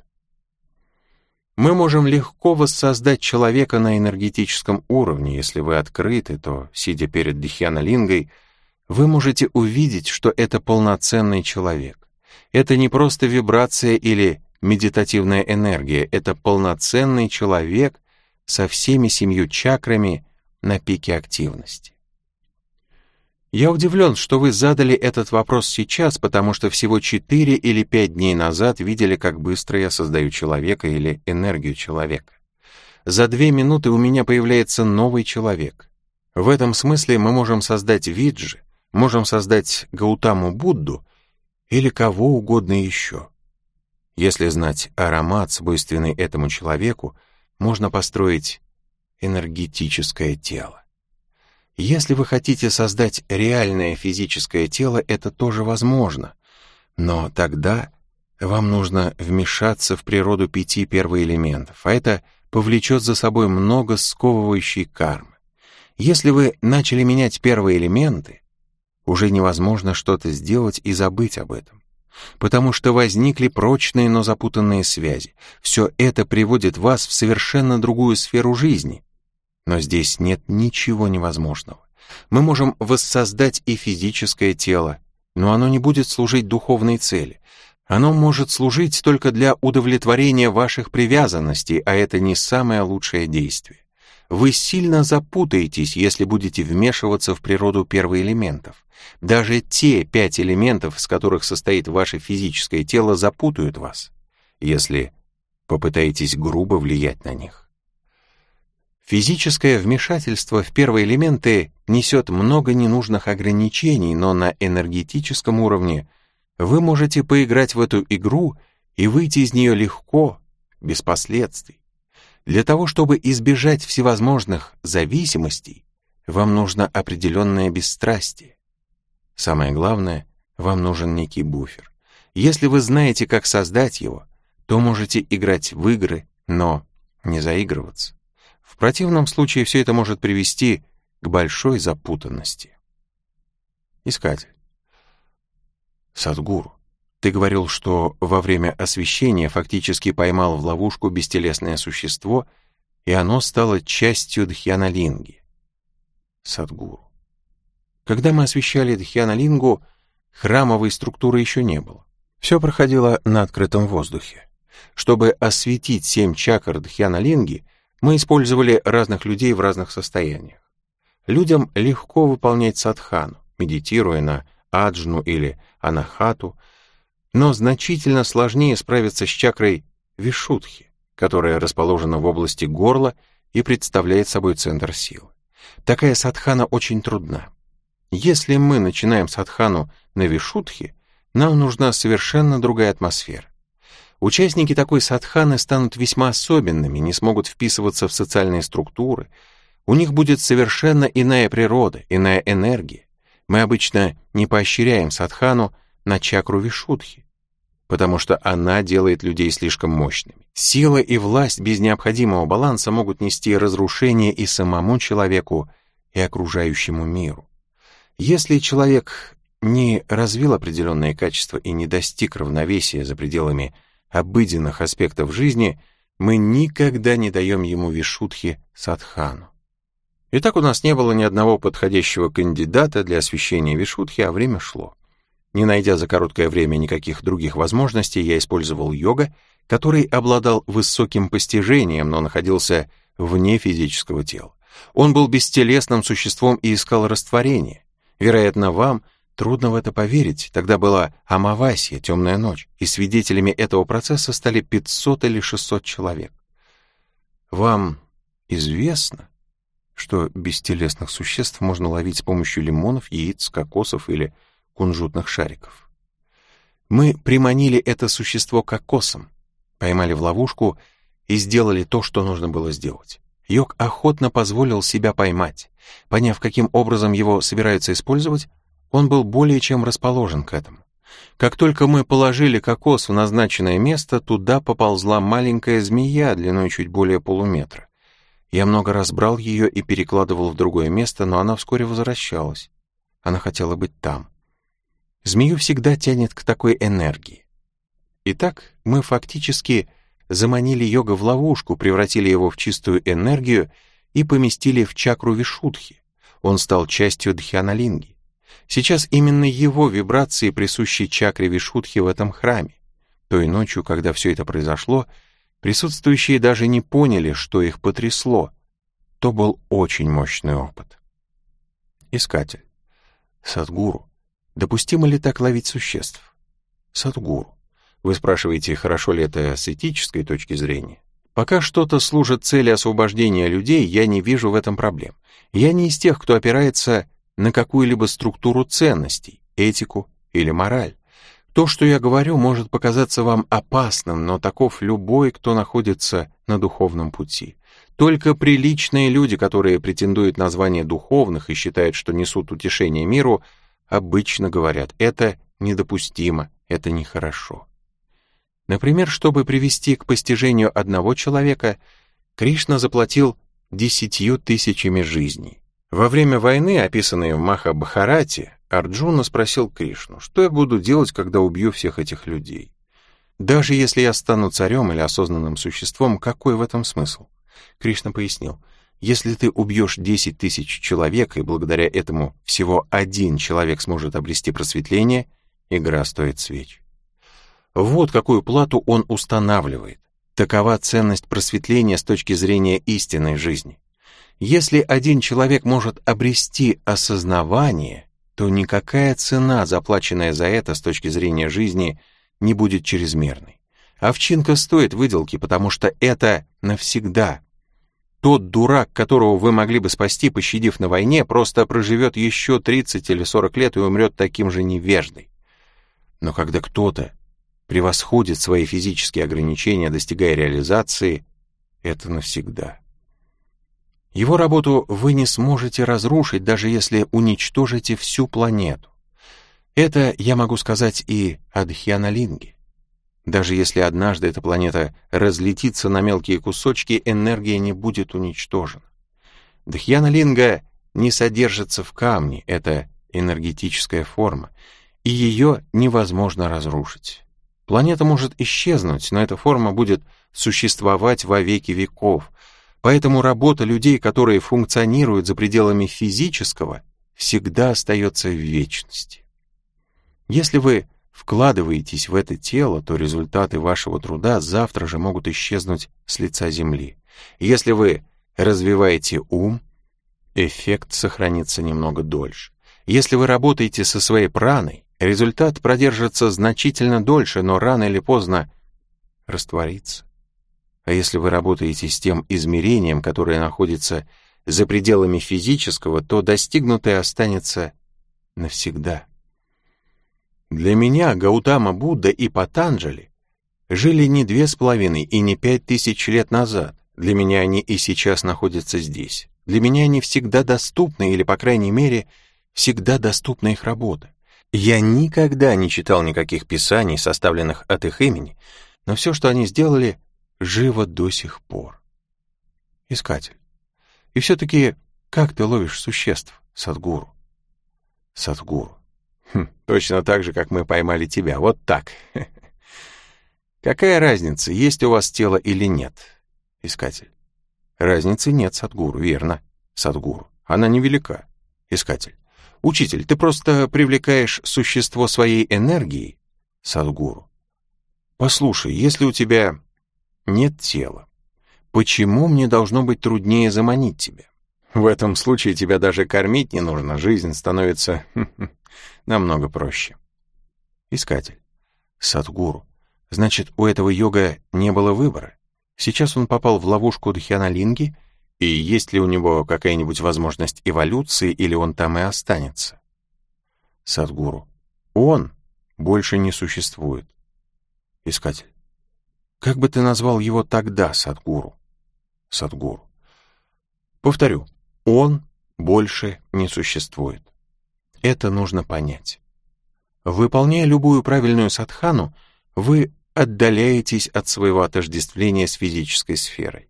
Speaker 1: Мы можем легко воссоздать человека на энергетическом уровне. Если вы открыты, то, сидя перед Дихьянолингой, вы можете увидеть, что это полноценный человек. Это не просто вибрация или медитативная энергия, это полноценный человек со всеми семью чакрами на пике активности. Я удивлен, что вы задали этот вопрос сейчас, потому что всего 4 или 5 дней назад видели, как быстро я создаю человека или энергию человека. За две минуты у меня появляется новый человек. В этом смысле мы можем создать виджи, можем создать Гаутаму Будду или кого угодно еще. Если знать аромат, свойственный этому человеку, можно построить энергетическое тело. Если вы хотите создать реальное физическое тело, это тоже возможно. Но тогда вам нужно вмешаться в природу пяти первоэлементов, а это повлечет за собой много сковывающей кармы. Если вы начали менять первые элементы, уже невозможно что-то сделать и забыть об этом. Потому что возникли прочные, но запутанные связи. Все это приводит вас в совершенно другую сферу жизни, но здесь нет ничего невозможного. Мы можем воссоздать и физическое тело, но оно не будет служить духовной цели. Оно может служить только для удовлетворения ваших привязанностей, а это не самое лучшее действие. Вы сильно запутаетесь, если будете вмешиваться в природу первоэлементов. Даже те пять элементов, из которых состоит ваше физическое тело, запутают вас, если попытаетесь грубо влиять на них. Физическое вмешательство в первые элементы несет много ненужных ограничений, но на энергетическом уровне вы можете поиграть в эту игру и выйти из нее легко, без последствий. Для того, чтобы избежать всевозможных зависимостей, вам нужно определенное бесстрастие. Самое главное, вам нужен некий буфер. Если вы знаете, как создать его, то можете играть в игры, но не заигрываться. В противном случае все это может привести к большой запутанности. Искатель. Садгуру, ты говорил, что во время освещения фактически поймал в ловушку бестелесное существо, и оно стало частью Дхьяналинги. Садгуру. Когда мы освещали Дхьяналингу, храмовой структуры еще не было. Все проходило на открытом воздухе. Чтобы осветить семь чакр Дхьяналинги, мы использовали разных людей в разных состояниях. Людям легко выполнять садхану, медитируя на аджну или анахату, но значительно сложнее справиться с чакрой вишудхи, которая расположена в области горла и представляет собой центр силы. Такая садхана очень трудна. Если мы начинаем садхану на вишудхе, нам нужна совершенно другая атмосфера. Участники такой садханы станут весьма особенными, не смогут вписываться в социальные структуры. У них будет совершенно иная природа, иная энергия. Мы обычно не поощряем садхану на чакру вишудхи, потому что она делает людей слишком мощными. Сила и власть без необходимого баланса могут нести разрушение и самому человеку, и окружающему миру. Если человек не развил определенные качества и не достиг равновесия за пределами обыденных аспектов жизни, мы никогда не даем ему вишудхи садхану. И так у нас не было ни одного подходящего кандидата для освещения вишудхи, а время шло. Не найдя за короткое время никаких других возможностей, я использовал йога, который обладал высоким постижением, но находился вне физического тела. Он был бестелесным существом и искал растворение. Вероятно, вам трудно в это поверить. Тогда была Амавасия, темная ночь, и свидетелями этого процесса стали 500 или 600 человек. Вам известно, что бестелесных существ можно ловить с помощью лимонов, яиц, кокосов или кунжутных шариков? Мы приманили это существо кокосом, поймали в ловушку и сделали то, что нужно было сделать. Йог охотно позволил себя поймать. Поняв, каким образом его собираются использовать, он был более чем расположен к этому. Как только мы положили кокос в назначенное место, туда поползла маленькая змея длиной чуть более полуметра. Я много раз брал ее и перекладывал в другое место, но она вскоре возвращалась. Она хотела быть там. Змею всегда тянет к такой энергии. Итак, мы фактически заманили йога в ловушку, превратили его в чистую энергию и поместили в чакру Вишудхи. Он стал частью Дхьяналинги. Сейчас именно его вибрации присущи чакре Вишудхи в этом храме. Той ночью, когда все это произошло, присутствующие даже не поняли, что их потрясло. То был очень мощный опыт. Искатель. Садгуру. Допустимо ли так ловить существ? Садгуру. Вы спрашиваете, хорошо ли это с этической точки зрения? Пока что-то служит цели освобождения людей, я не вижу в этом проблем. Я не из тех, кто опирается на какую-либо структуру ценностей, этику или мораль. То, что я говорю, может показаться вам опасным, но таков любой, кто находится на духовном пути. Только приличные люди, которые претендуют на звание духовных и считают, что несут утешение миру, обычно говорят, это недопустимо, это нехорошо. Например, чтобы привести к постижению одного человека, Кришна заплатил десятью тысячами жизней. Во время войны, описанной в Махабхарате, Арджуна спросил Кришну, что я буду делать, когда убью всех этих людей? Даже если я стану царем или осознанным существом, какой в этом смысл? Кришна пояснил, если ты убьешь 10 тысяч человек, и благодаря этому всего один человек сможет обрести просветление, игра стоит свеч. Вот какую плату он устанавливает. Такова ценность просветления с точки зрения истинной жизни. Если один человек может обрести осознавание, то никакая цена, заплаченная за это с точки зрения жизни, не будет чрезмерной. Овчинка стоит выделки, потому что это навсегда. Тот дурак, которого вы могли бы спасти, пощадив на войне, просто проживет еще 30 или 40 лет и умрет таким же невеждой. Но когда кто-то превосходит свои физические ограничения, достигая реализации, это навсегда. Его работу вы не сможете разрушить, даже если уничтожите всю планету. Это я могу сказать и о Дхьяналинге. Даже если однажды эта планета разлетится на мелкие кусочки, энергия не будет уничтожена. Дхьяналинга не содержится в камне, это энергетическая форма, и ее невозможно разрушить. Планета может исчезнуть, но эта форма будет существовать во веки веков, поэтому работа людей, которые функционируют за пределами физического, всегда остается в вечности. Если вы вкладываетесь в это тело, то результаты вашего труда завтра же могут исчезнуть с лица Земли. Если вы развиваете ум, эффект сохранится немного дольше. Если вы работаете со своей праной, Результат продержится значительно дольше, но рано или поздно растворится. А если вы работаете с тем измерением, которое находится за пределами физического, то достигнутое останется навсегда. Для меня Гаутама Будда и Патанджали жили не две с половиной и не пять тысяч лет назад. Для меня они и сейчас находятся здесь. Для меня они всегда доступны, или, по крайней мере, всегда доступна их работа. Я никогда не читал никаких писаний, составленных от их имени, но все, что они сделали, живо до сих пор. Искатель. И все-таки, как ты ловишь существ, Садгуру? Садгуру. Хм, точно так же, как мы поймали тебя. Вот так. Какая разница, есть у вас тело или нет? Искатель. Разницы нет, Садгуру, верно. Садгуру. Она невелика. Искатель. Учитель, ты просто привлекаешь существо своей энергией, Садгуру. Послушай, если у тебя нет тела, почему мне должно быть труднее заманить тебя? В этом случае тебя даже кормить не нужно, жизнь становится намного проще. Искатель. Садгуру. Значит, у этого йога не было выбора. Сейчас он попал в ловушку Дхьяналинги, и есть ли у него какая-нибудь возможность эволюции, или он там и останется? Садгуру. Он больше не существует. Искатель. Как бы ты назвал его тогда, Садгуру? Садгуру. Повторю, он больше не существует. Это нужно понять. Выполняя любую правильную садхану, вы отдаляетесь от своего отождествления с физической сферой.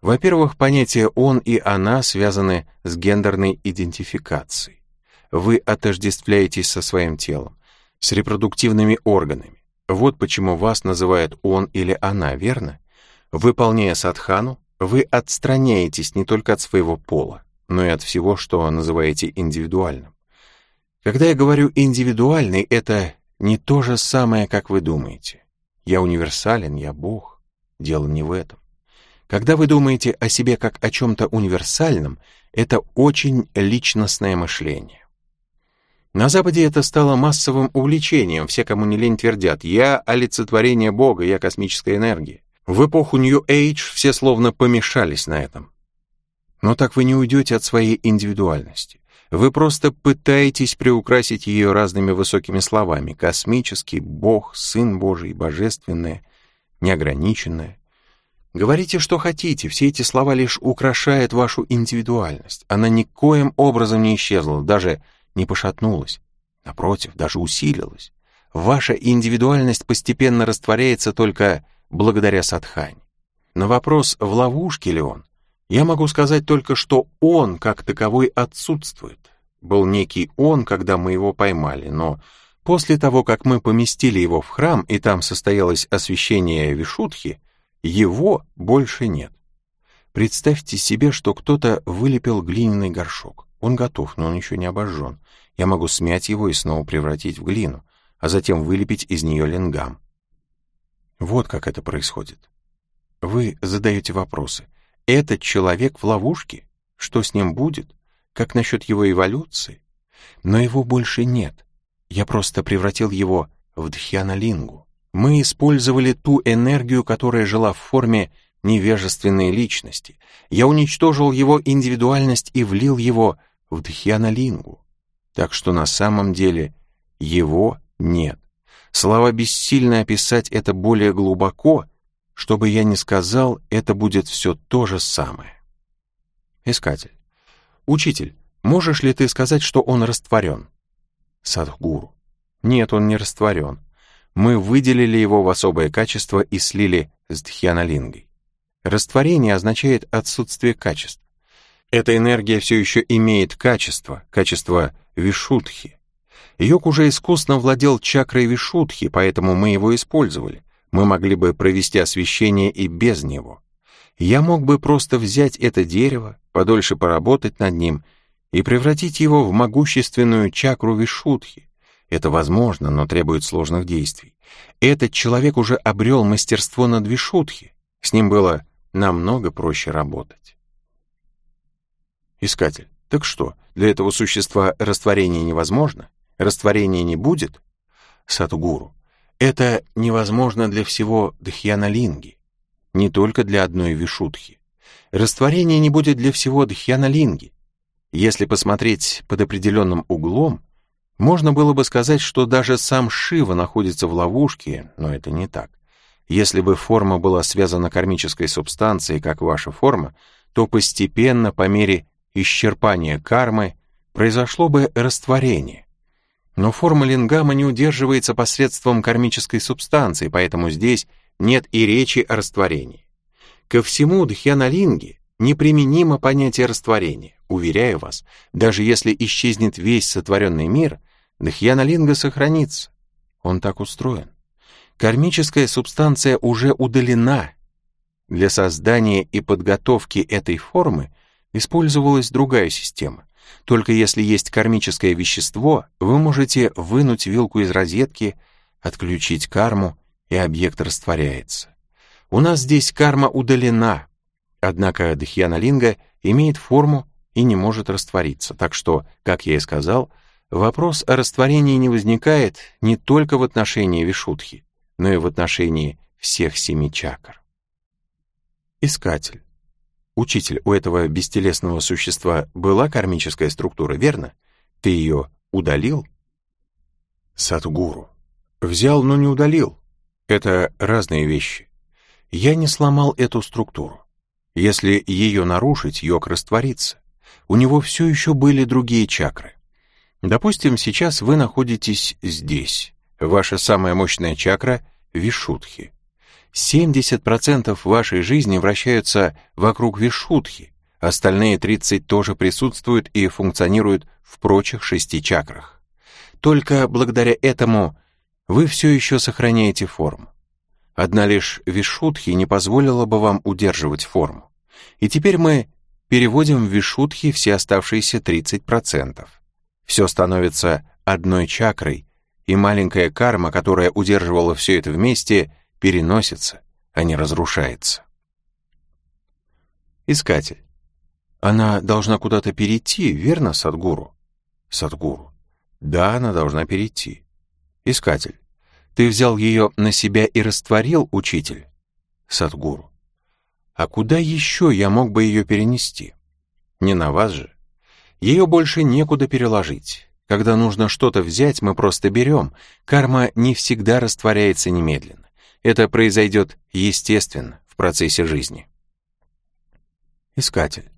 Speaker 1: Во-первых, понятия «он» и «она» связаны с гендерной идентификацией. Вы отождествляетесь со своим телом, с репродуктивными органами. Вот почему вас называют «он» или «она», верно? Выполняя садхану, вы отстраняетесь не только от своего пола, но и от всего, что называете индивидуальным. Когда я говорю «индивидуальный», это не то же самое, как вы думаете. Я универсален, я Бог. Дело не в этом. Когда вы думаете о себе как о чем-то универсальном, это очень личностное мышление. На Западе это стало массовым увлечением. Все, кому не лень, твердят «Я — олицетворение Бога, я — космическая энергия». В эпоху New Age все словно помешались на этом. Но так вы не уйдете от своей индивидуальности. Вы просто пытаетесь приукрасить ее разными высокими словами. Космический, Бог, Сын Божий, Божественное, неограниченное. Говорите, что хотите, все эти слова лишь украшают вашу индивидуальность. Она никоим образом не исчезла, даже не пошатнулась. Напротив, даже усилилась. Ваша индивидуальность постепенно растворяется только благодаря садхане. На вопрос, в ловушке ли он, я могу сказать только, что он как таковой отсутствует. Был некий он, когда мы его поймали, но после того, как мы поместили его в храм, и там состоялось освящение Вишутхи, его больше нет. Представьте себе, что кто-то вылепил глиняный горшок. Он готов, но он еще не обожжен. Я могу смять его и снова превратить в глину, а затем вылепить из нее ленгам. Вот как это происходит. Вы задаете вопросы. Этот человек в ловушке? Что с ним будет? Как насчет его эволюции? Но его больше нет. Я просто превратил его в Дхьяналингу. Мы использовали ту энергию, которая жила в форме невежественной личности. Я уничтожил его индивидуальность и влил его в Дхьяналингу. Так что на самом деле его нет. Слова бессильно описать это более глубоко, чтобы я не сказал, это будет все то же самое. Искатель. Учитель, можешь ли ты сказать, что он растворен? Садхгуру. Нет, он не растворен. Мы выделили его в особое качество и слили с дхьяналингой. Растворение означает отсутствие качеств. Эта энергия все еще имеет качество, качество вишудхи. Йог уже искусно владел чакрой Вишудхи, поэтому мы его использовали. Мы могли бы провести освещение и без него. Я мог бы просто взять это дерево, подольше поработать над ним и превратить его в могущественную чакру Вишудхи. Это возможно, но требует сложных действий. Этот человек уже обрел мастерство над Вишудхи. С ним было намного проще работать. Искатель. Так что, для этого существа растворение невозможно? растворения не будет, Сатгуру, это невозможно для всего Дхьяналинги, не только для одной Вишудхи. Растворения не будет для всего Дхьяналинги. Если посмотреть под определенным углом, можно было бы сказать, что даже сам Шива находится в ловушке, но это не так. Если бы форма была связана кармической субстанцией, как ваша форма, то постепенно, по мере исчерпания кармы, произошло бы растворение. Но форма лингама не удерживается посредством кармической субстанции, поэтому здесь нет и речи о растворении. Ко всему дхьяналинге неприменимо понятие растворения. Уверяю вас, даже если исчезнет весь сотворенный мир, дхьяналинга сохранится. Он так устроен. Кармическая субстанция уже удалена. Для создания и подготовки этой формы использовалась другая система. Только если есть кармическое вещество, вы можете вынуть вилку из розетки, отключить карму, и объект растворяется. У нас здесь карма удалена, однако Дхьяналинга имеет форму и не может раствориться. Так что, как я и сказал, вопрос о растворении не возникает не только в отношении Вишудхи, но и в отношении всех семи чакр. Искатель. Учитель, у этого бестелесного существа была кармическая структура, верно? Ты ее удалил? Садгуру. Взял, но не удалил. Это разные вещи. Я не сломал эту структуру. Если ее нарушить, йог растворится. У него все еще были другие чакры. Допустим, сейчас вы находитесь здесь. Ваша самая мощная чакра — Вишудхи. 70% вашей жизни вращаются вокруг Вишудхи, остальные 30% тоже присутствуют и функционируют в прочих шести чакрах. Только благодаря этому вы все еще сохраняете форму. Одна лишь Вишудхи не позволила бы вам удерживать форму. И теперь мы переводим в Вишудхи все оставшиеся 30%. Все становится одной чакрой, и маленькая карма, которая удерживала все это вместе — переносится, а не разрушается. Искатель. Она должна куда-то перейти, верно, Садгуру? Садгуру. Да, она должна перейти. Искатель. Ты взял ее на себя и растворил, учитель? Садгуру. А куда еще я мог бы ее перенести? Не на вас же. Ее больше некуда переложить. Когда нужно что-то взять, мы просто берем. Карма не всегда растворяется немедленно. Это произойдет естественно в процессе жизни. Искатель.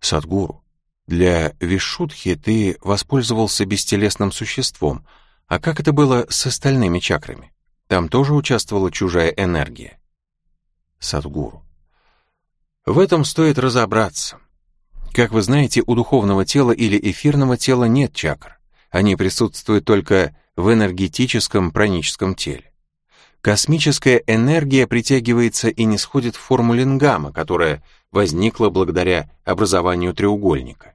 Speaker 1: Садгуру, для Вишудхи ты воспользовался бестелесным существом, а как это было с остальными чакрами? Там тоже участвовала чужая энергия. Садгуру. В этом стоит разобраться. Как вы знаете, у духовного тела или эфирного тела нет чакр. Они присутствуют только в энергетическом праническом теле. Космическая энергия притягивается и не сходит в форму лингама, которая возникла благодаря образованию треугольника.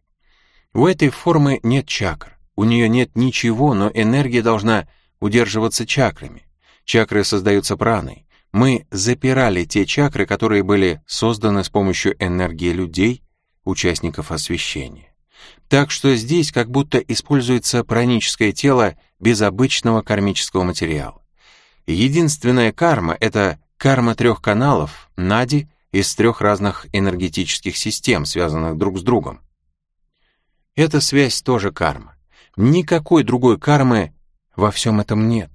Speaker 1: У этой формы нет чакр, у нее нет ничего, но энергия должна удерживаться чакрами. Чакры создаются праной. Мы запирали те чакры, которые были созданы с помощью энергии людей, участников освещения. Так что здесь как будто используется праническое тело без обычного кармического материала. Единственная карма — это карма трех каналов, нади, из трех разных энергетических систем, связанных друг с другом. Эта связь тоже карма. Никакой другой кармы во всем этом нет.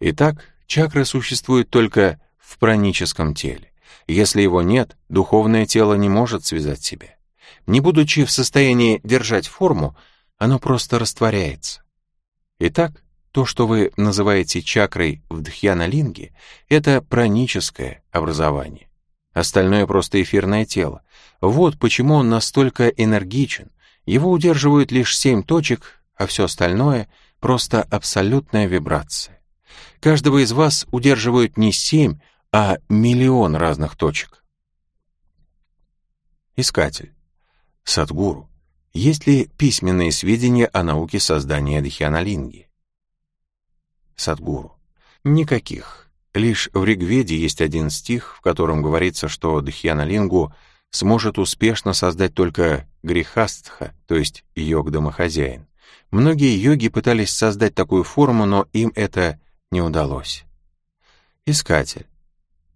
Speaker 1: Итак, чакры существуют только в праническом теле. Если его нет, духовное тело не может связать себя. Не будучи в состоянии держать форму, оно просто растворяется. Итак, то, что вы называете чакрой в Дхьяналинге, это праническое образование. Остальное просто эфирное тело. Вот почему он настолько энергичен. Его удерживают лишь семь точек, а все остальное — просто абсолютная вибрация. Каждого из вас удерживают не семь, а миллион разных точек. Искатель. Садгуру. Есть ли письменные сведения о науке создания Дхьяналинги? Садгуру. Никаких. Лишь в Ригведе есть один стих, в котором говорится, что Дхьяналингу сможет успешно создать только грехастха, то есть йог-домохозяин. Многие йоги пытались создать такую форму, но им это не удалось. Искатель.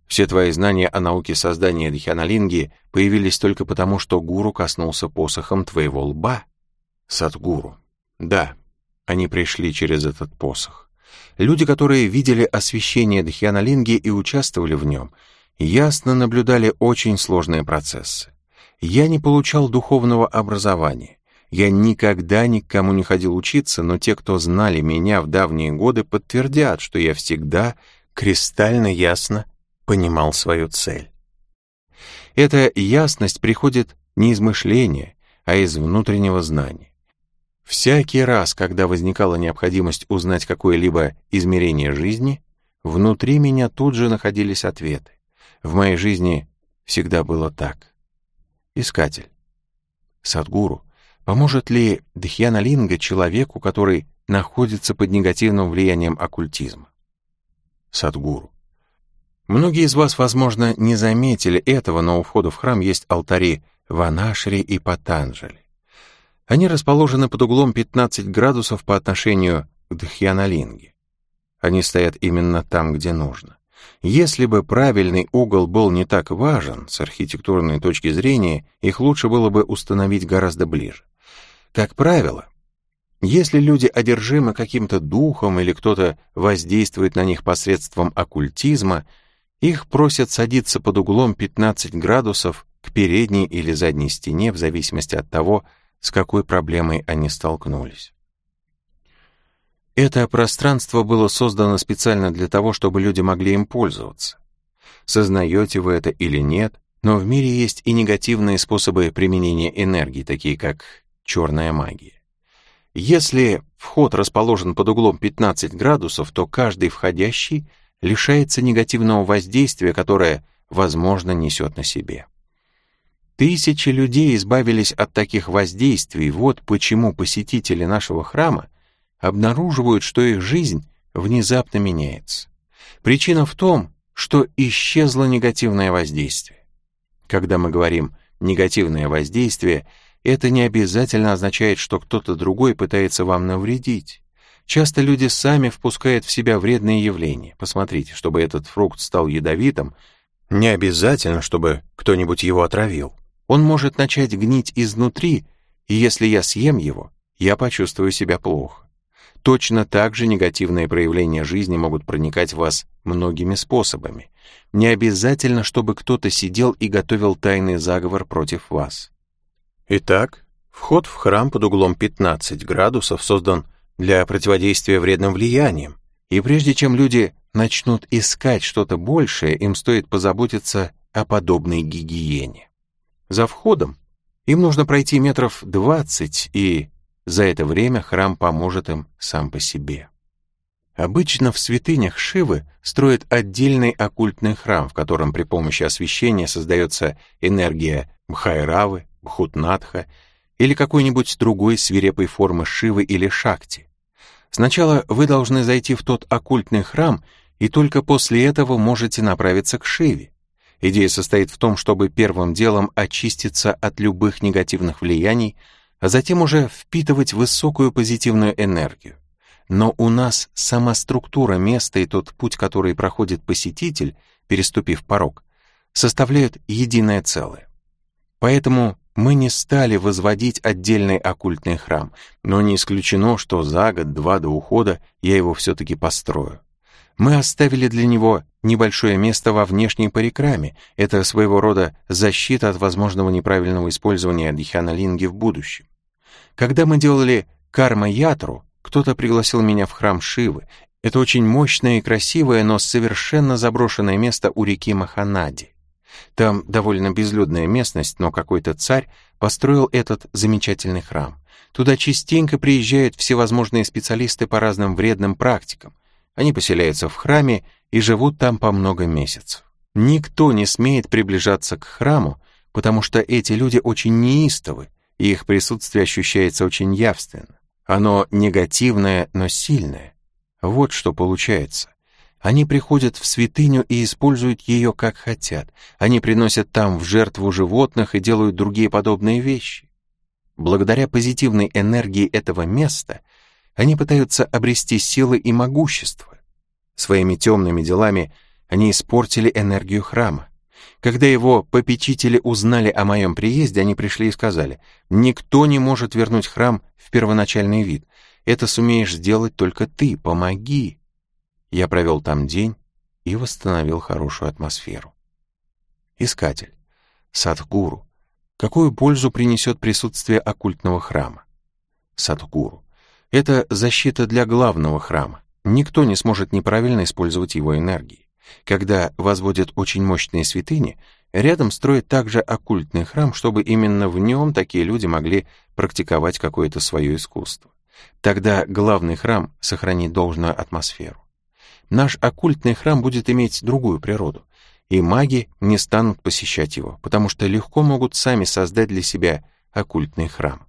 Speaker 1: Все твои знания о науке создания Дхьяналинги появились только потому, что гуру коснулся посохом твоего лба. Садгуру. Да, они пришли через этот посох. Люди, которые видели освещение Дхьяналинги и участвовали в нем, ясно наблюдали очень сложные процессы. Я не получал духовного образования. Я никогда ни к кому не ходил учиться, но те, кто знали меня в давние годы, подтвердят, что я всегда кристально ясно понимал свою цель. Эта ясность приходит не из мышления, а из внутреннего знания. Всякий раз, когда возникала необходимость узнать какое-либо измерение жизни, внутри меня тут же находились ответы. В моей жизни всегда было так. Искатель. Садгуру, поможет ли Дхьяналинга человеку, который находится под негативным влиянием оккультизма? Садгуру. Многие из вас, возможно, не заметили этого, но у входа в храм есть алтари Ванашри и Патанджали. Они расположены под углом 15 градусов по отношению к Дхьяналинге. Они стоят именно там, где нужно. Если бы правильный угол был не так важен, с архитектурной точки зрения, их лучше было бы установить гораздо ближе. Как правило, если люди одержимы каким-то духом или кто-то воздействует на них посредством оккультизма, их просят садиться под углом 15 градусов к передней или задней стене в зависимости от того, с какой проблемой они столкнулись. Это пространство было создано специально для того, чтобы люди могли им пользоваться. Сознаете вы это или нет, но в мире есть и негативные способы применения энергии, такие как черная магия. Если вход расположен под углом 15 градусов, то каждый входящий лишается негативного воздействия, которое, возможно, несет на себе. Тысячи людей избавились от таких воздействий, вот почему посетители нашего храма обнаруживают, что их жизнь внезапно меняется. Причина в том, что исчезло негативное воздействие. Когда мы говорим «негативное воздействие», это не обязательно означает, что кто-то другой пытается вам навредить. Часто люди сами впускают в себя вредные явления. Посмотрите, чтобы этот фрукт стал ядовитым, не обязательно, чтобы кто-нибудь его отравил. Он может начать гнить изнутри, и если я съем его, я почувствую себя плохо. Точно так же негативные проявления жизни могут проникать в вас многими способами. Не обязательно, чтобы кто-то сидел и готовил тайный заговор против вас. Итак, вход в храм под углом 15 градусов создан для противодействия вредным влияниям, и прежде чем люди начнут искать что-то большее, им стоит позаботиться о подобной гигиене. За входом им нужно пройти метров 20, и за это время храм поможет им сам по себе. Обычно в святынях Шивы строят отдельный оккультный храм, в котором при помощи освещения создается энергия Мхайравы, Бхутнатха или какой-нибудь другой свирепой формы Шивы или Шакти. Сначала вы должны зайти в тот оккультный храм, и только после этого можете направиться к Шиве. Идея состоит в том, чтобы первым делом очиститься от любых негативных влияний, а затем уже впитывать высокую позитивную энергию. Но у нас сама структура места и тот путь, который проходит посетитель, переступив порог, составляют единое целое. Поэтому мы не стали возводить отдельный оккультный храм, но не исключено, что за год-два до ухода я его все-таки построю. Мы оставили для него небольшое место во внешней парикраме. Это своего рода защита от возможного неправильного использования дхьяна-линги в будущем. Когда мы делали карма-ятру, кто-то пригласил меня в храм Шивы. Это очень мощное и красивое, но совершенно заброшенное место у реки Маханади. Там довольно безлюдная местность, но какой-то царь построил этот замечательный храм. Туда частенько приезжают всевозможные специалисты по разным вредным практикам. Они поселяются в храме и живут там по много месяцев. Никто не смеет приближаться к храму, потому что эти люди очень неистовы, и их присутствие ощущается очень явственно. Оно негативное, но сильное. Вот что получается. Они приходят в святыню и используют ее как хотят. Они приносят там в жертву животных и делают другие подобные вещи. Благодаря позитивной энергии этого места они пытаются обрести силы и могущество. Своими темными делами они испортили энергию храма. Когда его попечители узнали о моем приезде, они пришли и сказали, «Никто не может вернуть храм в первоначальный вид. Это сумеешь сделать только ты, помоги». Я провел там день и восстановил хорошую атмосферу. Искатель. Садхгуру. Какую пользу принесет присутствие оккультного храма? Садхгуру. Это защита для главного храма. Никто не сможет неправильно использовать его энергии. Когда возводят очень мощные святыни, рядом строят также оккультный храм, чтобы именно в нем такие люди могли практиковать какое-то свое искусство. Тогда главный храм сохранит должную атмосферу наш оккультный храм будет иметь другую природу, и маги не станут посещать его, потому что легко могут сами создать для себя оккультный храм.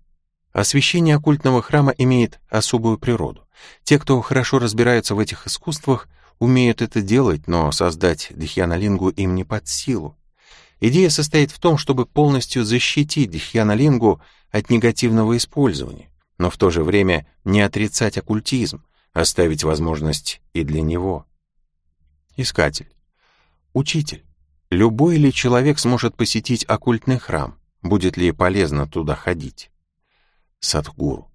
Speaker 1: Освящение оккультного храма имеет особую природу. Те, кто хорошо разбираются в этих искусствах, умеют это делать, но создать дхьянолингу им не под силу. Идея состоит в том, чтобы полностью защитить Дхьянолингу от негативного использования, но в то же время не отрицать оккультизм, оставить возможность и для него. Искатель. Учитель. Любой ли человек сможет посетить оккультный храм? Будет ли полезно туда ходить? Садхгуру.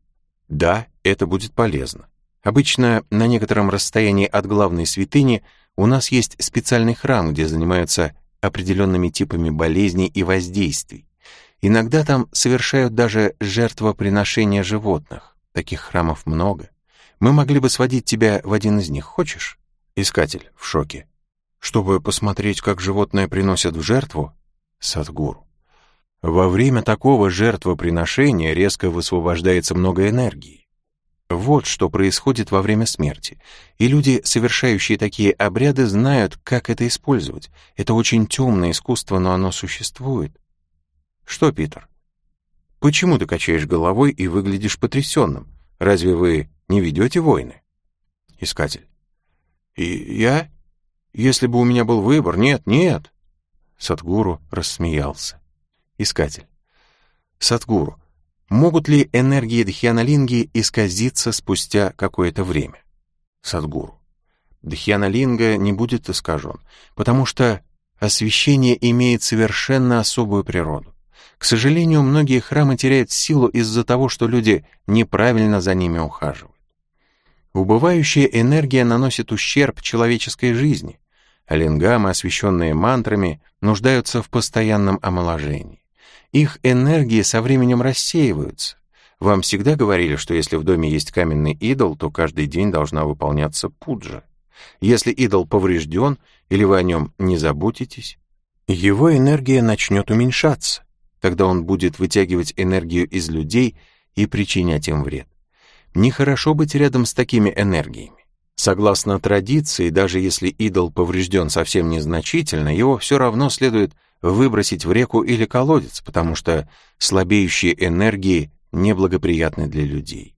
Speaker 1: Да, это будет полезно. Обычно на некотором расстоянии от главной святыни у нас есть специальный храм, где занимаются определенными типами болезней и воздействий. Иногда там совершают даже жертвоприношения животных. Таких храмов много. Мы могли бы сводить тебя в один из них. Хочешь? Искатель в шоке. Чтобы посмотреть, как животное приносят в жертву? Садгуру. Во время такого жертвоприношения резко высвобождается много энергии. Вот что происходит во время смерти. И люди, совершающие такие обряды, знают, как это использовать. Это очень темное искусство, но оно существует. Что, Питер? Почему ты качаешь головой и выглядишь потрясенным? Разве вы не ведете войны? Искатель. И я? Если бы у меня был выбор, нет, нет. Садгуру рассмеялся. Искатель. Садгуру, Могут ли энергии Дхьяналинги исказиться спустя какое-то время? Садгуру. Дхьяналинга не будет искажен, потому что освещение имеет совершенно особую природу. К сожалению, многие храмы теряют силу из-за того, что люди неправильно за ними ухаживают. Убывающая энергия наносит ущерб человеческой жизни, а лингамы, освященные мантрами, нуждаются в постоянном омоложении их энергии со временем рассеиваются. Вам всегда говорили, что если в доме есть каменный идол, то каждый день должна выполняться пуджа. Если идол поврежден или вы о нем не заботитесь, его энергия начнет уменьшаться. Тогда он будет вытягивать энергию из людей и причинять им вред. Нехорошо быть рядом с такими энергиями. Согласно традиции, даже если идол поврежден совсем незначительно, его все равно следует выбросить в реку или колодец, потому что слабеющие энергии неблагоприятны для людей.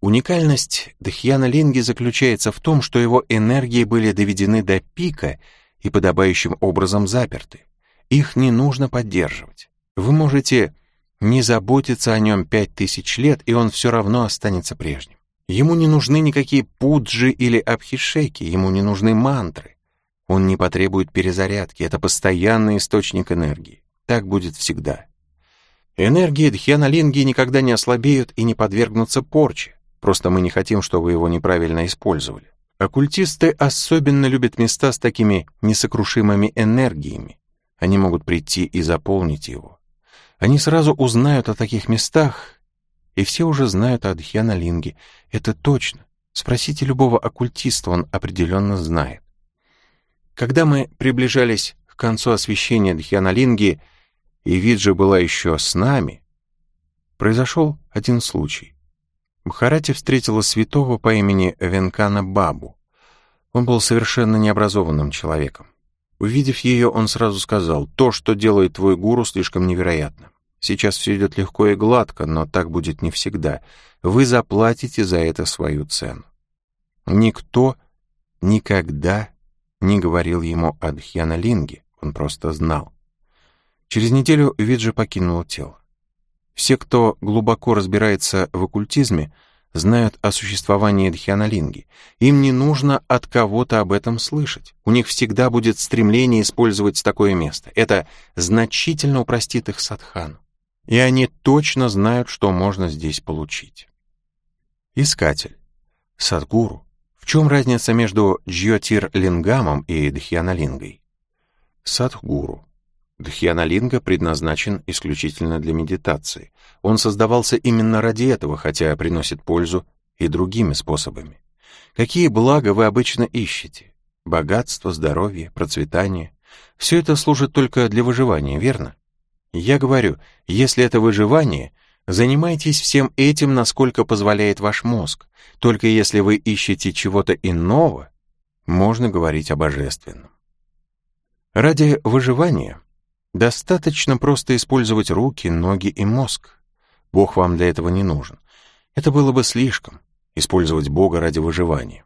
Speaker 1: Уникальность Дхьяна Линги заключается в том, что его энергии были доведены до пика и подобающим образом заперты. Их не нужно поддерживать. Вы можете не заботиться о нем пять тысяч лет, и он все равно останется прежним. Ему не нужны никакие пуджи или абхишеки, ему не нужны мантры. Он не потребует перезарядки, это постоянный источник энергии. Так будет всегда. Энергии Дхьяналинги никогда не ослабеют и не подвергнутся порче. Просто мы не хотим, чтобы его неправильно использовали. Оккультисты особенно любят места с такими несокрушимыми энергиями. Они могут прийти и заполнить его. Они сразу узнают о таких местах, и все уже знают о Дхьяналинге. Это точно. Спросите любого оккультиста, он определенно знает. Когда мы приближались к концу освещения Дхьяналинги, и Виджи была еще с нами, произошел один случай. Махарати встретила святого по имени Венкана Бабу. Он был совершенно необразованным человеком. Увидев ее, он сразу сказал, «То, что делает твой гуру, слишком невероятно. Сейчас все идет легко и гладко, но так будет не всегда. Вы заплатите за это свою цену». Никто никогда не говорил ему о Дхьяналинге, он просто знал. Через неделю Виджи покинул тело. Все, кто глубоко разбирается в оккультизме, знают о существовании Дхьяналинги. Им не нужно от кого-то об этом слышать. У них всегда будет стремление использовать такое место. Это значительно упростит их садхану. И они точно знают, что можно здесь получить. Искатель. Садгуру в чем разница между Джьотир-лингамом и Дхьяналингой? Садхгуру. Дхьяналинга предназначен исключительно для медитации. Он создавался именно ради этого, хотя приносит пользу и другими способами. Какие блага вы обычно ищете? Богатство, здоровье, процветание. Все это служит только для выживания, верно? Я говорю, если это выживание, Занимайтесь всем этим, насколько позволяет ваш мозг. Только если вы ищете чего-то иного, можно говорить о божественном. Ради выживания достаточно просто использовать руки, ноги и мозг. Бог вам для этого не нужен. Это было бы слишком, использовать Бога ради выживания.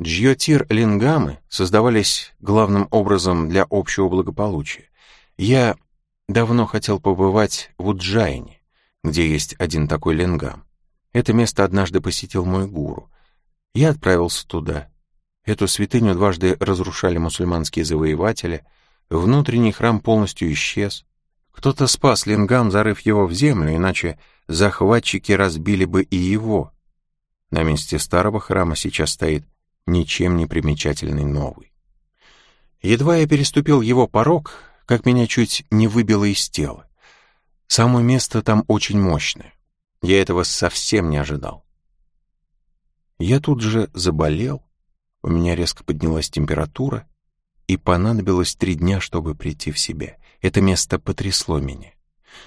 Speaker 1: Джьотир-лингамы создавались главным образом для общего благополучия. Я давно хотел побывать в Уджайне, где есть один такой лингам. Это место однажды посетил мой гуру. Я отправился туда. Эту святыню дважды разрушали мусульманские завоеватели, внутренний храм полностью исчез. Кто-то спас лингам, зарыв его в землю, иначе захватчики разбили бы и его. На месте старого храма сейчас стоит ничем не примечательный новый. Едва я переступил его порог, как меня чуть не выбило из тела. Само место там очень мощное. Я этого совсем не ожидал. Я тут же заболел, у меня резко поднялась температура, и понадобилось три дня, чтобы прийти в себя. Это место потрясло меня.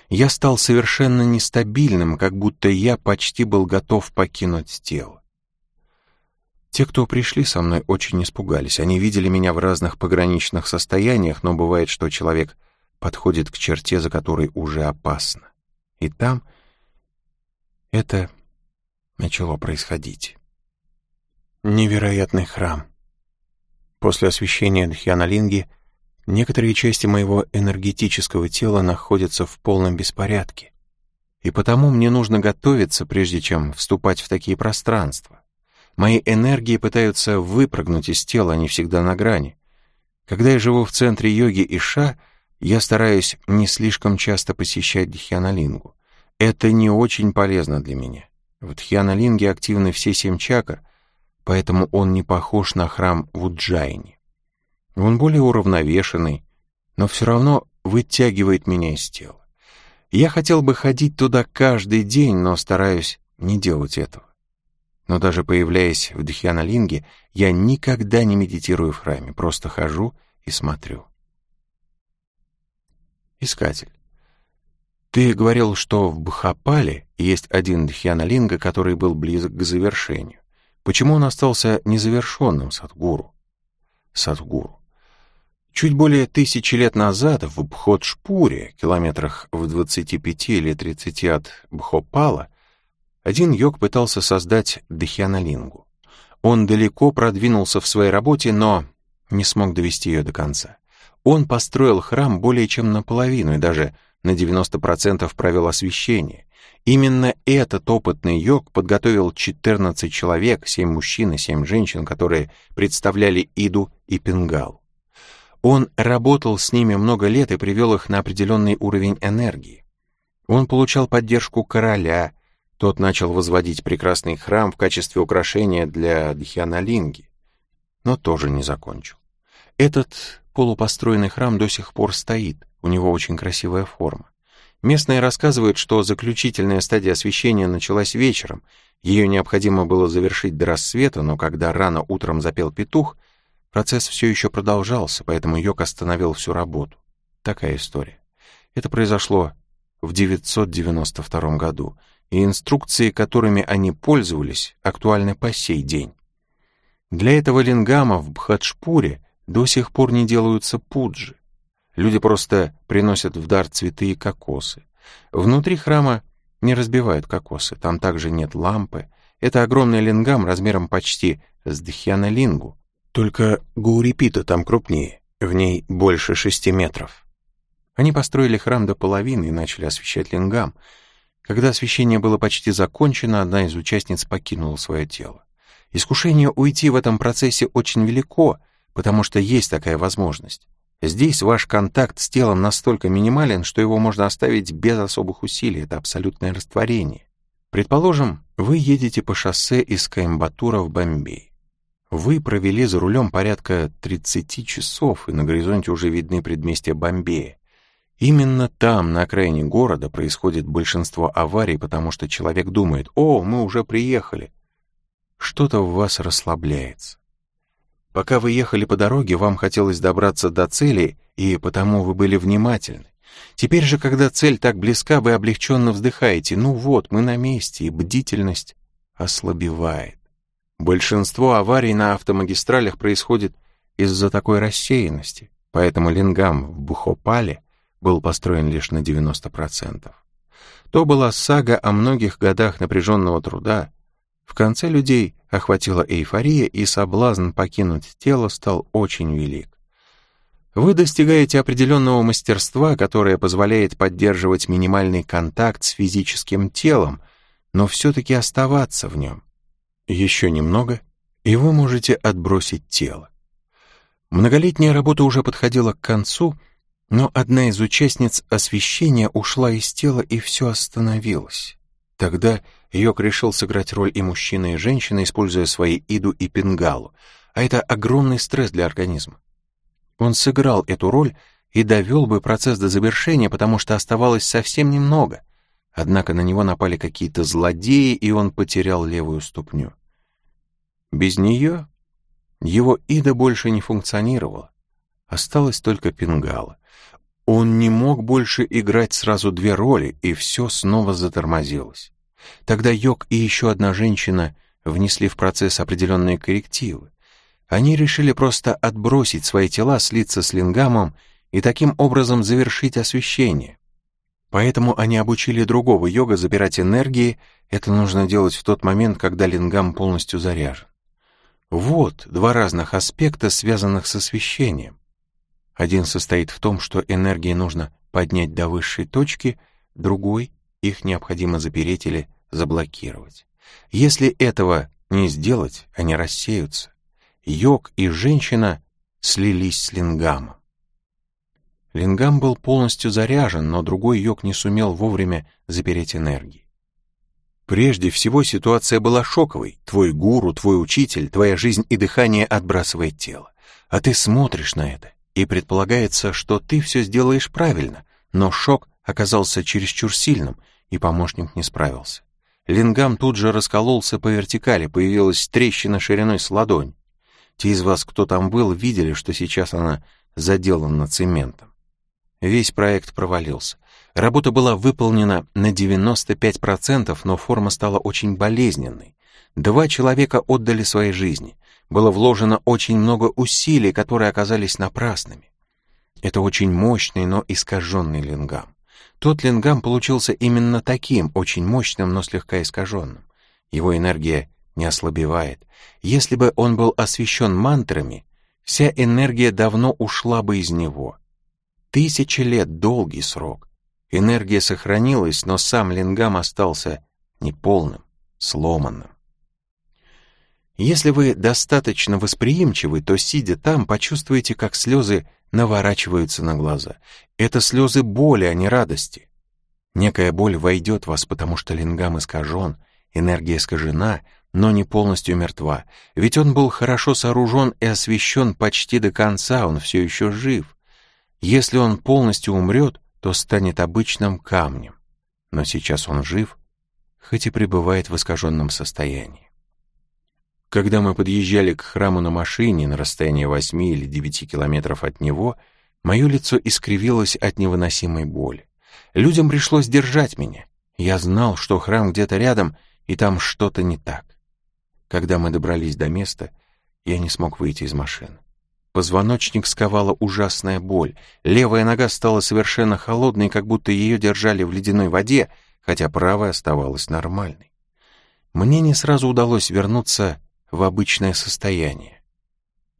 Speaker 1: Я стал совершенно нестабильным, как будто я почти был готов покинуть тело. Те, кто пришли со мной, очень испугались. Они видели меня в разных пограничных состояниях, но бывает, что человек подходит к черте, за которой уже опасно. И там это начало происходить. Невероятный храм. После освящения Дхьяналинги некоторые части моего энергетического тела находятся в полном беспорядке, и потому мне нужно готовиться, прежде чем вступать в такие пространства. Мои энергии пытаются выпрыгнуть из тела, они всегда на грани. Когда я живу в центре йоги Иша, я стараюсь не слишком часто посещать Дхьяналингу. Это не очень полезно для меня. В Дхьяналинге активны все семь чакр, поэтому он не похож на храм в Уджайне. Он более уравновешенный, но все равно вытягивает меня из тела. Я хотел бы ходить туда каждый день, но стараюсь не делать этого. Но даже появляясь в Дхьяналинге, я никогда не медитирую в храме, просто хожу и смотрю. Искатель. Ты говорил, что в Бхапале есть один Дхьяналинга, который был близок к завершению. Почему он остался незавершенным, Садгуру? Садгуру. Чуть более тысячи лет назад в Бходшпуре, километрах в 25 или 30 от Бхопала, один йог пытался создать Дхьяналингу. Он далеко продвинулся в своей работе, но не смог довести ее до конца. Он построил храм более чем наполовину и даже на 90% провел освещение, Именно этот опытный йог подготовил 14 человек, 7 мужчин и 7 женщин, которые представляли Иду и Пингал. Он работал с ними много лет и привел их на определенный уровень энергии. Он получал поддержку короля, тот начал возводить прекрасный храм в качестве украшения для Дхьяналинги, но тоже не закончил. Этот полупостроенный храм до сих пор стоит, у него очень красивая форма. Местные рассказывают, что заключительная стадия освещения началась вечером. Ее необходимо было завершить до рассвета, но когда рано утром запел петух, процесс все еще продолжался, поэтому Йог остановил всю работу. Такая история. Это произошло в 992 году, и инструкции, которыми они пользовались, актуальны по сей день. Для этого лингама в Бхаджпуре до сих пор не делаются пуджи. Люди просто приносят в дар цветы и кокосы. Внутри храма не разбивают кокосы, там также нет лампы. Это огромный лингам размером почти с Дхьяна-лингу. Только Гаурипита там крупнее, в ней больше шести метров. Они построили храм до половины и начали освещать лингам. Когда освещение было почти закончено, одна из участниц покинула свое тело. Искушение уйти в этом процессе очень велико, потому что есть такая возможность. Здесь ваш контакт с телом настолько минимален, что его можно оставить без особых усилий, это абсолютное растворение. Предположим, вы едете по шоссе из Каимбатура в Бомбей. Вы провели за рулем порядка 30 часов, и на горизонте уже видны предместья Бомбея. Именно там, на окраине города, происходит большинство аварий, потому что человек думает «О, мы уже приехали». Что-то в вас расслабляется. Пока вы ехали по дороге, вам хотелось добраться до цели, и потому вы были внимательны. Теперь же, когда цель так близка, вы облегченно вздыхаете. Ну вот, мы на месте, и бдительность ослабевает. Большинство аварий на автомагистралях происходит из-за такой рассеянности, поэтому Лингам в Бухопале был построен лишь на 90%. То была сага о многих годах напряженного труда, в конце людей охватила эйфория, и соблазн покинуть тело стал очень велик. Вы достигаете определенного мастерства, которое позволяет поддерживать минимальный контакт с физическим телом, но все-таки оставаться в нем. Еще немного, и вы можете отбросить тело. Многолетняя работа уже подходила к концу, но одна из участниц освещения ушла из тела, и все остановилось. Тогда Йок решил сыграть роль и мужчины, и женщины, используя свои иду и пингалу, а это огромный стресс для организма. Он сыграл эту роль и довел бы процесс до завершения, потому что оставалось совсем немного. Однако на него напали какие-то злодеи, и он потерял левую ступню. Без нее его Ида больше не функционировала. Осталась только пингала. Он не мог больше играть сразу две роли, и все снова затормозилось. Тогда Йог и еще одна женщина внесли в процесс определенные коррективы. Они решили просто отбросить свои тела, слиться с лингамом и таким образом завершить освещение. Поэтому они обучили другого йога забирать энергии, это нужно делать в тот момент, когда лингам полностью заряжен. Вот два разных аспекта, связанных с освещением. Один состоит в том, что энергии нужно поднять до высшей точки, другой — их необходимо запереть или заблокировать. Если этого не сделать, они рассеются йог и женщина слились с лингамом. Лингам был полностью заряжен, но другой йог не сумел вовремя запереть энергии. Прежде всего ситуация была шоковой. Твой гуру, твой учитель, твоя жизнь и дыхание отбрасывает тело. А ты смотришь на это, и предполагается, что ты все сделаешь правильно, но шок оказался чересчур сильным, и помощник не справился. Лингам тут же раскололся по вертикали, появилась трещина шириной с ладонь. Те из вас, кто там был, видели, что сейчас она заделана цементом. Весь проект провалился. Работа была выполнена на 95%, но форма стала очень болезненной. Два человека отдали свои жизни. Было вложено очень много усилий, которые оказались напрасными. Это очень мощный, но искаженный лингам. Тот лингам получился именно таким, очень мощным, но слегка искаженным. Его энергия не ослабевает. Если бы он был освещен мантрами, вся энергия давно ушла бы из него. Тысячи лет — долгий срок. Энергия сохранилась, но сам лингам остался неполным, сломанным. Если вы достаточно восприимчивы, то, сидя там, почувствуете, как слезы наворачиваются на глаза. Это слезы боли, а не радости. Некая боль войдет в вас, потому что лингам искажен, энергия искажена, но не полностью мертва, ведь он был хорошо сооружен и освещен почти до конца, он все еще жив. Если он полностью умрет, то станет обычным камнем, но сейчас он жив, хоть и пребывает в искаженном состоянии. Когда мы подъезжали к храму на машине на расстоянии восьми или девяти километров от него, мое лицо искривилось от невыносимой боли. Людям пришлось держать меня. Я знал, что храм где-то рядом, и там что-то не так. Когда мы добрались до места, я не смог выйти из машины. Позвоночник сковала ужасная боль. Левая нога стала совершенно холодной, как будто ее держали в ледяной воде, хотя правая оставалась нормальной. Мне не сразу удалось вернуться в обычное состояние.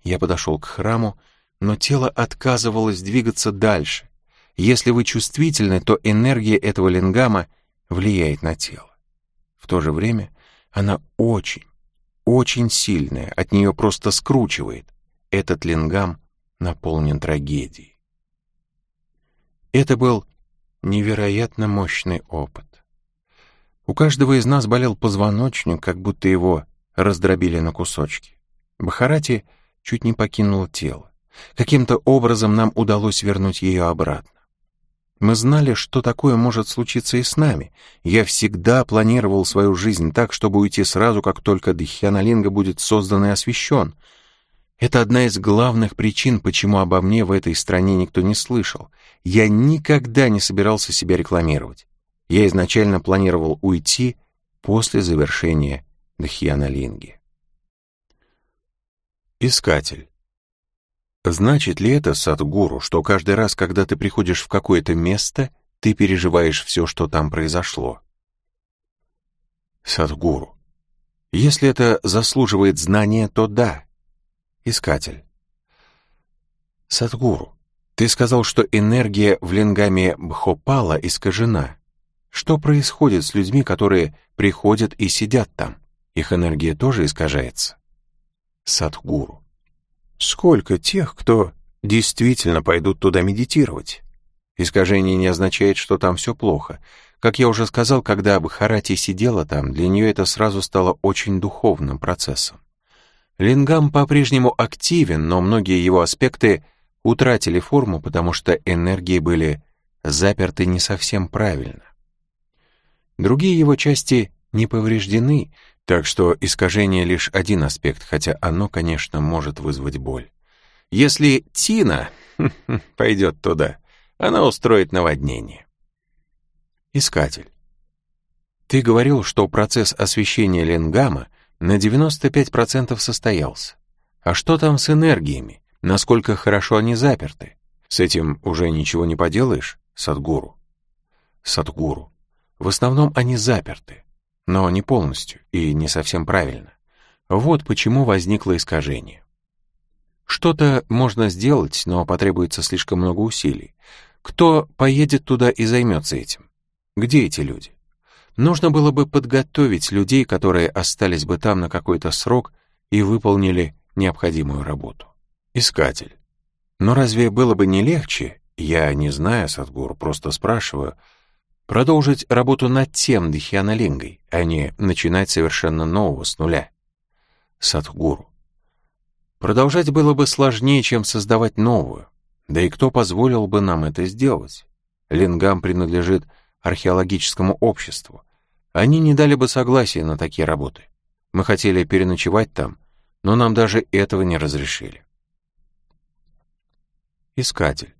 Speaker 1: Я подошел к храму, но тело отказывалось двигаться дальше. Если вы чувствительны, то энергия этого лингама влияет на тело. В то же время она очень, очень сильная, от нее просто скручивает. Этот лингам наполнен трагедией. Это был невероятно мощный опыт. У каждого из нас болел позвоночник, как будто его раздробили на кусочки. Бахарати чуть не покинула тело. Каким-то образом нам удалось вернуть ее обратно. Мы знали, что такое может случиться и с нами. Я всегда планировал свою жизнь так, чтобы уйти сразу, как только Дхьяналинга будет создан и освящен. Это одна из главных причин, почему обо мне в этой стране никто не слышал. Я никогда не собирался себя рекламировать. Я изначально планировал уйти после завершения Дхьяналинги. Искатель. Значит ли это, Садгуру, что каждый раз, когда ты приходишь в какое-то место, ты переживаешь все, что там произошло? Садгуру. Если это заслуживает знания, то да. Искатель. Садгуру, Ты сказал, что энергия в лингаме Бхопала искажена. Что происходит с людьми, которые приходят и сидят там? Их энергия тоже искажается? Садхгуру. Сколько тех, кто действительно пойдут туда медитировать? Искажение не означает, что там все плохо. Как я уже сказал, когда Бхарати сидела там, для нее это сразу стало очень духовным процессом. Лингам по-прежнему активен, но многие его аспекты утратили форму, потому что энергии были заперты не совсем правильно. Другие его части не повреждены, так что искажение лишь один аспект, хотя оно, конечно, может вызвать боль. Если Тина пойдет туда, она устроит наводнение. Искатель. Ты говорил, что процесс освещения Ленгама на 95% состоялся. А что там с энергиями? Насколько хорошо они заперты? С этим уже ничего не поделаешь, Садгуру? Садгуру. В основном они заперты, но не полностью и не совсем правильно. Вот почему возникло искажение. Что-то можно сделать, но потребуется слишком много усилий. Кто поедет туда и займется этим? Где эти люди? Нужно было бы подготовить людей, которые остались бы там на какой-то срок и выполнили необходимую работу. Искатель. Но разве было бы не легче, я не знаю, Садгур, просто спрашиваю, продолжить работу над тем Дхьянолингой, а не начинать совершенно нового с нуля? Садгуру. Продолжать было бы сложнее, чем создавать новую. Да и кто позволил бы нам это сделать? Лингам принадлежит археологическому обществу. Они не дали бы согласия на такие работы. Мы хотели переночевать там, но нам даже этого не разрешили. Искатель.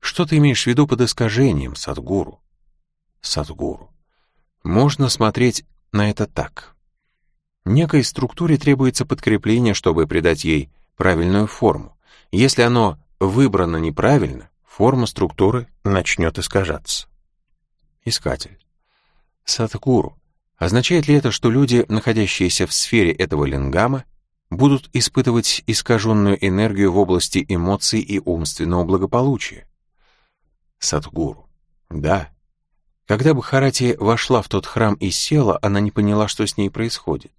Speaker 1: Что ты имеешь в виду под искажением, Садгуру? Садгуру. Можно смотреть на это так. Некой структуре требуется подкрепление, чтобы придать ей правильную форму. Если оно выбрано неправильно, форма структуры начнет искажаться. Искатель. Садхгуру. Означает ли это, что люди, находящиеся в сфере этого лингама, будут испытывать искаженную энергию в области эмоций и умственного благополучия? Садхгуру. Да. Когда Бхарати вошла в тот храм и села, она не поняла, что с ней происходит.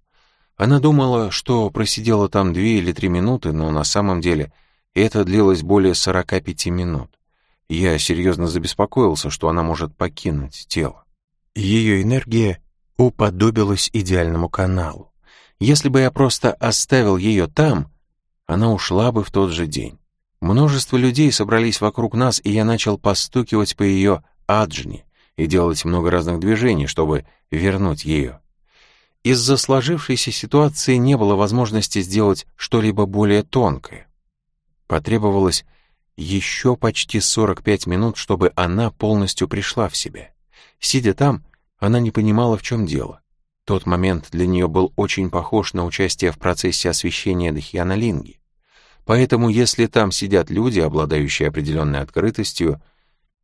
Speaker 1: Она думала, что просидела там две или три минуты, но на самом деле это длилось более 45 минут. Я серьезно забеспокоился, что она может покинуть тело. Ее энергия уподобилась идеальному каналу. Если бы я просто оставил ее там, она ушла бы в тот же день. Множество людей собрались вокруг нас, и я начал постукивать по ее аджне и делать много разных движений, чтобы вернуть ее. Из-за сложившейся ситуации не было возможности сделать что-либо более тонкое. Потребовалось еще почти 45 минут, чтобы она полностью пришла в себя. Сидя там, она не понимала, в чем дело. Тот момент для нее был очень похож на участие в процессе освещения Дхьяна Линги. Поэтому, если там сидят люди, обладающие определенной открытостью,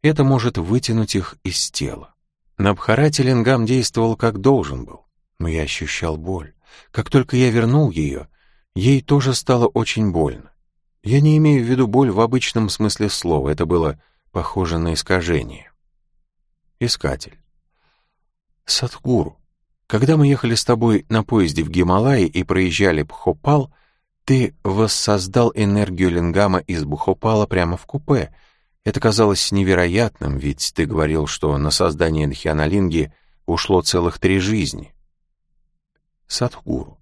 Speaker 1: это может вытянуть их из тела. На Бхарате Лингам действовал как должен был, но я ощущал боль. Как только я вернул ее, ей тоже стало очень больно. Я не имею в виду боль в обычном смысле слова, это было похоже на искажение. Искатель. Садхгуру, когда мы ехали с тобой на поезде в Гималайи и проезжали Бхопал, ты воссоздал энергию лингама из Бхопала прямо в купе. Это казалось невероятным, ведь ты говорил, что на создание Дхьяналинги ушло целых три жизни. Садхгуру.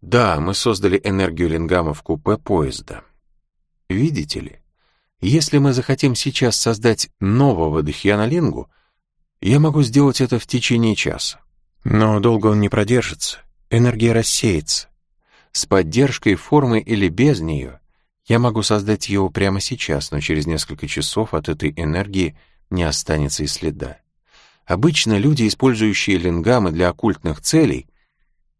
Speaker 1: Да, мы создали энергию лингама в купе поезда. Видите ли, если мы захотим сейчас создать нового Дхьяналингу, я могу сделать это в течение часа. Но долго он не продержится, энергия рассеется. С поддержкой формы или без нее я могу создать его прямо сейчас, но через несколько часов от этой энергии не останется и следа. Обычно люди, использующие лингамы для оккультных целей,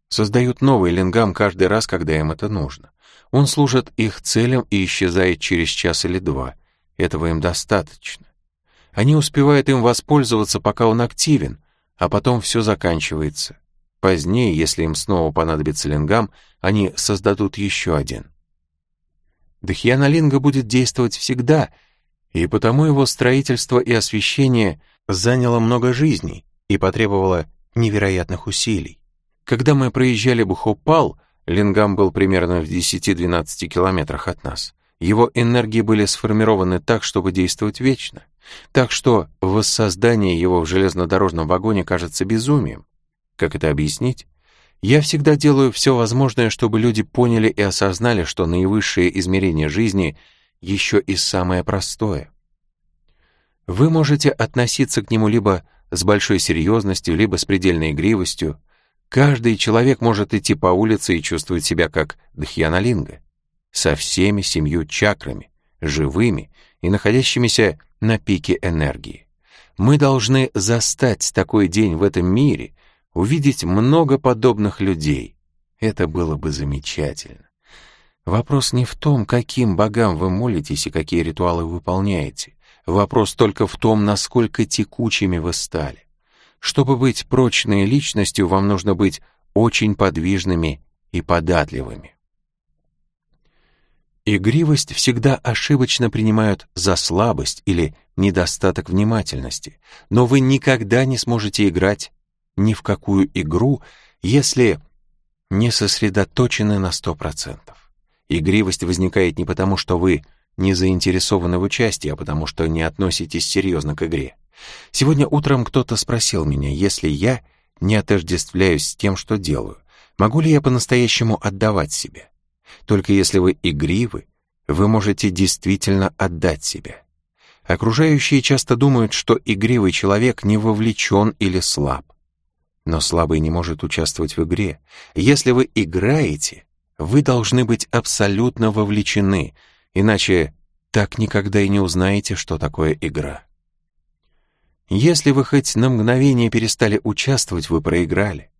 Speaker 1: создают новый лингам каждый раз, когда им это нужно. Он служит их целям и исчезает через час или два. Этого им достаточно. Они успевают им воспользоваться, пока он активен, а потом все заканчивается. Позднее, если им снова понадобится лингам, они создадут еще один. Дхьяналинга будет действовать всегда, и потому его строительство и освещение заняло много жизней и потребовало невероятных усилий. Когда мы проезжали Бухопал, Лингам был примерно в 10-12 километрах от нас. Его энергии были сформированы так, чтобы действовать вечно. Так что воссоздание его в железнодорожном вагоне кажется безумием. Как это объяснить? Я всегда делаю все возможное, чтобы люди поняли и осознали, что наивысшее измерение жизни еще и самое простое. Вы можете относиться к нему либо с большой серьезностью, либо с предельной игривостью. Каждый человек может идти по улице и чувствовать себя как Дхьяналинга, со всеми семью чакрами, живыми и находящимися на пике энергии. Мы должны застать такой день в этом мире, увидеть много подобных людей. Это было бы замечательно. Вопрос не в том, каким богам вы молитесь и какие ритуалы выполняете. Вопрос только в том, насколько текучими вы стали. Чтобы быть прочной личностью, вам нужно быть очень подвижными и податливыми. Игривость всегда ошибочно принимают за слабость или недостаток внимательности, но вы никогда не сможете играть ни в какую игру, если не сосредоточены на 100%. Игривость возникает не потому, что вы не заинтересованы в участии, а потому что не относитесь серьезно к игре. Сегодня утром кто-то спросил меня, если я не отождествляюсь с тем, что делаю, могу ли я по-настоящему отдавать себя? Только если вы игривы, вы можете действительно отдать себя. Окружающие часто думают, что игривый человек не вовлечен или слаб. Но слабый не может участвовать в игре. Если вы играете, вы должны быть абсолютно вовлечены, иначе так никогда и не узнаете, что такое игра. Если вы хоть на мгновение перестали участвовать, вы проиграли.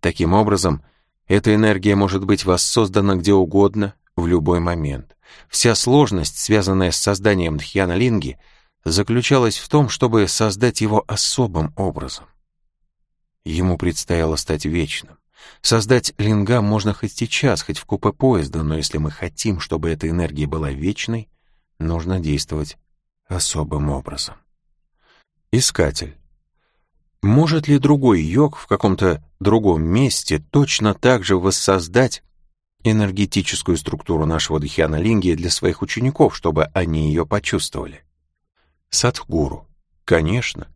Speaker 1: Таким образом, эта энергия может быть воссоздана где угодно, в любой момент. Вся сложность, связанная с созданием Дхьяна-линги, заключалась в том, чтобы создать его особым образом. Ему предстояло стать вечным. Создать лингам можно хоть сейчас, хоть в купе поезда, но если мы хотим, чтобы эта энергия была вечной, нужно действовать особым образом. Искатель. Может ли другой йог в каком-то другом месте точно так же воссоздать энергетическую структуру нашего дхьяна-линги для своих учеников, чтобы они ее почувствовали? Садхгуру. Конечно.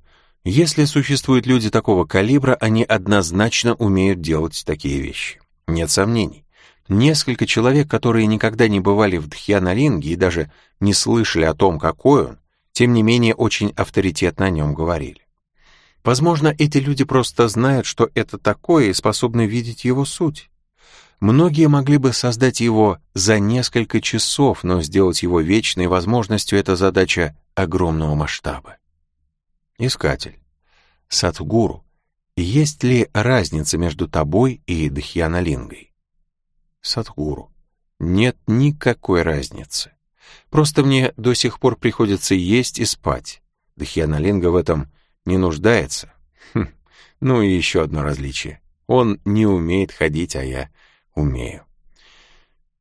Speaker 1: Если существуют люди такого калибра, они однозначно умеют делать такие вещи. Нет сомнений. Несколько человек, которые никогда не бывали в Дхьянаринге и даже не слышали о том, какой он, тем не менее очень авторитетно о нем говорили. Возможно, эти люди просто знают, что это такое и способны видеть его суть. Многие могли бы создать его за несколько часов, но сделать его вечной возможностью — это задача огромного масштаба. Искатель. Сатгуру. Есть ли разница между тобой и Дхьяналингой? Сатгуру. Нет никакой разницы. Просто мне до сих пор приходится есть и спать. Дхьяналинга в этом не нуждается. Хм. Ну и еще одно различие. Он не умеет ходить, а я умею.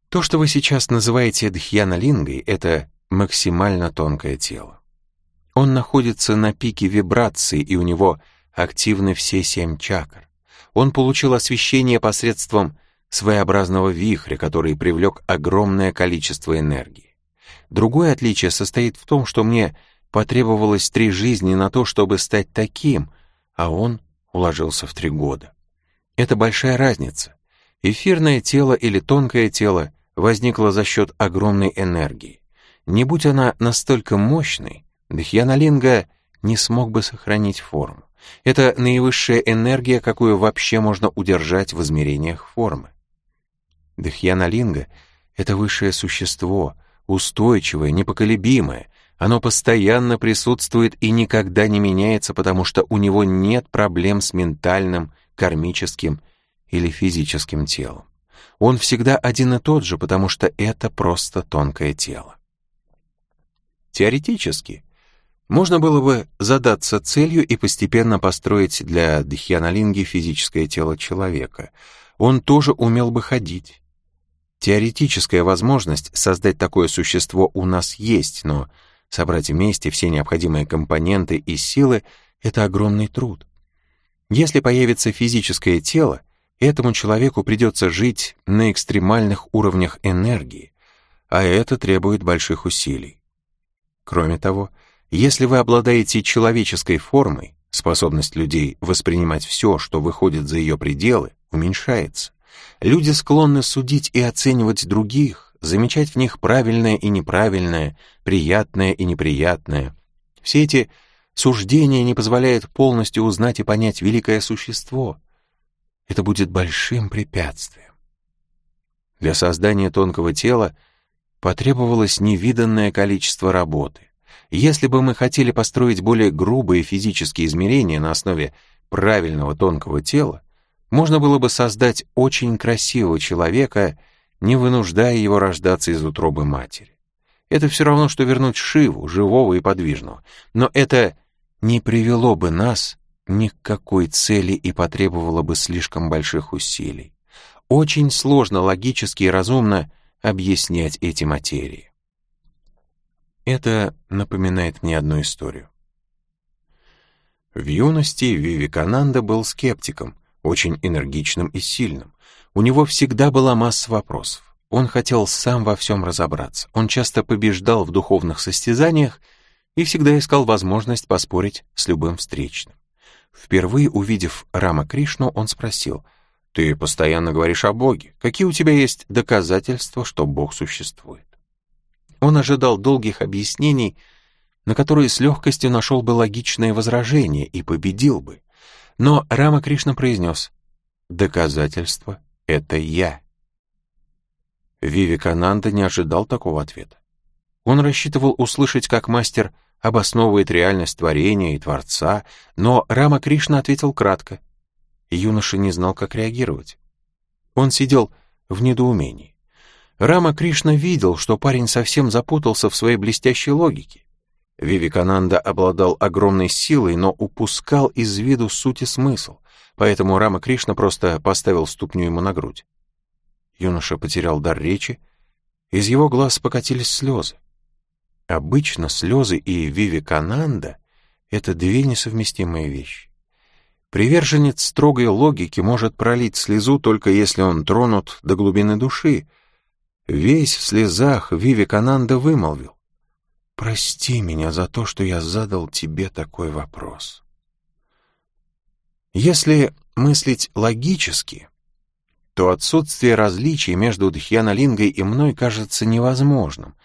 Speaker 1: То, что вы сейчас называете Дхьяналингой, это максимально тонкое тело. Он находится на пике вибрации, и у него активны все семь чакр. Он получил освещение посредством своеобразного вихря, который привлек огромное количество энергии. Другое отличие состоит в том, что мне потребовалось три жизни на то, чтобы стать таким, а он уложился в три года. Это большая разница. Эфирное тело или тонкое тело возникло за счет огромной энергии. Не будь она настолько мощной, Дхьяналинга не смог бы сохранить форму. Это наивысшая энергия, какую вообще можно удержать в измерениях формы. Дхьяналинга — это высшее существо, устойчивое, непоколебимое. Оно постоянно присутствует и никогда не меняется, потому что у него нет проблем с ментальным, кармическим или физическим телом. Он всегда один и тот же, потому что это просто тонкое тело. Теоретически, можно было бы задаться целью и постепенно построить для Дхьяналинги физическое тело человека. Он тоже умел бы ходить. Теоретическая возможность создать такое существо у нас есть, но собрать вместе все необходимые компоненты и силы — это огромный труд. Если появится физическое тело, этому человеку придется жить на экстремальных уровнях энергии, а это требует больших усилий. Кроме того, если вы обладаете человеческой формой, способность людей воспринимать все, что выходит за ее пределы, уменьшается. Люди склонны судить и оценивать других, замечать в них правильное и неправильное, приятное и неприятное. Все эти суждения не позволяют полностью узнать и понять великое существо. Это будет большим препятствием. Для создания тонкого тела потребовалось невиданное количество работы. Если бы мы хотели построить более грубые физические измерения на основе правильного тонкого тела, можно было бы создать очень красивого человека, не вынуждая его рождаться из утробы матери. Это все равно, что вернуть Шиву, живого и подвижного. Но это не привело бы нас ни к какой цели и потребовало бы слишком больших усилий. Очень сложно логически и разумно объяснять эти материи. Это напоминает мне одну историю. В юности Вивекананда был скептиком, очень энергичным и сильным. У него всегда была масса вопросов. Он хотел сам во всем разобраться. Он часто побеждал в духовных состязаниях и всегда искал возможность поспорить с любым встречным. Впервые увидев Рама Кришну, он спросил, «Ты постоянно говоришь о Боге. Какие у тебя есть доказательства, что Бог существует?» Он ожидал долгих объяснений, на которые с легкостью нашел бы логичное возражение и победил бы. Но Рама Кришна произнес «Доказательство — это я». Вивекананда не ожидал такого ответа. Он рассчитывал услышать, как мастер обосновывает реальность творения и Творца, но Рама Кришна ответил кратко. Юноша не знал, как реагировать. Он сидел в недоумении. Рама Кришна видел, что парень совсем запутался в своей блестящей логике. Вивикананда обладал огромной силой, но упускал из виду суть и смысл, поэтому Рама Кришна просто поставил ступню ему на грудь. Юноша потерял дар речи, из его глаз покатились слезы. Обычно слезы и Вивикананда — это две несовместимые вещи. Приверженец строгой логики может пролить слезу только если он тронут до глубины души. Весь в слезах Вивикананда вымолвил. Прости меня за то, что я задал тебе такой вопрос. Если мыслить логически, то отсутствие различий между Дхьянолингой и мной кажется невозможным.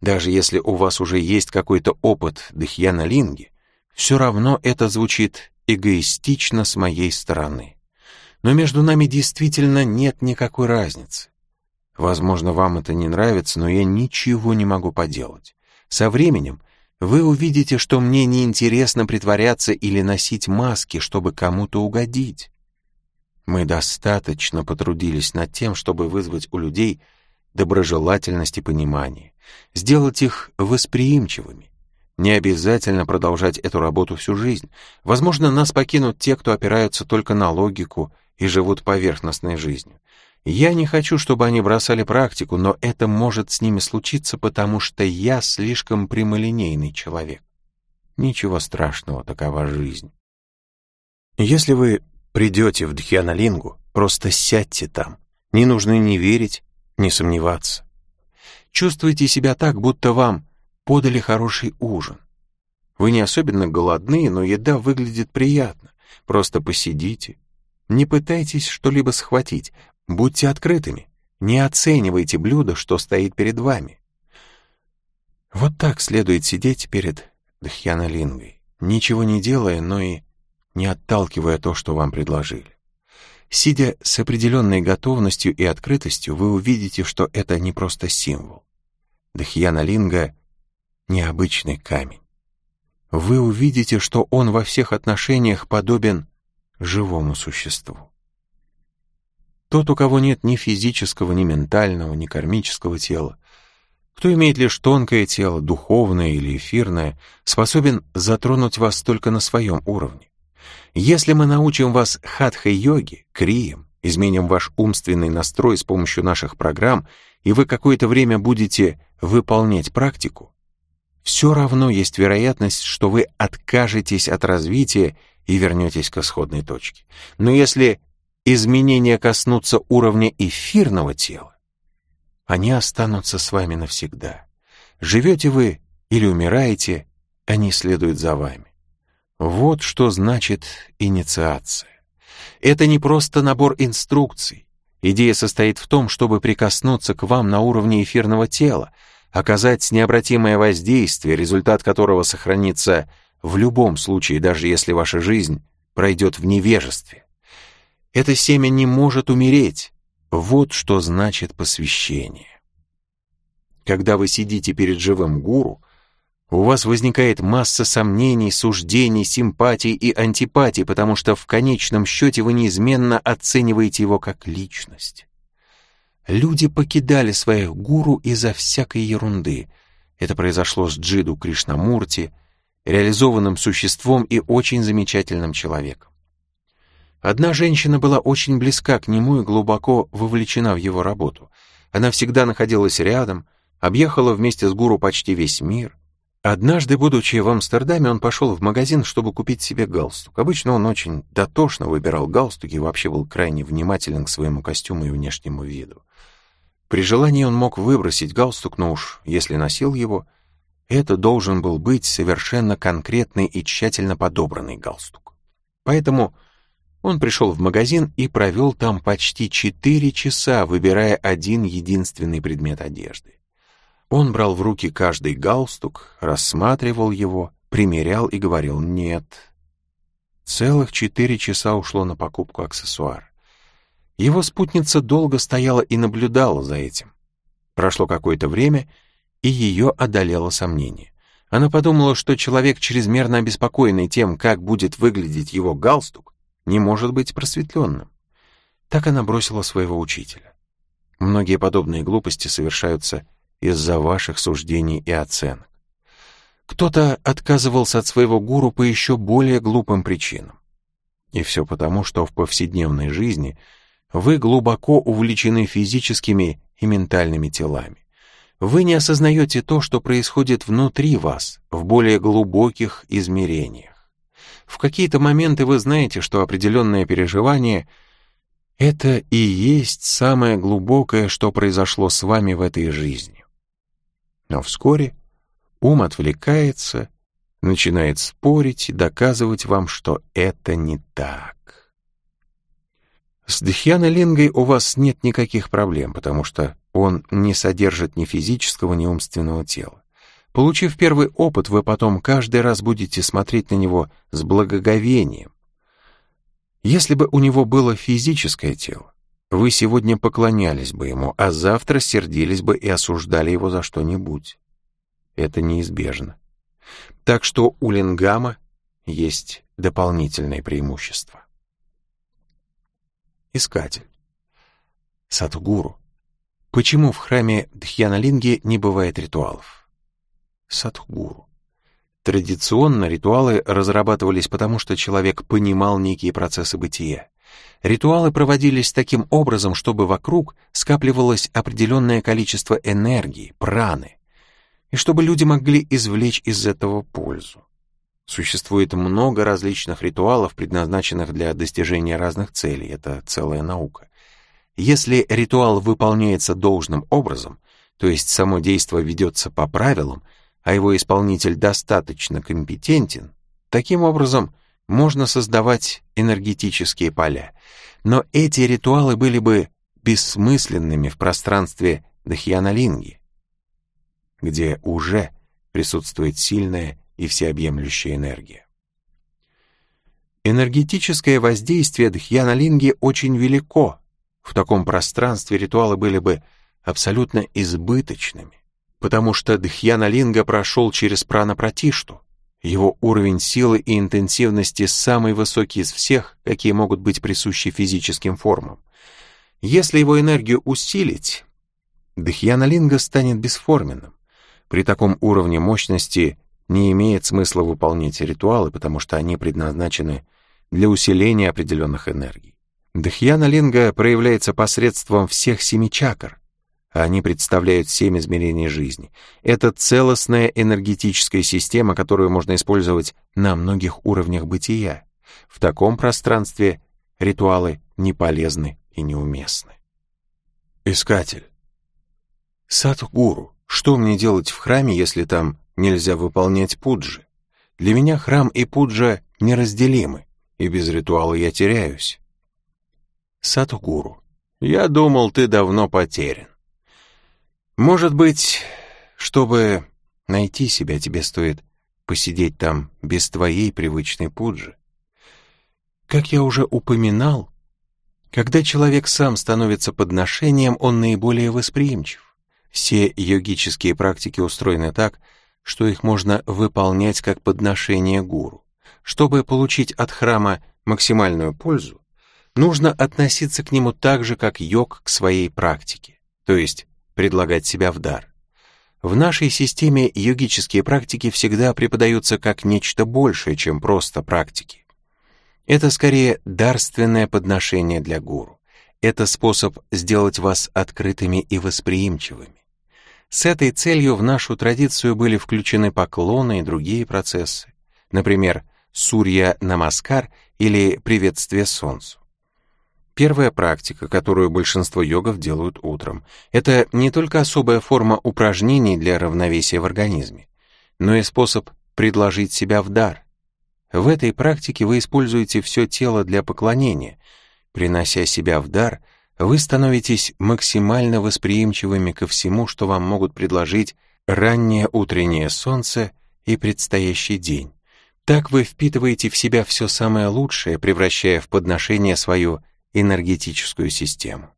Speaker 1: Даже если у вас уже есть какой-то опыт Дхьянолинги, все равно это звучит эгоистично с моей стороны. Но между нами действительно нет никакой разницы. Возможно, вам это не нравится, но я ничего не могу поделать. Со временем вы увидите, что мне неинтересно притворяться или носить маски, чтобы кому-то угодить. Мы достаточно потрудились над тем, чтобы вызвать у людей доброжелательность и понимание, сделать их восприимчивыми. Не обязательно продолжать эту работу всю жизнь. Возможно, нас покинут те, кто опираются только на логику и живут поверхностной жизнью. Я не хочу, чтобы они бросали практику, но это может с ними случиться, потому что я слишком прямолинейный человек. Ничего страшного, такова жизнь. Если вы придете в Дхьянолингу, просто сядьте там. Не нужно ни верить, ни сомневаться. Чувствуйте себя так, будто вам подали хороший ужин. Вы не особенно голодны, но еда выглядит приятно. Просто посидите. Не пытайтесь что-либо схватить, Будьте открытыми, не оценивайте блюдо, что стоит перед вами. Вот так следует сидеть перед Дхьянолингой, ничего не делая, но и не отталкивая то, что вам предложили. Сидя с определенной готовностью и открытостью, вы увидите, что это не просто символ. Дхьянолинга — необычный камень. Вы увидите, что он во всех отношениях подобен живому существу. Тот, у кого нет ни физического, ни ментального, ни кармического тела, кто имеет лишь тонкое тело, духовное или эфирное, способен затронуть вас только на своем уровне. Если мы научим вас хатха-йоге, криям, изменим ваш умственный настрой с помощью наших программ, и вы какое-то время будете выполнять практику, все равно есть вероятность, что вы откажетесь от развития и вернетесь к исходной точке. Но если изменения коснутся уровня эфирного тела, они останутся с вами навсегда. Живете вы или умираете, они следуют за вами. Вот что значит инициация. Это не просто набор инструкций. Идея состоит в том, чтобы прикоснуться к вам на уровне эфирного тела, оказать необратимое воздействие, результат которого сохранится в любом случае, даже если ваша жизнь пройдет в невежестве. Это семя не может умереть. Вот что значит посвящение. Когда вы сидите перед живым гуру, у вас возникает масса сомнений, суждений, симпатий и антипатий, потому что в конечном счете вы неизменно оцениваете его как личность. Люди покидали своих гуру из-за всякой ерунды. Это произошло с Джиду Кришнамурти, реализованным существом и очень замечательным человеком. Одна женщина была очень близка к нему и глубоко вовлечена в его работу. Она всегда находилась рядом, объехала вместе с гуру почти весь мир — Однажды, будучи в Амстердаме, он пошел в магазин, чтобы купить себе галстук. Обычно он очень дотошно выбирал галстуки и вообще был крайне внимателен к своему костюму и внешнему виду. При желании он мог выбросить галстук, но уж если носил его, это должен был быть совершенно конкретный и тщательно подобранный галстук. Поэтому он пришел в магазин и провел там почти четыре часа, выбирая один единственный предмет одежды. Он брал в руки каждый галстук, рассматривал его, примерял и говорил «нет». Целых четыре часа ушло на покупку аксессуара. Его спутница долго стояла и наблюдала за этим. Прошло какое-то время, и ее одолело сомнение. Она подумала, что человек, чрезмерно обеспокоенный тем, как будет выглядеть его галстук, не может быть просветленным. Так она бросила своего учителя. Многие подобные глупости совершаются из-за ваших суждений и оценок. Кто-то отказывался от своего гуру по еще более глупым причинам. И все потому, что в повседневной жизни вы глубоко увлечены физическими и ментальными телами. Вы не осознаете то, что происходит внутри вас, в более глубоких измерениях. В какие-то моменты вы знаете, что определенное переживание — это и есть самое глубокое, что произошло с вами в этой жизни. Но вскоре ум отвлекается, начинает спорить и доказывать вам, что это не так. С Дхьяна-лингой у вас нет никаких проблем, потому что он не содержит ни физического, ни умственного тела. Получив первый опыт, вы потом каждый раз будете смотреть на него с благоговением. Если бы у него было физическое тело, вы сегодня поклонялись бы ему, а завтра сердились бы и осуждали его за что-нибудь. Это неизбежно. Так что у лингама есть дополнительное преимущество. Искатель. Садхгуру. Почему в храме Дхьяналинги не бывает ритуалов? Садхгуру. Традиционно ритуалы разрабатывались потому, что человек понимал некие процессы бытия. Ритуалы проводились таким образом, чтобы вокруг скапливалось определенное количество энергии, праны, и чтобы люди могли извлечь из этого пользу. Существует много различных ритуалов, предназначенных для достижения разных целей, это целая наука. Если ритуал выполняется должным образом, то есть само действо ведется по правилам, а его исполнитель достаточно компетентен, таким образом можно создавать энергетические поля. Но эти ритуалы были бы бессмысленными в пространстве Дхьяналинги, где уже присутствует сильная и всеобъемлющая энергия. Энергетическое воздействие Дхьяналинги очень велико. В таком пространстве ритуалы были бы абсолютно избыточными, потому что Дхьяналинга прошел через пранапратишту, его уровень силы и интенсивности самый высокий из всех, какие могут быть присущи физическим формам. Если его энергию усилить, Дхьяналинга станет бесформенным. При таком уровне мощности не имеет смысла выполнять ритуалы, потому что они предназначены для усиления определенных энергий. Дхьяна Линга проявляется посредством всех семи чакр, они представляют семь измерений жизни. Это целостная энергетическая система, которую можно использовать на многих уровнях бытия. В таком пространстве ритуалы не полезны и неуместны. Искатель. Садхгуру, что мне делать в храме, если там нельзя выполнять пуджи? Для меня храм и пуджа неразделимы, и без ритуала я теряюсь. Садхгуру. Я думал, ты давно потерян. Может быть, чтобы найти себя, тебе стоит посидеть там без твоей привычной пуджи. Как я уже упоминал, когда человек сам становится подношением, он наиболее восприимчив. Все йогические практики устроены так, что их можно выполнять как подношение гуру. Чтобы получить от храма максимальную пользу, нужно относиться к нему так же, как йог к своей практике, то есть предлагать себя в дар. В нашей системе йогические практики всегда преподаются как нечто большее, чем просто практики. Это скорее дарственное подношение для гуру. Это способ сделать вас открытыми и восприимчивыми. С этой целью в нашу традицию были включены поклоны и другие процессы. Например, Сурья Намаскар или приветствие солнцу. Первая практика, которую большинство йогов делают утром, это не только особая форма упражнений для равновесия в организме, но и способ предложить себя в дар. В этой практике вы используете все тело для поклонения. Принося себя в дар, вы становитесь максимально восприимчивыми ко всему, что вам могут предложить раннее утреннее солнце и предстоящий день. Так вы впитываете в себя все самое лучшее, превращая в подношение свою энергетическую систему.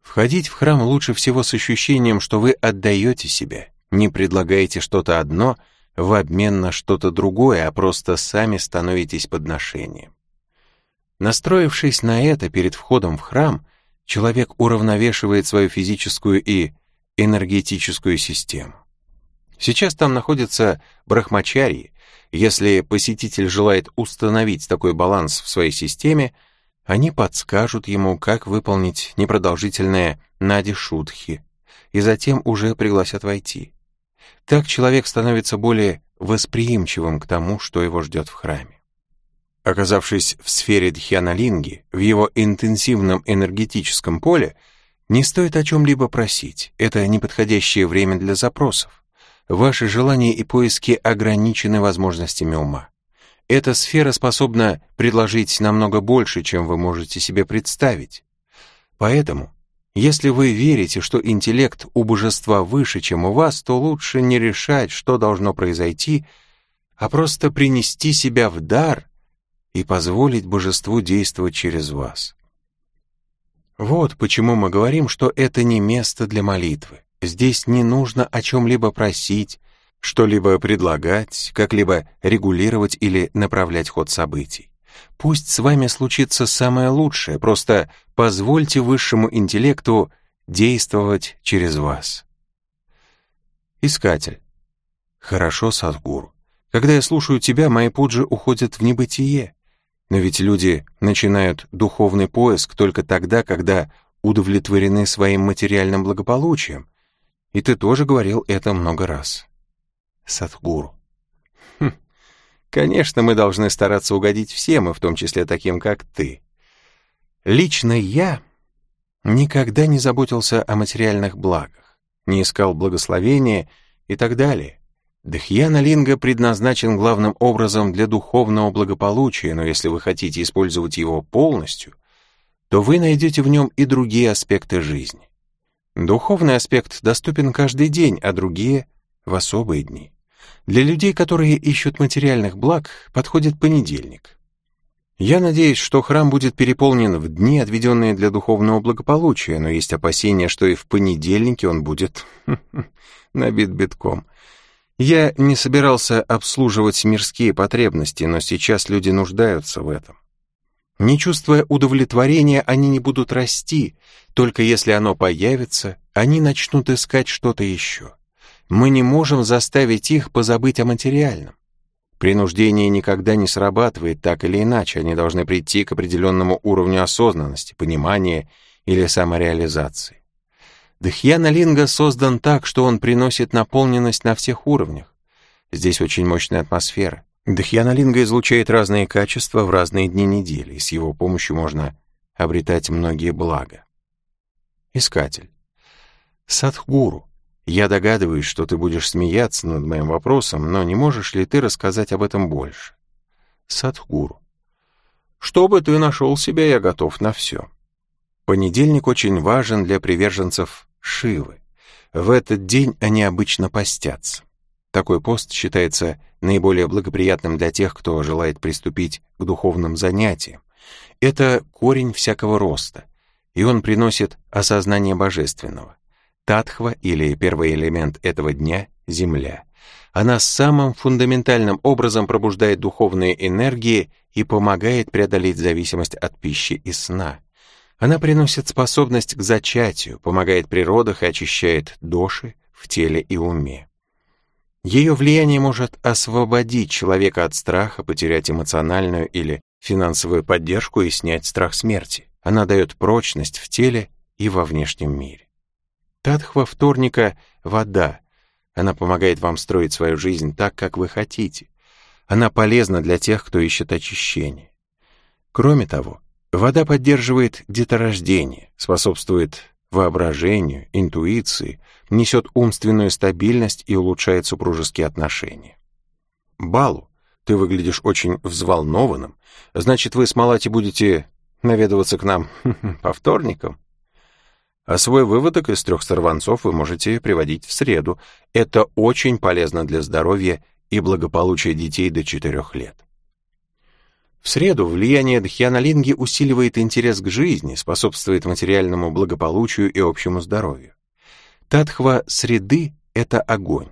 Speaker 1: Входить в храм лучше всего с ощущением, что вы отдаете себя, не предлагаете что-то одно в обмен на что-то другое, а просто сами становитесь подношением. Настроившись на это перед входом в храм, человек уравновешивает свою физическую и энергетическую систему. Сейчас там находятся брахмачарьи. Если посетитель желает установить такой баланс в своей системе, они подскажут ему, как выполнить непродолжительное «нади шутхи», и затем уже пригласят войти. Так человек становится более восприимчивым к тому, что его ждет в храме. Оказавшись в сфере дхьяналинги, в его интенсивном энергетическом поле, не стоит о чем-либо просить, это неподходящее время для запросов. Ваши желания и поиски ограничены возможностями ума. Эта сфера способна предложить намного больше, чем вы можете себе представить. Поэтому, если вы верите, что интеллект у божества выше, чем у вас, то лучше не решать, что должно произойти, а просто принести себя в дар и позволить божеству действовать через вас. Вот почему мы говорим, что это не место для молитвы. Здесь не нужно о чем-либо просить, что-либо предлагать, как-либо регулировать или направлять ход событий. Пусть с вами случится самое лучшее, просто позвольте высшему интеллекту действовать через вас. Искатель. Хорошо, Садгуру. Когда я слушаю тебя, мои пуджи уходят в небытие. Но ведь люди начинают духовный поиск только тогда, когда удовлетворены своим материальным благополучием. И ты тоже говорил это много раз. Садхгуру. Хм, конечно, мы должны стараться угодить всем, и в том числе таким, как ты. Лично я никогда не заботился о материальных благах, не искал благословения и так далее. Дхьяна Линга предназначен главным образом для духовного благополучия, но если вы хотите использовать его полностью, то вы найдете в нем и другие аспекты жизни. Духовный аспект доступен каждый день, а другие — в особые дни. Для людей, которые ищут материальных благ, подходит понедельник. Я надеюсь, что храм будет переполнен в дни, отведенные для духовного благополучия, но есть опасения, что и в понедельнике он будет набит битком. Я не собирался обслуживать мирские потребности, но сейчас люди нуждаются в этом. Не чувствуя удовлетворения, они не будут расти, только если оно появится, они начнут искать что-то еще. Мы не можем заставить их позабыть о материальном. Принуждение никогда не срабатывает так или иначе, они должны прийти к определенному уровню осознанности, понимания или самореализации. Дхьяна Линга создан так, что он приносит наполненность на всех уровнях. Здесь очень мощная атмосфера. Дхьяна Линга излучает разные качества в разные дни недели, и с его помощью можно обретать многие блага. Искатель. Садхгуру. Я догадываюсь, что ты будешь смеяться над моим вопросом, но не можешь ли ты рассказать об этом больше? Садхгуру. Что бы ты нашел себя, я готов на все. Понедельник очень важен для приверженцев Шивы. В этот день они обычно постятся. Такой пост считается наиболее благоприятным для тех, кто желает приступить к духовным занятиям. Это корень всякого роста, и он приносит осознание божественного. Татхва или первый элемент этого дня — Земля. Она самым фундаментальным образом пробуждает духовные энергии и помогает преодолеть зависимость от пищи и сна. Она приносит способность к зачатию, помогает при родах и очищает доши в теле и уме. Ее влияние может освободить человека от страха, потерять эмоциональную или финансовую поддержку и снять страх смерти. Она дает прочность в теле и во внешнем мире. Татхва вторника — вода. Она помогает вам строить свою жизнь так, как вы хотите. Она полезна для тех, кто ищет очищение. Кроме того, вода поддерживает деторождение, способствует воображению, интуиции, несет умственную стабильность и улучшает супружеские отношения. Балу, ты выглядишь очень взволнованным, значит, вы с Малати будете наведываться к нам по вторникам? А свой выводок из трех сорванцов вы можете приводить в среду. Это очень полезно для здоровья и благополучия детей до четырех лет. В среду влияние Дхьянолинги усиливает интерес к жизни, способствует материальному благополучию и общему здоровью. Татхва среды — это огонь.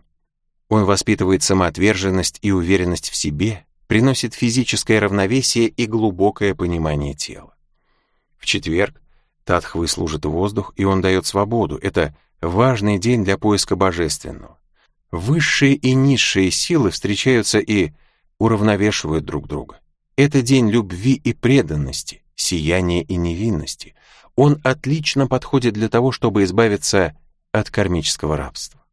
Speaker 1: Он воспитывает самоотверженность и уверенность в себе, приносит физическое равновесие и глубокое понимание тела. В четверг Татхвы служит воздух, и он дает свободу. Это важный день для поиска божественного. Высшие и низшие силы встречаются и уравновешивают друг друга. Это день любви и преданности, сияния и невинности. Он отлично подходит для того, чтобы избавиться от кармического рабства.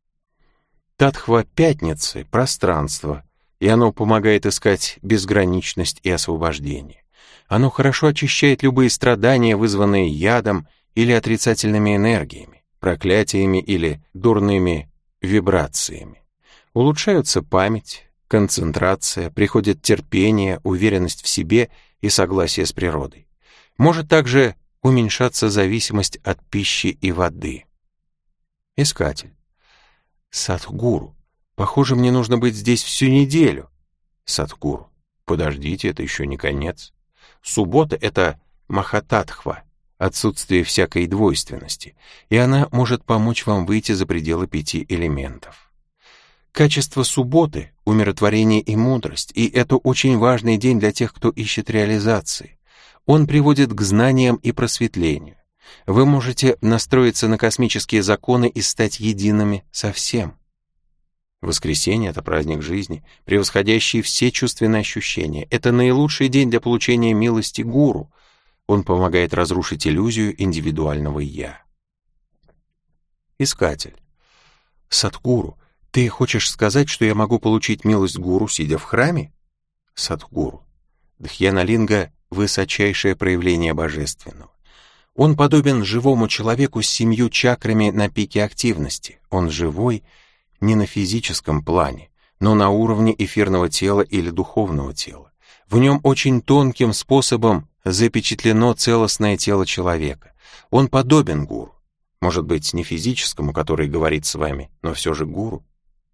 Speaker 1: Татхва Пятницы — пространство, и оно помогает искать безграничность и освобождение. Оно хорошо очищает любые страдания, вызванные ядом или отрицательными энергиями, проклятиями или дурными вибрациями. Улучшаются память, концентрация, приходит терпение, уверенность в себе и согласие с природой. Может также уменьшаться зависимость от пищи и воды. Искатель. Садхгуру. Похоже, мне нужно быть здесь всю неделю. Садхгуру. Подождите, это еще не конец. Суббота — это махататхва, отсутствие всякой двойственности, и она может помочь вам выйти за пределы пяти элементов. Качество субботы — умиротворение и мудрость, и это очень важный день для тех, кто ищет реализации. Он приводит к знаниям и просветлению. Вы можете настроиться на космические законы и стать едиными со всем. Воскресенье — это праздник жизни, превосходящий все чувственные ощущения. Это наилучший день для получения милости гуру. Он помогает разрушить иллюзию индивидуального «я». Искатель. Садгуру — ты хочешь сказать, что я могу получить милость гуру, сидя в храме? Садхгуру. Дхьяналинга — высочайшее проявление божественного. Он подобен живому человеку с семью чакрами на пике активности. Он живой не на физическом плане, но на уровне эфирного тела или духовного тела. В нем очень тонким способом запечатлено целостное тело человека. Он подобен гуру. Может быть, не физическому, который говорит с вами, но все же гуру.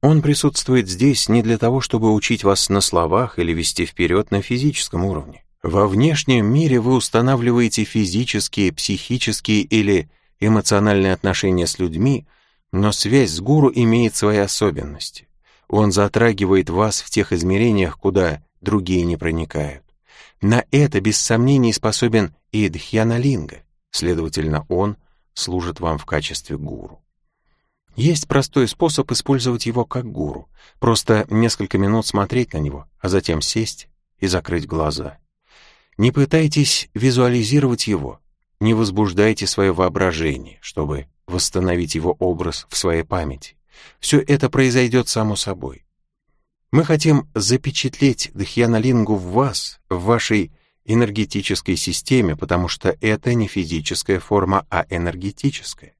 Speaker 1: Он присутствует здесь не для того, чтобы учить вас на словах или вести вперед на физическом уровне. Во внешнем мире вы устанавливаете физические, психические или эмоциональные отношения с людьми, но связь с гуру имеет свои особенности. Он затрагивает вас в тех измерениях, куда другие не проникают. На это без сомнений способен и Дхьяналинга, следовательно, он служит вам в качестве гуру. Есть простой способ использовать его как гуру. Просто несколько минут смотреть на него, а затем сесть и закрыть глаза. Не пытайтесь визуализировать его, не возбуждайте свое воображение, чтобы восстановить его образ в своей памяти. Все это произойдет само собой. Мы хотим запечатлеть Дхьянолингу в вас, в вашей энергетической системе, потому что это не физическая форма, а энергетическая.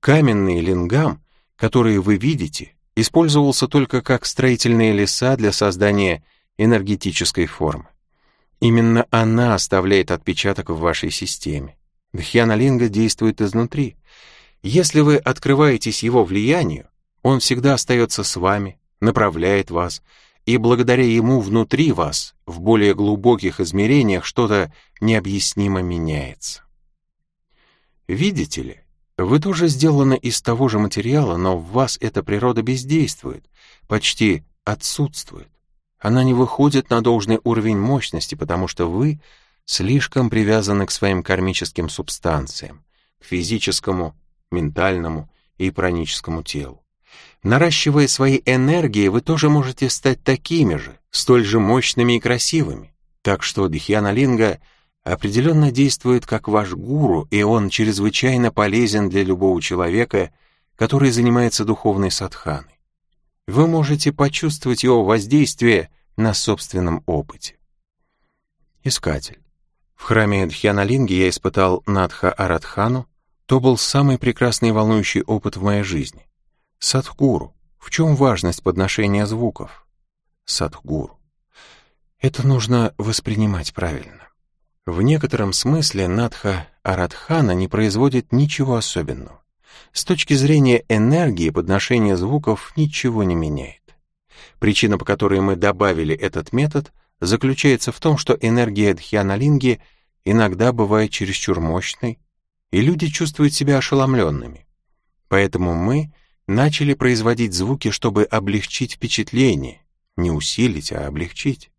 Speaker 1: Каменный лингам, которые вы видите, использовался только как строительные леса для создания энергетической формы. Именно она оставляет отпечаток в вашей системе. Дхьянолинга действует изнутри. Если вы открываетесь его влиянию, он всегда остается с вами, направляет вас, и благодаря ему внутри вас, в более глубоких измерениях, что-то необъяснимо меняется. Видите ли, вы тоже сделаны из того же материала, но в вас эта природа бездействует, почти отсутствует. Она не выходит на должный уровень мощности, потому что вы слишком привязаны к своим кармическим субстанциям, к физическому, ментальному и праническому телу. Наращивая свои энергии, вы тоже можете стать такими же, столь же мощными и красивыми. Так что Дхьяналинга определенно действует как ваш гуру, и он чрезвычайно полезен для любого человека, который занимается духовной садханой. Вы можете почувствовать его воздействие на собственном опыте. Искатель. В храме Дхьяналинги я испытал Надха Арадхану, то был самый прекрасный и волнующий опыт в моей жизни. Садхгуру. В чем важность подношения звуков? Садхгуру. Это нужно воспринимать правильно. В некотором смысле Надха Арадхана не производит ничего особенного. С точки зрения энергии подношение звуков ничего не меняет. Причина, по которой мы добавили этот метод, заключается в том, что энергия дхьяналинги иногда бывает чересчур мощной, и люди чувствуют себя ошеломленными. Поэтому мы начали производить звуки, чтобы облегчить впечатление, не усилить, а облегчить.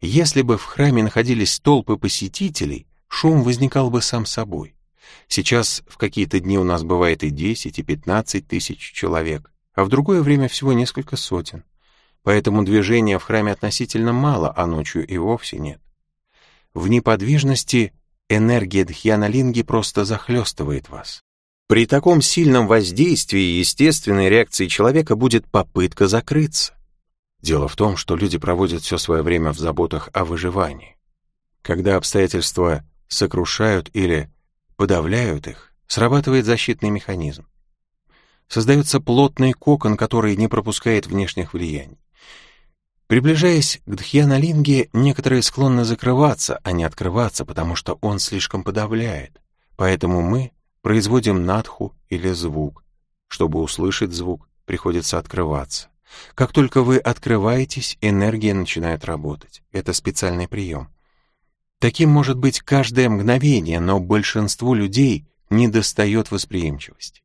Speaker 1: Если бы в храме находились толпы посетителей, шум возникал бы сам собой. Сейчас в какие-то дни у нас бывает и 10, и 15 тысяч человек, а в другое время всего несколько сотен. Поэтому движения в храме относительно мало, а ночью и вовсе нет. В неподвижности энергия Дхьяналинги просто захлестывает вас. При таком сильном воздействии естественной реакцией человека будет попытка закрыться. Дело в том, что люди проводят все свое время в заботах о выживании. Когда обстоятельства сокрушают или подавляют их, срабатывает защитный механизм. Создается плотный кокон, который не пропускает внешних влияний. Приближаясь к Дхьяналинге, некоторые склонны закрываться, а не открываться, потому что он слишком подавляет. Поэтому мы производим надху или звук. Чтобы услышать звук, приходится открываться. Как только вы открываетесь, энергия начинает работать. Это специальный прием. Таким может быть каждое мгновение, но большинству людей не достает восприимчивости.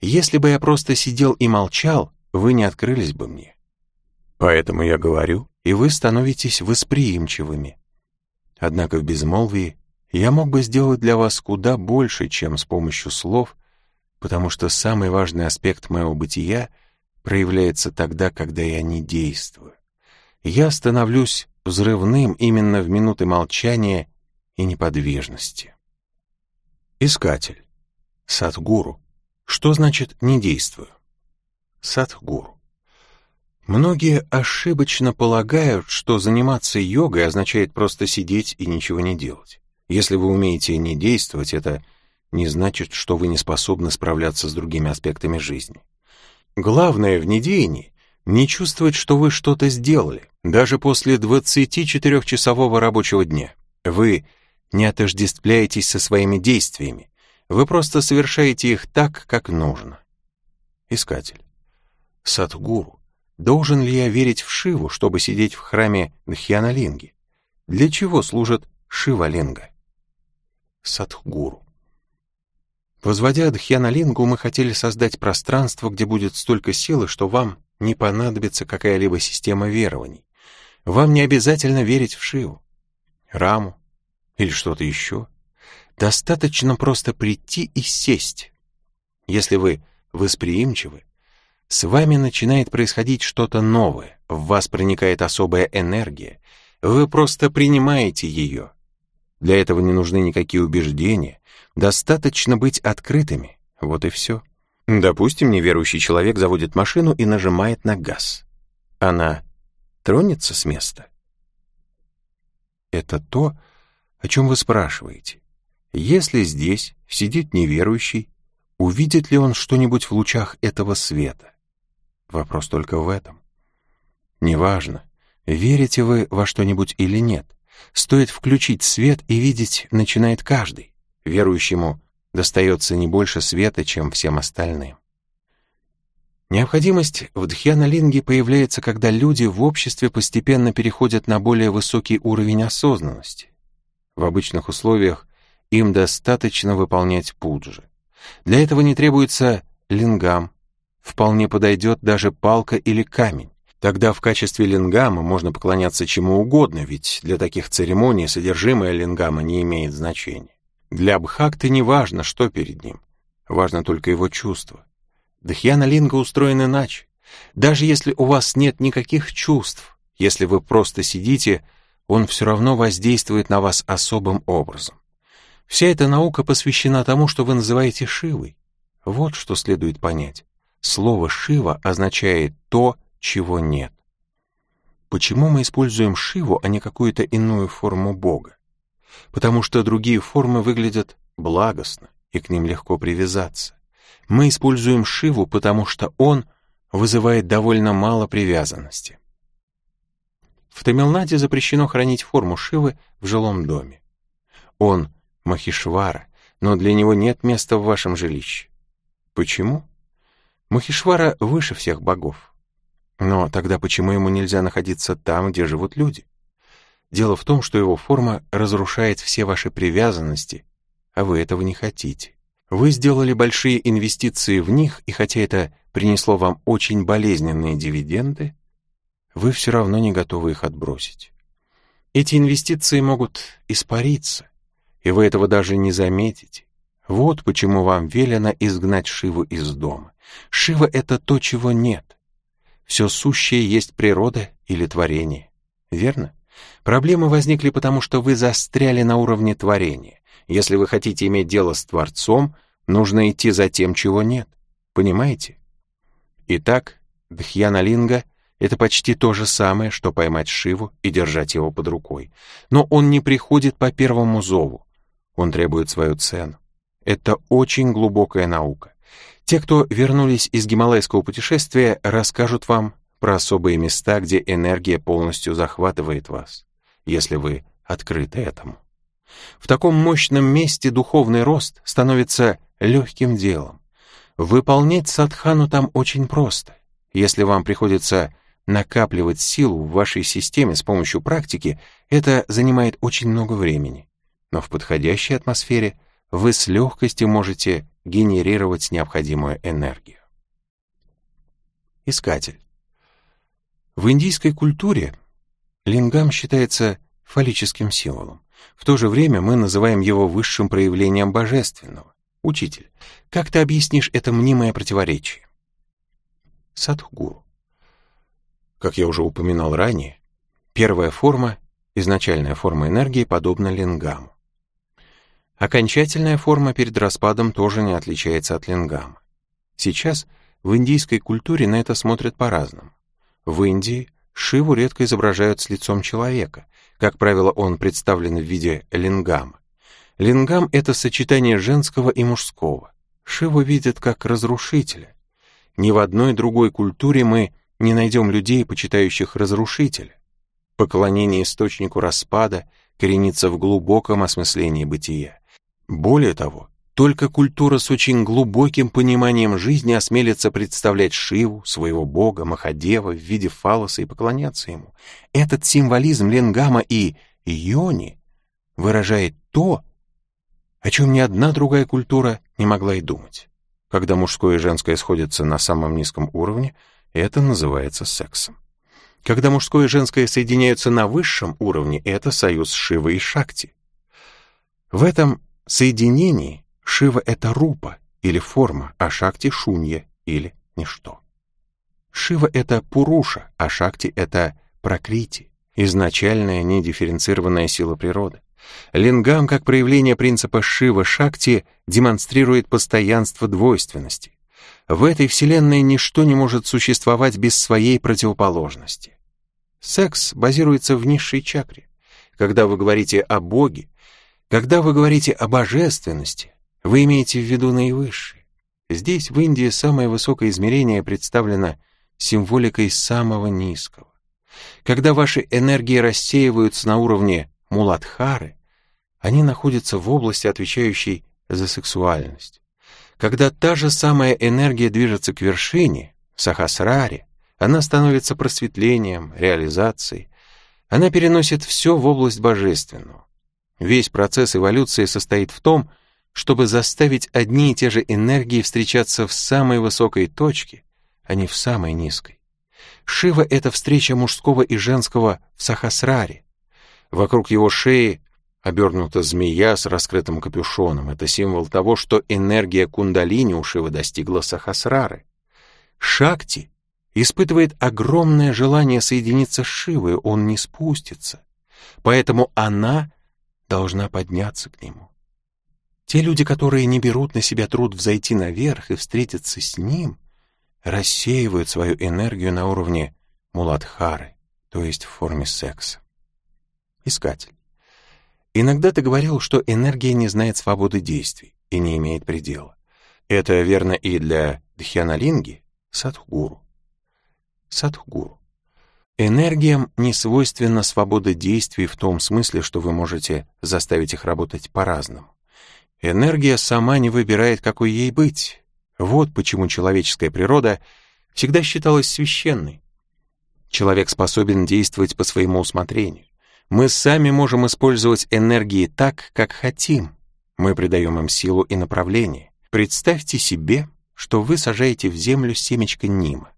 Speaker 1: Если бы я просто сидел и молчал, вы не открылись бы мне. Поэтому я говорю, и вы становитесь восприимчивыми. Однако в безмолвии я мог бы сделать для вас куда больше, чем с помощью слов, потому что самый важный аспект моего бытия проявляется тогда, когда я не действую. Я становлюсь взрывным именно в минуты молчания и неподвижности. Искатель. Садгуру. Что значит «не действую»? Садгуру. Многие ошибочно полагают, что заниматься йогой означает просто сидеть и ничего не делать. Если вы умеете не действовать, это не значит, что вы не способны справляться с другими аспектами жизни. Главное в недеянии — не чувствовать, что вы что-то сделали, даже после 24-часового рабочего дня. Вы не отождествляетесь со своими действиями, вы просто совершаете их так, как нужно. Искатель. Садгуру. Должен ли я верить в Шиву, чтобы сидеть в храме Дхьяналинги? Для чего служит Шивалинга? Садхгуру. Возводя Дхьяналингу, мы хотели создать пространство, где будет столько силы, что вам не понадобится какая-либо система верований. Вам не обязательно верить в Шиву, Раму или что-то еще. Достаточно просто прийти и сесть. Если вы восприимчивы, с вами начинает происходить что-то новое, в вас проникает особая энергия, вы просто принимаете ее. Для этого не нужны никакие убеждения, достаточно быть открытыми, вот и все. Допустим, неверующий человек заводит машину и нажимает на газ. Она тронется с места? Это то, о чем вы спрашиваете. Если здесь сидит неверующий, увидит ли он что-нибудь в лучах этого света? Вопрос только в этом. Неважно, верите вы во что-нибудь или нет. Стоит включить свет и видеть начинает каждый. Верующему достается не больше света, чем всем остальным. Необходимость в дхьяна-линге появляется, когда люди в обществе постепенно переходят на более высокий уровень осознанности. В обычных условиях им достаточно выполнять пуджи. Для этого не требуется лингам, вполне подойдет даже палка или камень. Тогда в качестве лингама можно поклоняться чему угодно, ведь для таких церемоний содержимое лингама не имеет значения. Для Бхакты не важно, что перед ним, важно только его чувство. Дхьяна Линга устроен иначе. Даже если у вас нет никаких чувств, если вы просто сидите, он все равно воздействует на вас особым образом. Вся эта наука посвящена тому, что вы называете Шивой. Вот что следует понять. Слово «Шива» означает «то, чего нет». Почему мы используем Шиву, а не какую-то иную форму Бога? Потому что другие формы выглядят благостно, и к ним легко привязаться. Мы используем Шиву, потому что он вызывает довольно мало привязанности. В Тамилнаде запрещено хранить форму Шивы в жилом доме. Он Махишвара, но для него нет места в вашем жилище. Почему? Махишвара выше всех богов. Но тогда почему ему нельзя находиться там, где живут люди? Дело в том, что его форма разрушает все ваши привязанности, а вы этого не хотите. Вы сделали большие инвестиции в них, и хотя это принесло вам очень болезненные дивиденды, вы все равно не готовы их отбросить. Эти инвестиции могут испариться, и вы этого даже не заметите. Вот почему вам велено изгнать Шиву из дома. Шива — это то, чего нет. Все сущее есть природа или творение. Верно? Проблемы возникли потому, что вы застряли на уровне творения. Если вы хотите иметь дело с Творцом, нужно идти за тем, чего нет. Понимаете? Итак, Дхьяналинга — это почти то же самое, что поймать Шиву и держать его под рукой. Но он не приходит по первому зову. Он требует свою цену. Это очень глубокая наука. Те, кто вернулись из гималайского путешествия, расскажут вам про особые места, где энергия полностью захватывает вас, если вы открыты этому. В таком мощном месте духовный рост становится легким делом. Выполнять садхану там очень просто. Если вам приходится накапливать силу в вашей системе с помощью практики, это занимает очень много времени. Но в подходящей атмосфере вы с легкостью можете генерировать необходимую энергию. Искатель. В индийской культуре лингам считается фаллическим символом. В то же время мы называем его высшим проявлением божественного. Учитель, как ты объяснишь это мнимое противоречие? Садхгуру. Как я уже упоминал ранее, первая форма, изначальная форма энергии, подобна лингаму. Окончательная форма перед распадом тоже не отличается от лингама. Сейчас в индийской культуре на это смотрят по-разному. В Индии Шиву редко изображают с лицом человека, как правило, он представлен в виде лингама. Лингам — это сочетание женского и мужского. Шиву видят как разрушителя. Ни в одной другой культуре мы не найдем людей, почитающих разрушителя. Поклонение источнику распада коренится в глубоком осмыслении бытия. Более того, только культура с очень глубоким пониманием жизни осмелится представлять Шиву, своего бога, Махадева, в виде фалоса и поклоняться ему. Этот символизм Ленгама и Йони выражает то, о чем ни одна другая культура не могла и думать. Когда мужское и женское сходятся на самом низком уровне, это называется сексом. Когда мужское и женское соединяются на высшем уровне, это союз Шивы и Шакти. В этом соединении Шива — это рупа, или форма, а Шакти — шунья или ничто. Шива — это Пуруша, а Шакти — это Пракрити, изначальная недифференцированная сила природы. Лингам, как проявление принципа Шива-Шакти, демонстрирует постоянство двойственности. В этой вселенной ничто не может существовать без своей противоположности. Секс базируется в низшей чакре. Когда вы говорите о Боге, когда вы говорите о божественности, вы имеете в виду наивысшее. Здесь, в Индии, самое высокое измерение представлено символикой самого низкого. Когда ваши энергии рассеиваются на уровне муладхары, они находятся в области, отвечающей за сексуальность. Когда та же самая энергия движется к вершине, сахасраре, она становится просветлением, реализацией. Она переносит все в область божественного. Весь процесс эволюции состоит в том, чтобы заставить одни и те же энергии встречаться в самой высокой точке, а не в самой низкой. Шива — это встреча мужского и женского в Сахасраре. Вокруг его шеи обернута змея с раскрытым капюшоном. Это символ того, что энергия кундалини у Шивы достигла Сахасрары. Шакти испытывает огромное желание соединиться с Шивой, он не спустится. Поэтому она должна подняться к нему. Те люди, которые не берут на себя труд взойти наверх и встретиться с ним, рассеивают свою энергию на уровне муладхары, то есть в форме секса. Искатель. Иногда ты говорил, что энергия не знает свободы действий и не имеет предела. Это верно и для Дхьяналинги, Садхгуру. Садхгуру. Энергиям не свойственна свобода действий в том смысле, что вы можете заставить их работать по-разному. Энергия сама не выбирает, какой ей быть. Вот почему человеческая природа всегда считалась священной. Человек способен действовать по своему усмотрению. Мы сами можем использовать энергии так, как хотим. Мы придаем им силу и направление. Представьте себе, что вы сажаете в землю семечко нима.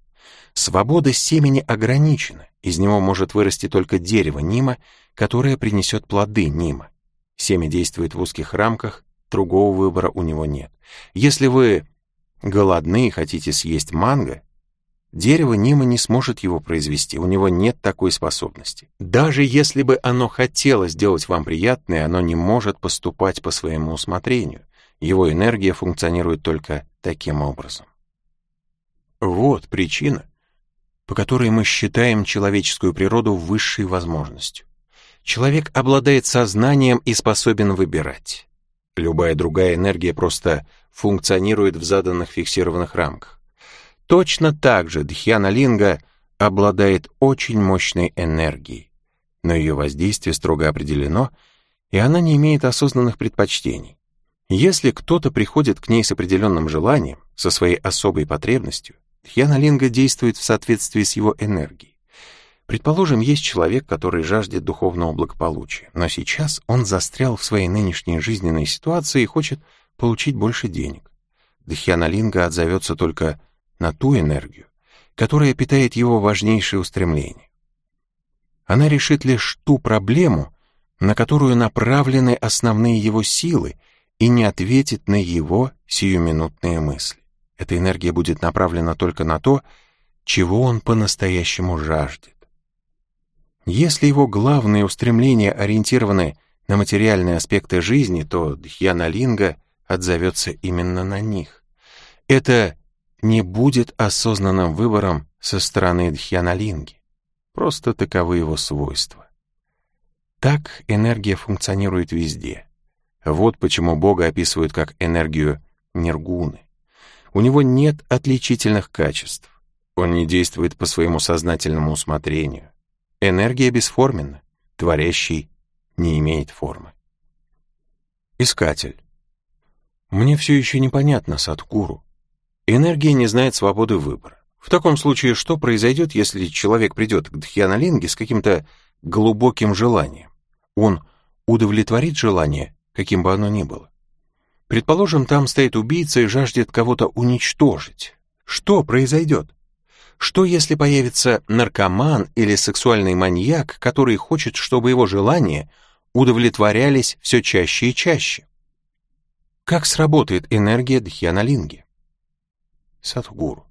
Speaker 1: Свобода семени ограничена, из него может вырасти только дерево нима, которое принесет плоды нима. Семя действует в узких рамках, другого выбора у него нет. Если вы голодны и хотите съесть манго, дерево нима не сможет его произвести, у него нет такой способности. Даже если бы оно хотело сделать вам приятное, оно не может поступать по своему усмотрению. Его энергия функционирует только таким образом. Вот причина, по которой мы считаем человеческую природу высшей возможностью. Человек обладает сознанием и способен выбирать. Любая другая энергия просто функционирует в заданных фиксированных рамках. Точно так же Дхьяна Линга обладает очень мощной энергией, но ее воздействие строго определено, и она не имеет осознанных предпочтений. Если кто-то приходит к ней с определенным желанием, со своей особой потребностью, Дхьяна-линга действует в соответствии с его энергией. Предположим, есть человек, который жаждет духовного благополучия, но сейчас он застрял в своей нынешней жизненной ситуации и хочет получить больше денег. Дхьяна-линга отзовется только на ту энергию, которая питает его важнейшее устремление. Она решит лишь ту проблему, на которую направлены основные его силы, и не ответит на его сиюминутные мысли. Эта энергия будет направлена только на то, чего он по-настоящему жаждет. Если его главные устремления ориентированы на материальные аспекты жизни, то Дхьяналинга отзовется именно на них. Это не будет осознанным выбором со стороны Дхьяналинги. Просто таковы его свойства. Так энергия функционирует везде. Вот почему Бога описывают как энергию ниргуны. У него нет отличительных качеств. Он не действует по своему сознательному усмотрению. Энергия бесформенна, творящий не имеет формы. Искатель. Мне все еще непонятно, Садхгуру. Энергия не знает свободы выбора. В таком случае, что произойдет, если человек придет к Дхьяналинге с каким-то глубоким желанием? Он удовлетворит желание, каким бы оно ни было. Предположим, там стоит убийца и жаждет кого-то уничтожить. Что произойдет? Что, если появится наркоман или сексуальный маньяк, который хочет, чтобы его желания удовлетворялись все чаще и чаще? Как сработает энергия Дхьяналинги? Садхгуру.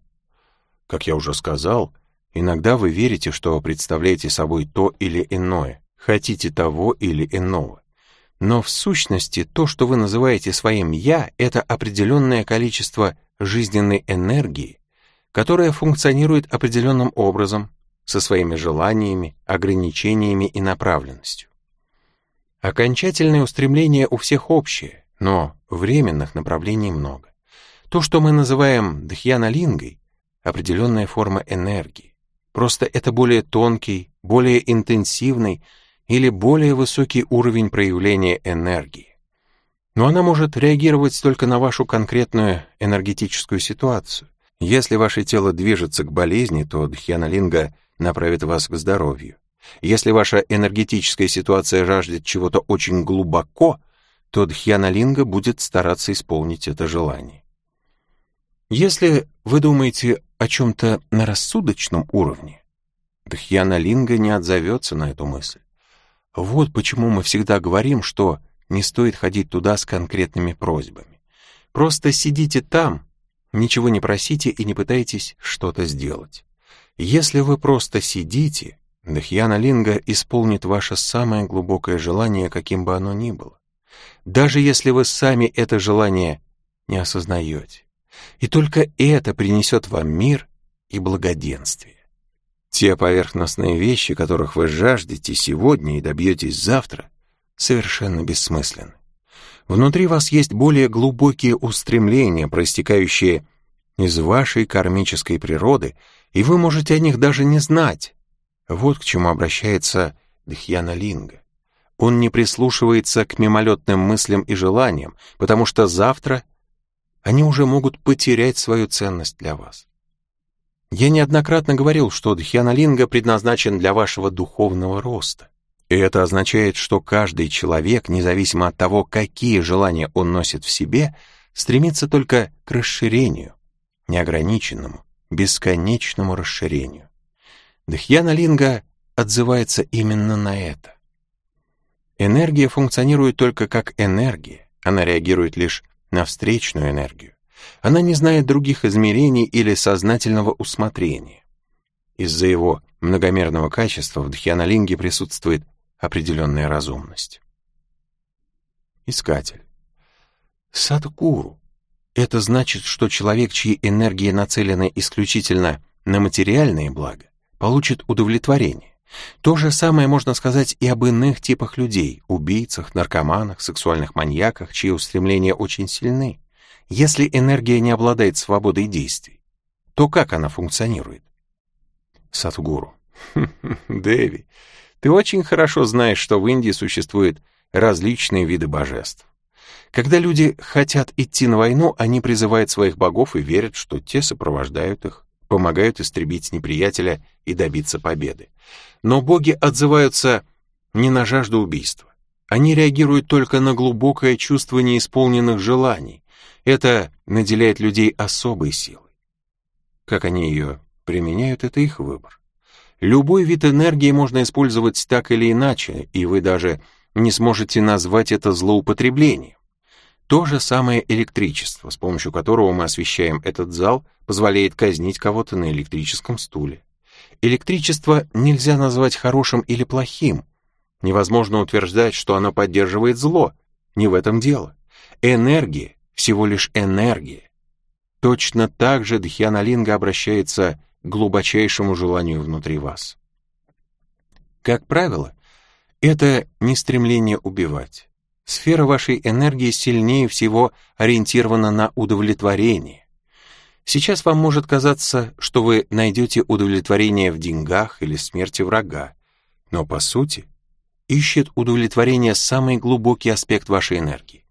Speaker 1: Как я уже сказал, иногда вы верите, что представляете собой то или иное, хотите того или иного. Но в сущности то, что вы называете своим «я», это определенное количество жизненной энергии, которая функционирует определенным образом, со своими желаниями, ограничениями и направленностью. Окончательное устремление у всех общее, но временных направлений много. То, что мы называем дхьяналингой, определенная форма энергии. Просто это более тонкий, более интенсивный или более высокий уровень проявления энергии. Но она может реагировать только на вашу конкретную энергетическую ситуацию. Если ваше тело движется к болезни, то дхьяналинга направит вас к здоровью. Если ваша энергетическая ситуация жаждет чего-то очень глубоко, то дхьяналинга будет стараться исполнить это желание. Если вы думаете о чем-то на рассудочном уровне, дхьяналинга не отзовется на эту мысль. Вот почему мы всегда говорим, что не стоит ходить туда с конкретными просьбами. Просто сидите там, ничего не просите и не пытайтесь что-то сделать. Если вы просто сидите, Дхьяна Линга исполнит ваше самое глубокое желание, каким бы оно ни было. Даже если вы сами это желание не осознаете. И только это принесет вам мир и благоденствие. Те поверхностные вещи, которых вы жаждете сегодня и добьетесь завтра, совершенно бессмысленны. Внутри вас есть более глубокие устремления, проистекающие из вашей кармической природы, и вы можете о них даже не знать. Вот к чему обращается Дхьяна Линга. Он не прислушивается к мимолетным мыслям и желаниям, потому что завтра они уже могут потерять свою ценность для вас. Я неоднократно говорил, что Дхьяналинга предназначен для вашего духовного роста. И это означает, что каждый человек, независимо от того, какие желания он носит в себе, стремится только к расширению, неограниченному, бесконечному расширению. Дхьяналинга отзывается именно на это. Энергия функционирует только как энергия, она реагирует лишь на встречную энергию. Она не знает других измерений или сознательного усмотрения. Из-за его многомерного качества в Дхьяналинге присутствует определенная разумность. Искатель. Садхгуру. Это значит, что человек, чьи энергии нацелены исключительно на материальные блага, получит удовлетворение. То же самое можно сказать и об иных типах людей, убийцах, наркоманах, сексуальных маньяках, чьи устремления очень сильны. Если энергия не обладает свободой действий, то как она функционирует? Сатгуру. Дэви, ты очень хорошо знаешь, что в Индии существуют различные виды божеств. Когда люди хотят идти на войну, они призывают своих богов и верят, что те сопровождают их, помогают истребить неприятеля и добиться победы. Но боги отзываются не на жажду убийства. Они реагируют только на глубокое чувство неисполненных желаний, это наделяет людей особой силой. Как они ее применяют, это их выбор. Любой вид энергии можно использовать так или иначе, и вы даже не сможете назвать это злоупотреблением. То же самое электричество, с помощью которого мы освещаем этот зал, позволяет казнить кого-то на электрическом стуле. Электричество нельзя назвать хорошим или плохим. Невозможно утверждать, что оно поддерживает зло. Не в этом дело. Энергия всего лишь энергия. Точно так же Дхьяналинга обращается к глубочайшему желанию внутри вас. Как правило, это не стремление убивать. Сфера вашей энергии сильнее всего ориентирована на удовлетворение. Сейчас вам может казаться, что вы найдете удовлетворение в деньгах или смерти врага, но по сути ищет удовлетворение самый глубокий аспект вашей энергии.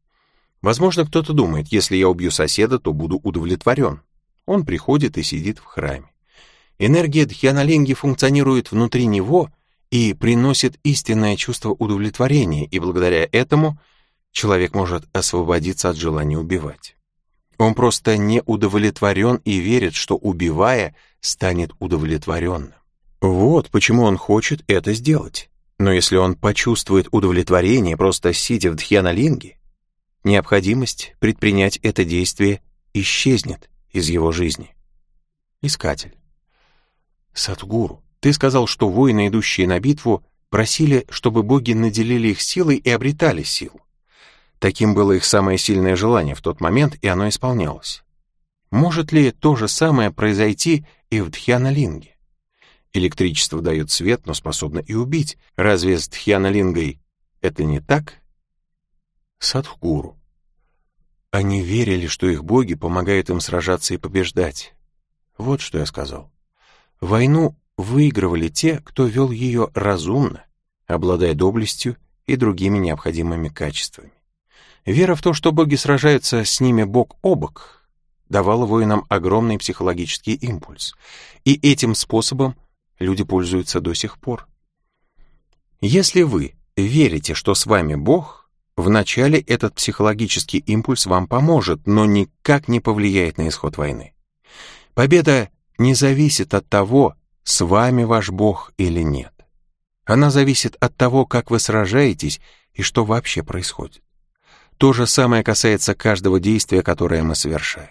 Speaker 1: Возможно, кто-то думает, если я убью соседа, то буду удовлетворен. Он приходит и сидит в храме. Энергия Дхьяналинги функционирует внутри него и приносит истинное чувство удовлетворения, и благодаря этому человек может освободиться от желания убивать. Он просто не удовлетворен и верит, что убивая, станет удовлетворенным. Вот почему он хочет это сделать. Но если он почувствует удовлетворение, просто сидя в Дхьяналинге, необходимость предпринять это действие исчезнет из его жизни. Искатель. Садгуру, ты сказал, что воины, идущие на битву, просили, чтобы боги наделили их силой и обретали силу. Таким было их самое сильное желание в тот момент, и оно исполнялось. Может ли то же самое произойти и в Дхьяналинге? Электричество дает свет, но способно и убить. Разве с Дхьяналингой это не так? Садхгуру. Они верили, что их боги помогают им сражаться и побеждать. Вот что я сказал. Войну выигрывали те, кто вел ее разумно, обладая доблестью и другими необходимыми качествами. Вера в то, что боги сражаются с ними бок о бок, давала воинам огромный психологический импульс, и этим способом люди пользуются до сих пор. Если вы верите, что с вами Бог, Вначале этот психологический импульс вам поможет, но никак не повлияет на исход войны. Победа не зависит от того, с вами ваш Бог или нет. Она зависит от того, как вы сражаетесь и что вообще происходит. То же самое касается каждого действия, которое мы совершаем.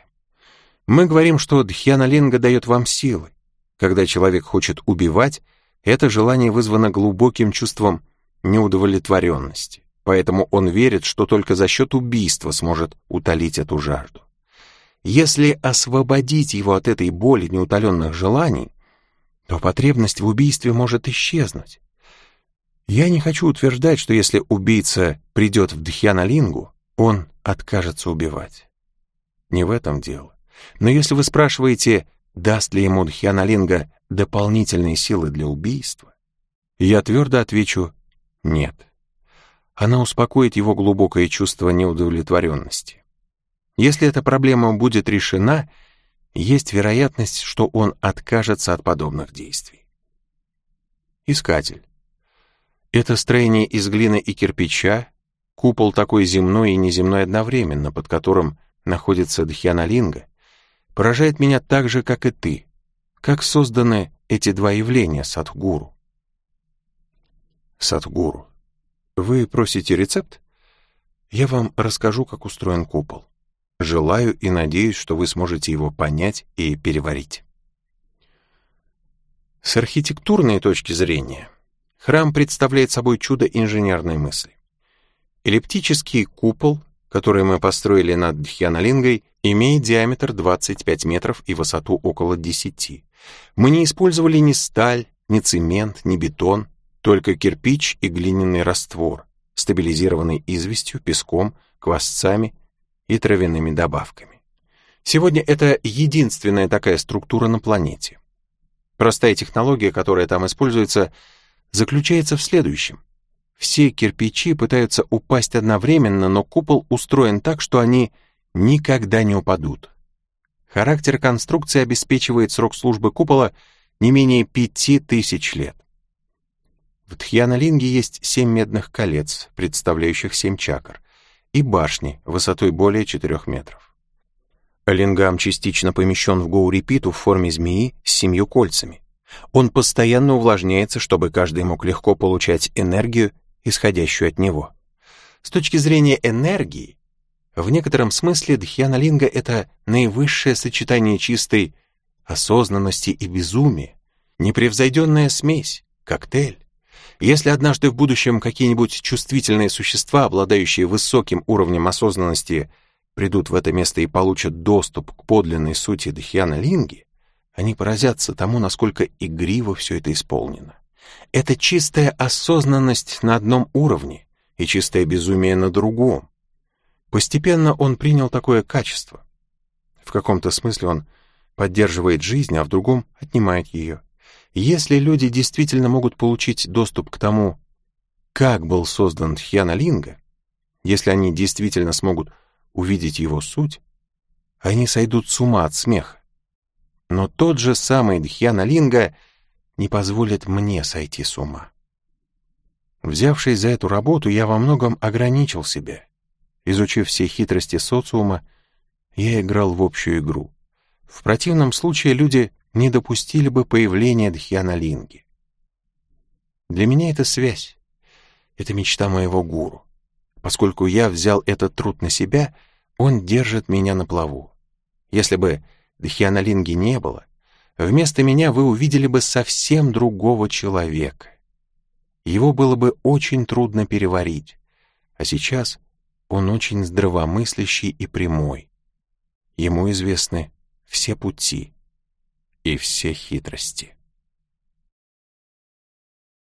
Speaker 1: Мы говорим, что Дхьяналинга дает вам силы. Когда человек хочет убивать, это желание вызвано глубоким чувством неудовлетворенности поэтому он верит, что только за счет убийства сможет утолить эту жажду. Если освободить его от этой боли неутоленных желаний, то потребность в убийстве может исчезнуть. Я не хочу утверждать, что если убийца придет в Дхьяналингу, он откажется убивать. Не в этом дело. Но если вы спрашиваете, даст ли ему Дхьяналинга дополнительные силы для убийства, я твердо отвечу «нет». Она успокоит его глубокое чувство неудовлетворенности. Если эта проблема будет решена, есть вероятность, что он откажется от подобных действий. Искатель. Это строение из глины и кирпича, купол такой земной и неземной одновременно, под которым находится Дхьяналинга, поражает меня так же, как и ты. Как созданы эти два явления, Садхгуру? Садхгуру. Вы просите рецепт? Я вам расскажу, как устроен купол. Желаю и надеюсь, что вы сможете его понять и переварить. С архитектурной точки зрения, храм представляет собой чудо инженерной мысли. Эллиптический купол, который мы построили над Дхьянолингой, имеет диаметр 25 метров и высоту около 10. Мы не использовали ни сталь, ни цемент, ни бетон, только кирпич и глиняный раствор, стабилизированный известью, песком, квасцами и травяными добавками. Сегодня это единственная такая структура на планете. Простая технология, которая там используется, заключается в следующем. Все кирпичи пытаются упасть одновременно, но купол устроен так, что они никогда не упадут. Характер конструкции обеспечивает срок службы купола не менее пяти тысяч лет. В Тхьянолинге есть семь медных колец, представляющих семь чакр, и башни высотой более четырех метров. Лингам частично помещен в Гоурипиту в форме змеи с семью кольцами. Он постоянно увлажняется, чтобы каждый мог легко получать энергию, исходящую от него. С точки зрения энергии, в некотором смысле Дхьянолинга — это наивысшее сочетание чистой осознанности и безумия, непревзойденная смесь, коктейль. Если однажды в будущем какие-нибудь чувствительные существа, обладающие высоким уровнем осознанности, придут в это место и получат доступ к подлинной сути Дхьяна Линги, они поразятся тому, насколько игриво все это исполнено. Это чистая осознанность на одном уровне и чистое безумие на другом. Постепенно он принял такое качество. В каком-то смысле он поддерживает жизнь, а в другом отнимает ее. Если люди действительно могут получить доступ к тому, как был создан Тхьяналинга, если они действительно смогут увидеть его суть, они сойдут с ума от смеха. Но тот же самый Дхьяналинга не позволит мне сойти с ума. Взявшись за эту работу, я во многом ограничил себя. Изучив все хитрости социума, я играл в общую игру. В противном случае люди не допустили бы появления Дхьяна Линги. Для меня это связь, это мечта моего гуру. Поскольку я взял этот труд на себя, он держит меня на плаву. Если бы Дхьянолинги не было, вместо меня вы увидели бы совсем другого человека. Его было бы очень трудно переварить, а сейчас он очень здравомыслящий и прямой. Ему известны все пути и все хитрости.